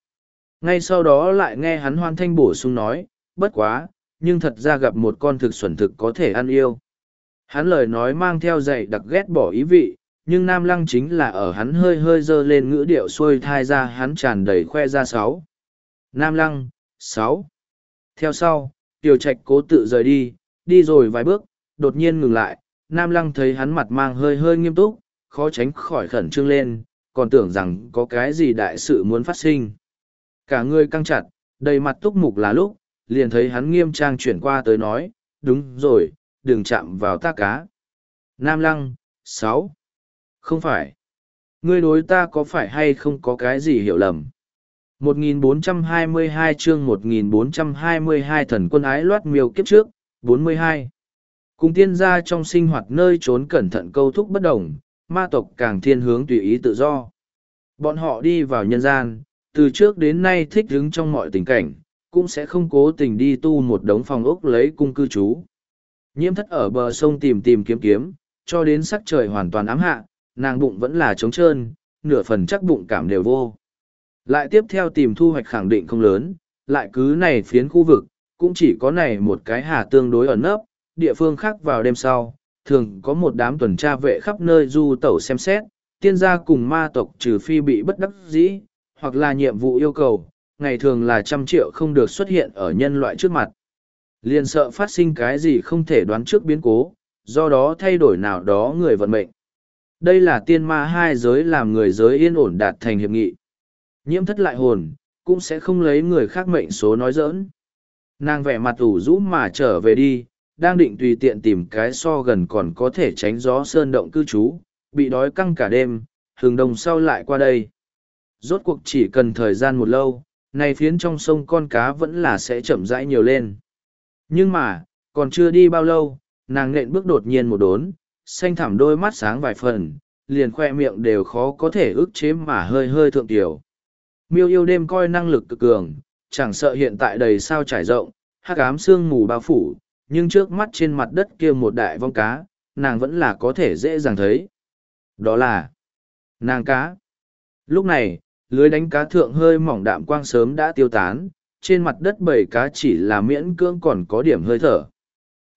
Ngay sau đó lại nghe hắn hoan thanh bổ sung nói, bất quá, nhưng thật ra gặp một con thực xuẩn thực có thể ăn yêu. Hắn lời nói mang theo dạy đặc ghét bỏ ý vị, nhưng Nam Lăng chính là ở hắn hơi hơi dơ lên ngữ điệu xuôi thai ra hắn tràn đầy khoe ra sáu. Nam Lăng, sáu. Theo sau, Tiểu Trạch cố tự rời đi, đi rồi vài bước, đột nhiên ngừng lại, Nam Lăng thấy hắn mặt mang hơi hơi nghiêm túc, khó tránh khỏi khẩn trương lên, còn tưởng rằng có cái gì đại sự muốn phát sinh. Cả người căng chặt, đầy mặt túc mục là lúc, liền thấy hắn nghiêm trang chuyển qua tới nói, đúng rồi, đừng chạm vào ta cá. Nam Lăng, sáu Không phải. Ngươi đối ta có phải hay không có cái gì hiểu lầm? 1422 chương 1422 thần quân ái loát miêu kiếp trước, 42. Cùng tiên gia trong sinh hoạt nơi trốn cẩn thận câu thúc bất đồng, ma tộc càng thiên hướng tùy ý tự do. Bọn họ đi vào nhân gian, từ trước đến nay thích đứng trong mọi tình cảnh, cũng sẽ không cố tình đi tu một đống phòng ốc lấy cung cư trú. Nhiễm thất ở bờ sông tìm tìm kiếm kiếm, cho đến sắc trời hoàn toàn ám hạ, nàng bụng vẫn là trống trơn, nửa phần chắc bụng cảm đều vô. Lại tiếp theo tìm thu hoạch khẳng định không lớn, lại cứ này phiến khu vực, cũng chỉ có này một cái hà tương đối ẩn nấp, địa phương khác vào đêm sau, thường có một đám tuần tra vệ khắp nơi du tẩu xem xét, tiên gia cùng ma tộc trừ phi bị bất đắc dĩ, hoặc là nhiệm vụ yêu cầu, ngày thường là trăm triệu không được xuất hiện ở nhân loại trước mặt. Liền sợ phát sinh cái gì không thể đoán trước biến cố, do đó thay đổi nào đó người vận mệnh. Đây là tiên ma hai giới làm người giới yên ổn đạt thành hiệp nghị. Nhiễm thất lại hồn, cũng sẽ không lấy người khác mệnh số nói giỡn. Nàng vẻ mặt ủ rũ mà trở về đi, đang định tùy tiện tìm cái so gần còn có thể tránh gió sơn động cư trú, bị đói căng cả đêm, hừng đồng sau lại qua đây. Rốt cuộc chỉ cần thời gian một lâu, này phiến trong sông con cá vẫn là sẽ chậm rãi nhiều lên. Nhưng mà, còn chưa đi bao lâu, nàng nện bước đột nhiên một đốn, xanh thẳm đôi mắt sáng vài phần, liền khoe miệng đều khó có thể ức chế mà hơi hơi thượng tiểu. Miêu yêu đêm coi năng lực cực cường, chẳng sợ hiện tại đầy sao trải rộng, hắc ám sương mù bao phủ, nhưng trước mắt trên mặt đất kia một đại vong cá, nàng vẫn là có thể dễ dàng thấy. Đó là nàng cá. Lúc này, lưới đánh cá thượng hơi mỏng đạm quang sớm đã tiêu tán, trên mặt đất bầy cá chỉ là miễn cưỡng còn có điểm hơi thở.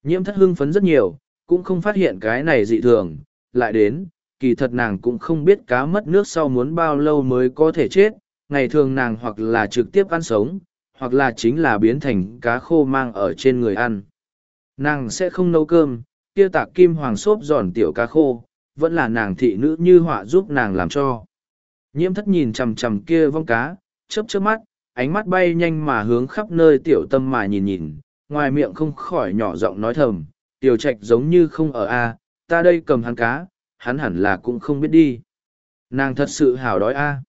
Nhiễm thất hưng phấn rất nhiều, cũng không phát hiện cái này dị thường, lại đến, kỳ thật nàng cũng không biết cá mất nước sau muốn bao lâu mới có thể chết, ngày thường nàng hoặc là trực tiếp ăn sống, hoặc là chính là biến thành cá khô mang ở trên người ăn. Nàng sẽ không nấu cơm, kia tạc kim hoàng xốp giòn tiểu cá khô, vẫn là nàng thị nữ như họa giúp nàng làm cho. Nhiễm thất nhìn chằm chằm kia vong cá, chớp chớp mắt, ánh mắt bay nhanh mà hướng khắp nơi tiểu tâm mà nhìn nhìn, ngoài miệng không khỏi nhỏ giọng nói thầm, tiểu trạch giống như không ở a, ta đây cầm hắn cá, hắn hẳn là cũng không biết đi. Nàng thật sự hào đói a.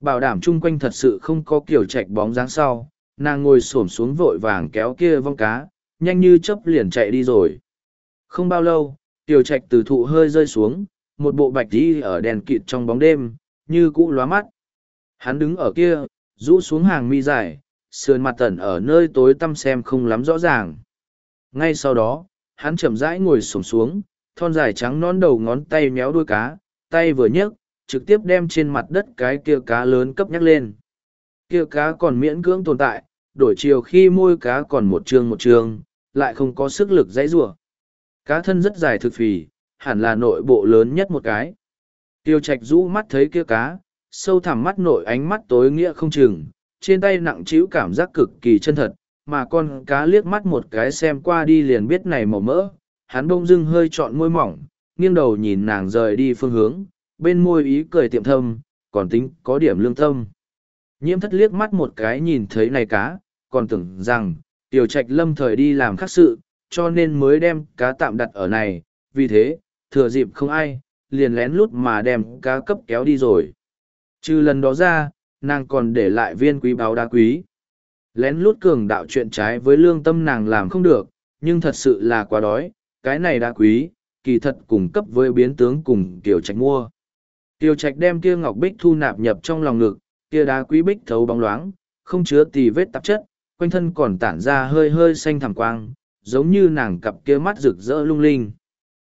Bảo đảm chung quanh thật sự không có kiểu trạch bóng dáng sau, nàng ngồi xổm xuống vội vàng kéo kia vong cá, nhanh như chớp liền chạy đi rồi. Không bao lâu, tiểu trạch từ thụ hơi rơi xuống, một bộ bạch đi ở đèn kịt trong bóng đêm, như cũ lóa mắt. Hắn đứng ở kia, rũ xuống hàng mi dài, sườn mặt tẩn ở nơi tối tăm xem không lắm rõ ràng. Ngay sau đó, hắn chậm rãi ngồi xổm xuống, thon dài trắng nón đầu ngón tay méo đuôi cá, tay vừa nhấc, trực tiếp đem trên mặt đất cái kia cá lớn cấp nhắc lên. Kia cá còn miễn cưỡng tồn tại, đổi chiều khi môi cá còn một trường một trường, lại không có sức lực dãy rủa. Cá thân rất dài thực phì, hẳn là nội bộ lớn nhất một cái. Tiêu trạch rũ mắt thấy kia cá, sâu thẳm mắt nội ánh mắt tối nghĩa không chừng, trên tay nặng trĩu cảm giác cực kỳ chân thật, mà con cá liếc mắt một cái xem qua đi liền biết này màu mỡ, hắn bông dưng hơi trọn môi mỏng, nghiêng đầu nhìn nàng rời đi phương hướng, bên môi ý cười tiệm thâm, còn tính có điểm lương tâm. Nhiễm thất liếc mắt một cái nhìn thấy này cá, còn tưởng rằng, tiểu trạch lâm thời đi làm khác sự, cho nên mới đem cá tạm đặt ở này, vì thế, thừa dịp không ai, liền lén lút mà đem cá cấp kéo đi rồi. Trừ lần đó ra, nàng còn để lại viên quý báo đá quý. Lén lút cường đạo chuyện trái với lương tâm nàng làm không được, nhưng thật sự là quá đói, cái này đá quý, kỳ thật cùng cấp với biến tướng cùng Kiều trạch mua. Kiều trạch đem kia ngọc bích thu nạp nhập trong lòng ngực, kia đá quý bích thấu bóng loáng, không chứa tì vết tạp chất, quanh thân còn tản ra hơi hơi xanh thẳm quang, giống như nàng cặp kia mắt rực rỡ lung linh.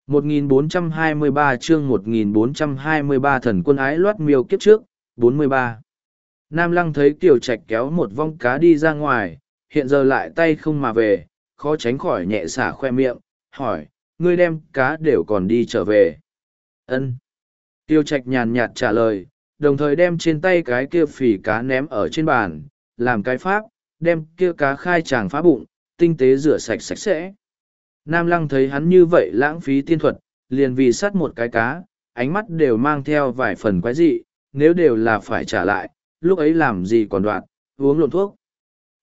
1423 chương 1423 thần quân ái loát miêu kiếp trước, 43. Nam Lăng thấy Kiều Trạch kéo một vong cá đi ra ngoài, hiện giờ lại tay không mà về, khó tránh khỏi nhẹ xả khoe miệng, hỏi, ngươi đem cá đều còn đi trở về. Ân. Tiêu Trạch nhàn nhạt trả lời, đồng thời đem trên tay cái kia phỉ cá ném ở trên bàn, làm cái pháp, đem kia cá khai tràng phá bụng, tinh tế rửa sạch sạch sẽ. Nam Lăng thấy hắn như vậy lãng phí tiên thuật, liền vì sắt một cái cá, ánh mắt đều mang theo vài phần quái dị, nếu đều là phải trả lại, lúc ấy làm gì còn đoạn, uống lộn thuốc.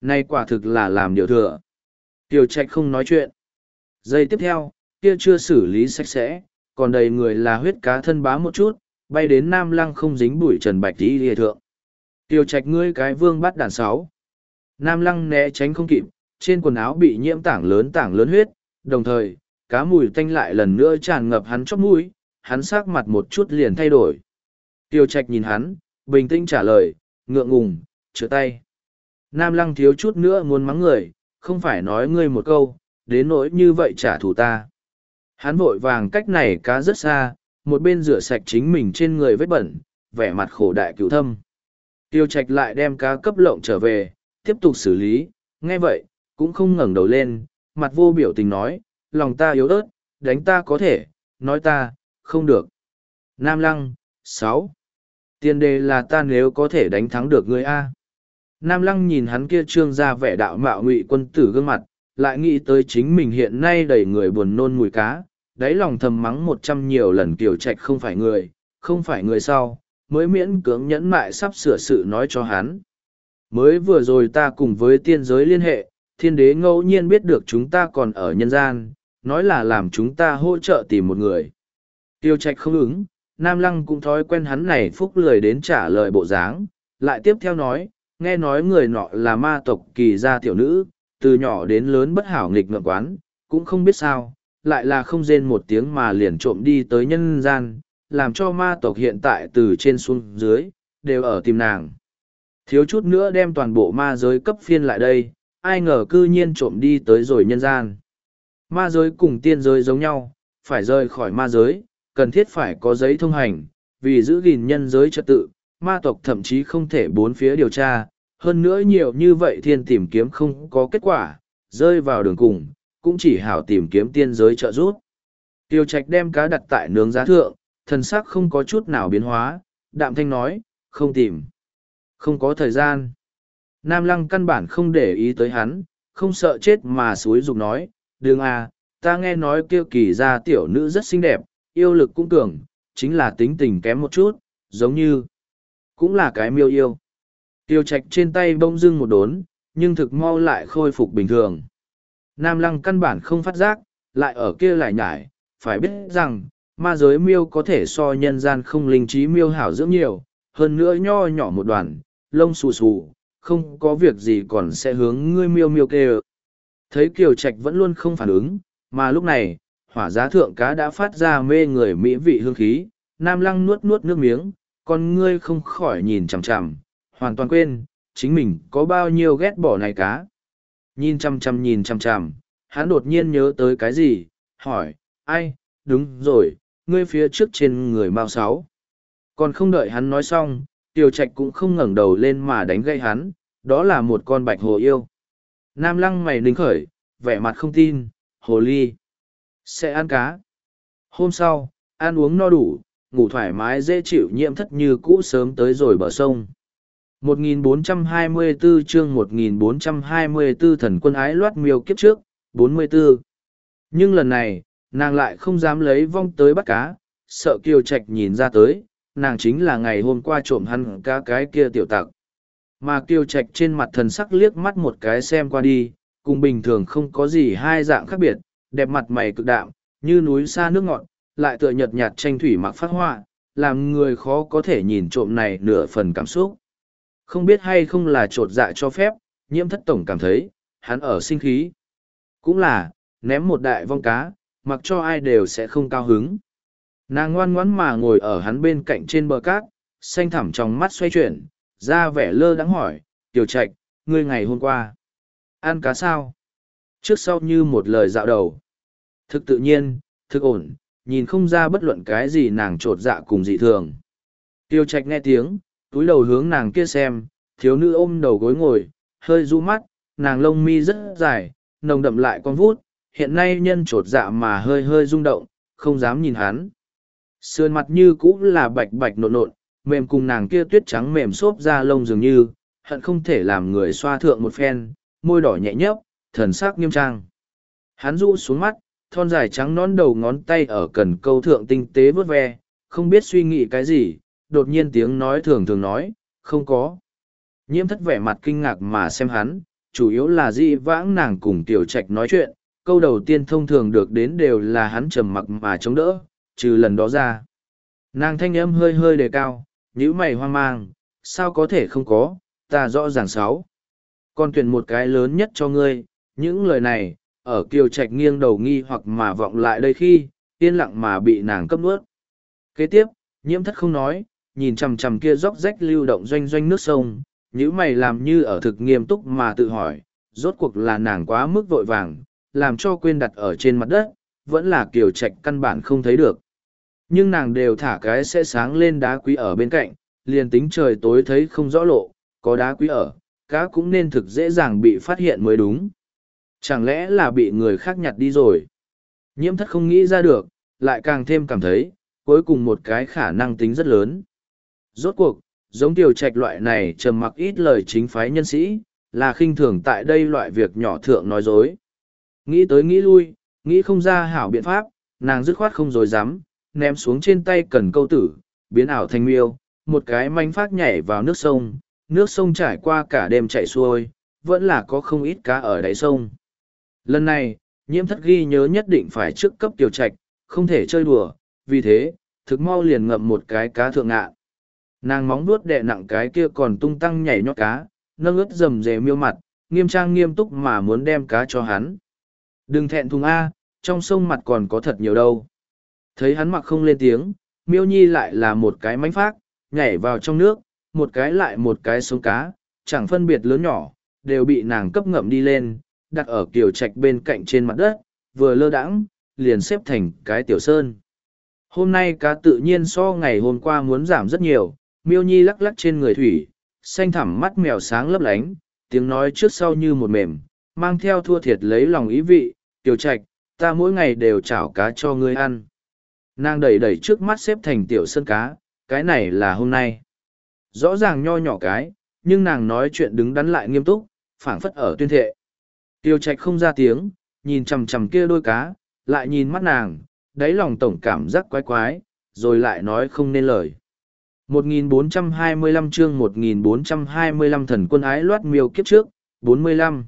Nay quả thực là làm điều thừa. Tiểu trạch không nói chuyện. Giây tiếp theo, kia chưa xử lý sạch sẽ, còn đầy người là huyết cá thân bá một chút, bay đến Nam Lăng không dính bụi trần bạch tí lìa thượng. Tiểu trạch ngươi cái vương bắt đàn sáu. Nam Lăng né tránh không kịp, trên quần áo bị nhiễm tảng lớn tảng lớn huyết, đồng thời, cá mùi tanh lại lần nữa tràn ngập hắn chóp mũi, hắn sắc mặt một chút liền thay đổi. Tiêu trạch nhìn hắn, bình tĩnh trả lời, ngượng ngùng, chữa tay. Nam lăng thiếu chút nữa muốn mắng người, không phải nói ngươi một câu, đến nỗi như vậy trả thù ta. Hắn vội vàng cách này cá rất xa, một bên rửa sạch chính mình trên người vết bẩn, vẻ mặt khổ đại cứu thâm. Tiêu trạch lại đem cá cấp lộng trở về, tiếp tục xử lý, nghe vậy, cũng không ngẩng đầu lên, mặt vô biểu tình nói, lòng ta yếu ớt, đánh ta có thể, nói ta, không được. Nam Lăng, sáu Tiền đề là ta nếu có thể đánh thắng được ngươi A. Nam Lăng nhìn hắn kia trương ra vẻ đạo mạo ngụy quân tử gương mặt, lại nghĩ tới chính mình hiện nay đầy người buồn nôn mùi cá, đáy lòng thầm mắng một trăm nhiều lần kiều trạch không phải người, không phải người sau, mới miễn cưỡng nhẫn mại sắp sửa sự nói cho hắn. Mới vừa rồi ta cùng với tiên giới liên hệ, thiên đế ngẫu nhiên biết được chúng ta còn ở nhân gian, nói là làm chúng ta hỗ trợ tìm một người. Tiêu trạch không ứng, Nam Lăng cũng thói quen hắn này phúc lười đến trả lời bộ dáng, lại tiếp theo nói, nghe nói người nọ là ma tộc kỳ gia tiểu nữ, từ nhỏ đến lớn bất hảo nghịch ngợm quán, cũng không biết sao, lại là không rên một tiếng mà liền trộm đi tới nhân gian, làm cho ma tộc hiện tại từ trên xuống dưới, đều ở tìm nàng. Thiếu chút nữa đem toàn bộ ma giới cấp phiên lại đây, ai ngờ cư nhiên trộm đi tới rồi nhân gian. Ma giới cùng tiên giới giống nhau, phải rời khỏi ma giới, cần thiết phải có giấy thông hành, vì giữ gìn nhân giới trật tự, ma tộc thậm chí không thể bốn phía điều tra, hơn nữa nhiều như vậy thiên tìm kiếm không có kết quả, rơi vào đường cùng, cũng chỉ hảo tìm kiếm tiên giới trợ giúp. Tiêu trạch đem cá đặt tại nướng giá thượng, thần sắc không có chút nào biến hóa, đạm thanh nói, không tìm. Không có thời gian. Nam lăng căn bản không để ý tới hắn, không sợ chết mà suối dục nói, đường à, ta nghe nói kêu kỳ ra tiểu nữ rất xinh đẹp, yêu lực cũng cường, chính là tính tình kém một chút, giống như, cũng là cái miêu yêu. Tiêu trạch trên tay bông dưng một đốn, nhưng thực mau lại khôi phục bình thường. Nam lăng căn bản không phát giác, lại ở kia lại nhải, phải biết rằng, ma giới miêu có thể so nhân gian không linh trí miêu hảo dưỡng nhiều, hơn nữa nho nhỏ một đoàn, lông xù xù, không có việc gì còn sẽ hướng ngươi miêu miêu kêu. Thấy Kiều Trạch vẫn luôn không phản ứng, mà lúc này, hỏa giá thượng cá đã phát ra mê người mỹ vị hương khí, Nam Lăng nuốt nuốt nước miếng, con ngươi không khỏi nhìn chằm chằm, hoàn toàn quên, chính mình có bao nhiêu ghét bỏ này cá. Nhìn chằm chằm nhìn chằm chằm, hắn đột nhiên nhớ tới cái gì, hỏi, ai, đúng rồi, ngươi phía trước trên người mao sáu. Còn không đợi hắn nói xong, Tiểu Trạch cũng không ngẩng đầu lên mà đánh gây hắn, đó là một con bạch hồ yêu. Nam lăng mày nính khởi, vẻ mặt không tin, hồ ly. Sẽ ăn cá. Hôm sau, ăn uống no đủ, ngủ thoải mái dễ chịu nhiễm thất như cũ sớm tới rồi bờ sông. 1424 chương 1424 thần quân ái loát miêu kiếp trước, 44. Nhưng lần này, nàng lại không dám lấy vong tới bắt cá sợ kiều trạch nhìn ra tới nàng chính là ngày hôm qua trộm hắn cá cái kia tiểu tặc mà kiều trạch trên mặt thần sắc liếc mắt một cái xem qua đi cùng bình thường không có gì hai dạng khác biệt đẹp mặt mày cực đạm, như núi xa nước ngọt, lại tựa nhợt nhạt tranh thủy mặc phát họa, làm người khó có thể nhìn trộm này nửa phần cảm xúc. Không biết hay không là t r ộ t dạ cho phép, nhiễm thất tổng cảm thấy, hắn ở sinh khí. Cũng là, ném một đại vong cá, mặc cho ai đều sẽ không cao hứng. Nàng ngoan ngoãn mà ngồi ở hắn bên cạnh trên bờ cát, xanh thẳm trong mắt xoay chuyển, ra vẻ lơ đắng hỏi, tiểu trạch, ngươi ngày hôm qua ăn cá sao? Trước sau như một lời dạo đầu. Thực tự nhiên, thực ổn, nhìn không ra bất luận cái gì nàng trột dạ cùng dị thường. Tiêu trạch nghe tiếng, túi đầu hướng nàng kia xem, thiếu nữ ôm đầu gối ngồi, hơi ru mắt, nàng lông mi rất dài, nồng đậm lại con vút, hiện nay nhân trột dạ mà hơi hơi rung động, không dám nhìn hắn. Sườn mặt như cũ là bạch bạch nộn nộn, mềm cùng nàng kia tuyết trắng mềm xốp ra lông dường như, hận không thể làm người xoa thượng một phen, môi đỏ nhẹ nhấp thần sắc nghiêm trang hắn rũ xuống mắt thon dài trắng nón đầu ngón tay ở cần câu thượng tinh tế vớt ve, không biết suy nghĩ cái gì, đột nhiên tiếng nói thường thường nói, không có. Nhiễm thất vẻ mặt kinh ngạc mà xem hắn, chủ yếu là di vãng nàng cùng tiểu trạch nói chuyện, câu đầu tiên thông thường được đến đều là hắn trầm mặc mà chống đỡ, trừ lần đó ra. Nàng thanh âm hơi hơi đề cao, nhíu mày hoang mang, sao có thể không có, ta rõ ràng sáu. Con tuyển một cái lớn nhất cho ngươi, những lời này, ở kiều trạch nghiêng đầu nghi hoặc mà vọng lại đây khi yên lặng mà bị nàng cấp nuốt. Kế tiếp nhiễm thất không nói nhìn chằm chằm kia róc rách lưu động doanh doanh nước sông nhữ mày làm như ở thực nghiêm túc mà tự hỏi rốt cuộc là nàng quá mức vội vàng làm cho quên đặt ở trên mặt đất vẫn là kiều trạch căn bản không thấy được. Nhưng nàng đều thả cái sẽ sáng lên đá quý ở bên cạnh liền tính trời tối thấy không rõ lộ có đá quý ở cá cũng nên thực dễ dàng bị phát hiện mới đúng. Chẳng lẽ là bị người khác nhặt đi rồi? Nhiễm thất không nghĩ ra được, lại càng thêm cảm thấy, cuối cùng một cái khả năng tính rất lớn. Rốt cuộc, giống tiểu trạch loại này trầm mặc ít lời chính phái nhân sĩ, là khinh thường tại đây loại việc nhỏ thượng nói dối. Nghĩ tới nghĩ lui, nghĩ không ra hảo biện pháp, nàng dứt khoát không dối dám, ném xuống trên tay cần câu tử, biến ảo thành miêu, một cái manh phát nhảy vào nước sông, nước sông trải qua cả đêm chạy xuôi, vẫn là có không ít cá ở đáy sông. Lần này, nhiễm thất ghi nhớ nhất định phải trước cấp tiểu trạch, không thể chơi đùa, vì thế, thực mau liền ngậm một cái cá thượng ngạ. Nàng móng nuốt đè nặng cái kia còn tung tăng nhảy nhót cá, nâng ướt rầm rề miêu mặt, nghiêm trang nghiêm túc mà muốn đem cá cho hắn. Đừng thẹn thùng A, trong sông mặt còn có thật nhiều đâu. Thấy hắn mặc không lên tiếng, miêu nhi lại là một cái mánh phát, nhảy vào trong nước, một cái lại một cái sống cá, chẳng phân biệt lớn nhỏ, đều bị nàng cấp ngậm đi lên, đặt ở kiểu trạch bên cạnh trên mặt đất, vừa lơ đãng, liền xếp thành cái tiểu sơn. Hôm nay cá tự nhiên so ngày hôm qua muốn giảm rất nhiều, miêu nhi lắc lắc trên người thủy, xanh thẳm mắt mèo sáng lấp lánh, tiếng nói trước sau như một mềm, mang theo thua thiệt lấy lòng ý vị, tiểu trạch, ta mỗi ngày đều chảo cá cho ngươi ăn. Nàng đẩy đẩy trước mắt xếp thành tiểu sơn cá, cái này là hôm nay. Rõ ràng nho nhỏ cái, nhưng nàng nói chuyện đứng đắn lại nghiêm túc, phảng phất ở tuyên thệ. Tiêu trạch không ra tiếng, nhìn chằm chằm kia đôi cá, lại nhìn mắt nàng, đáy lòng tổng cảm giác quái quái, rồi lại nói không nên lời. 1425 chương 1425 thần quân ái loát miêu kiếp trước, 45.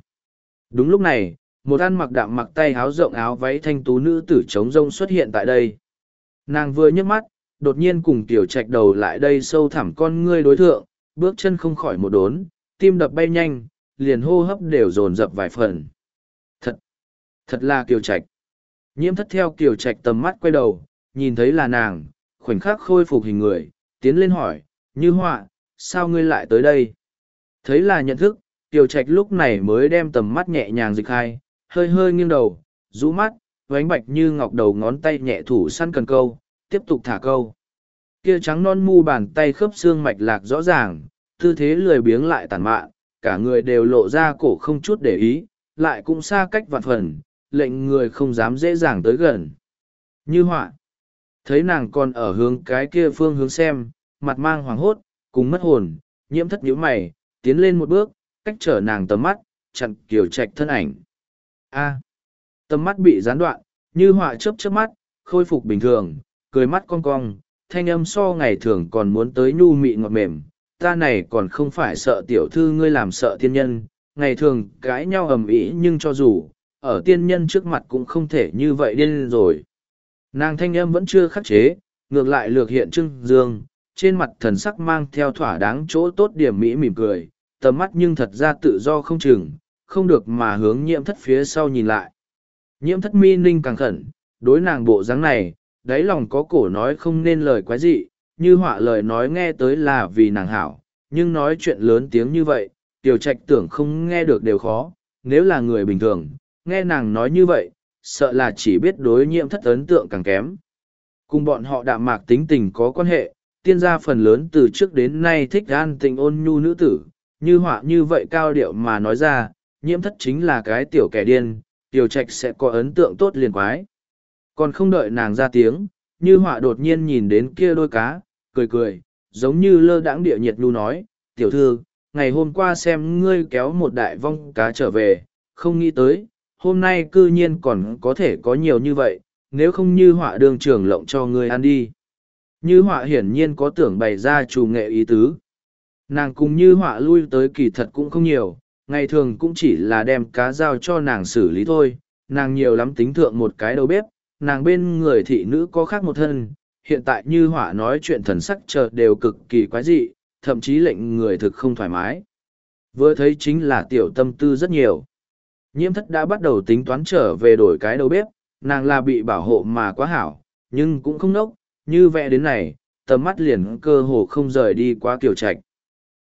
Đúng lúc này, một ăn mặc đạm mặc tay áo rộng áo váy thanh tú nữ tử trống rông xuất hiện tại đây. Nàng vừa nhấc mắt, đột nhiên cùng tiểu trạch đầu lại đây sâu thẳm con ngươi đối thượng, bước chân không khỏi một đốn, tim đập bay nhanh, liền hô hấp đều dồn dập vài phần. Thật, thật là kiều trạch. Nhiễm thất theo kiều trạch tầm mắt quay đầu, nhìn thấy là nàng, khoảnh khắc khôi phục hình người, tiến lên hỏi, như họa, sao ngươi lại tới đây? Thấy là nhận thức, kiều trạch lúc này mới đem tầm mắt nhẹ nhàng dịch hai, hơi hơi nghiêng đầu, rũ mắt, vánh bạch như ngọc đầu ngón tay nhẹ thủ săn cần câu, tiếp tục thả câu. Kia trắng non mu bàn tay khớp xương mạch lạc rõ ràng, tư thế lười biếng lại tàn mạn, cả người đều lộ ra cổ không chút để ý, lại cũng xa cách vạn phần, lệnh người không dám dễ dàng tới gần. Như họa, thấy nàng còn ở hướng cái kia phương hướng xem, mặt mang hoàng hốt, cùng mất hồn, nhiễm thất nhíu mày, tiến lên một bước, cách trở nàng tầm mắt, chặn kiểu trạch thân ảnh. A. tầm mắt bị gián đoạn, Như họa chớp chớp mắt, khôi phục bình thường, cười mắt cong cong, thanh âm so ngày thường còn muốn tới nhu mị ngọt mềm. Ta này còn không phải sợ tiểu thư ngươi làm sợ tiên nhân, ngày thường cãi nhau ầm ĩ nhưng cho dù, ở tiên nhân trước mặt cũng không thể như vậy điên rồi. Nàng thanh âm vẫn chưa khắc chế, ngược lại lược hiện trưng dương, trên mặt thần sắc mang theo thỏa đáng chỗ tốt điểm mỹ mỉm cười, tầm mắt nhưng thật ra tự do không chừng, không được mà hướng nhiễm thất phía sau nhìn lại. Nhiễm thất mi ninh càng khẩn, đối nàng bộ dáng này, đáy lòng có cổ nói không nên lời quái dị, như họa lời nói nghe tới là vì nàng hảo, nhưng nói chuyện lớn tiếng như vậy, tiểu trạch tưởng không nghe được đều khó, nếu là người bình thường, nghe nàng nói như vậy, sợ là chỉ biết đối nhiễm thất ấn tượng càng kém. Cùng bọn họ đạm mạc tính tình có quan hệ, tiên gia phần lớn từ trước đến nay thích an tình ôn nhu nữ tử, như họa như vậy cao điệu mà nói ra, nhiễm thất chính là cái tiểu kẻ điên, tiểu trạch sẽ có ấn tượng tốt liền quái. Còn không đợi nàng ra tiếng, như họa đột nhiên nhìn đến kia đôi cá, cười cười, giống như lơ đãng địa nhiệt nu nói, tiểu thư, ngày hôm qua xem ngươi kéo một đại vong cá trở về, không nghĩ tới, hôm nay cư nhiên còn có thể có nhiều như vậy, nếu không như họa đường trưởng lộng cho ngươi ăn đi. Như họa hiển nhiên có tưởng bày ra chủ nghệ ý tứ. Nàng cùng như họa lui tới kỳ thật cũng không nhiều, ngày thường cũng chỉ là đem cá giao cho nàng xử lý thôi, nàng nhiều lắm tính thượng một cái đầu bếp, nàng bên người thị nữ có khác một thân, hiện tại như họa nói chuyện thần sắc chờ đều cực kỳ quái dị, thậm chí lệnh người thực không thoải mái. Vừa thấy chính là tiểu tâm tư rất nhiều. Nhiễm thất đã bắt đầu tính toán trở về đổi cái đầu bếp, nàng là bị bảo hộ mà quá hảo, nhưng cũng không nốc, như vẽ đến này, tầm mắt liền cơ hồ không rời đi qua kiểu trạch.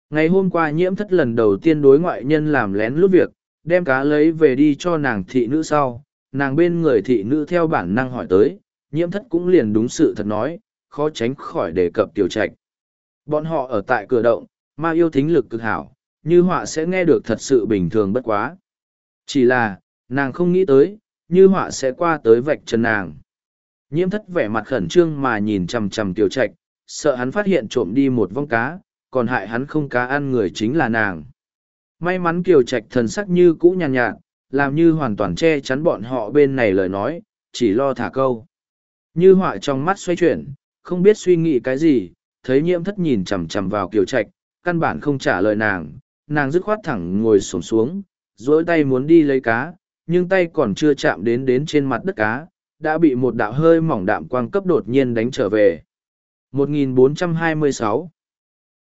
Ngày hôm qua nhiễm thất lần đầu tiên đối ngoại nhân làm lén lút việc, đem cá lấy về đi cho nàng thị nữ sau, nàng bên người thị nữ theo bản năng hỏi tới, nhiễm thất cũng liền đúng sự thật nói, khó tránh khỏi đề cập tiểu trạch. Bọn họ ở tại cửa động, ma yêu thính lực cực hảo, như họa sẽ nghe được thật sự bình thường bất quá. Chỉ là, nàng không nghĩ tới, như họa sẽ qua tới vạch chân nàng. Nhiễm thất vẻ mặt khẩn trương mà nhìn chằm chằm tiểu trạch, sợ hắn phát hiện trộm đi một vong cá, còn hại hắn không cá ăn người chính là nàng. May mắn kiều trạch thần sắc như cũ nhàn nhạt, nhạt, làm như hoàn toàn che chắn bọn họ bên này lời nói, chỉ lo thả câu. Như họa trong mắt xoay chuyển, không biết suy nghĩ cái gì, thấy nhiễm thất nhìn chằm chằm vào kiều trạch, căn bản không trả lời nàng, nàng dứt khoát thẳng ngồi sổm xuống, dỗi tay muốn đi lấy cá, nhưng tay còn chưa chạm đến đến trên mặt đất cá, đã bị một đạo hơi mỏng đạm quang cấp đột nhiên đánh trở về. 1426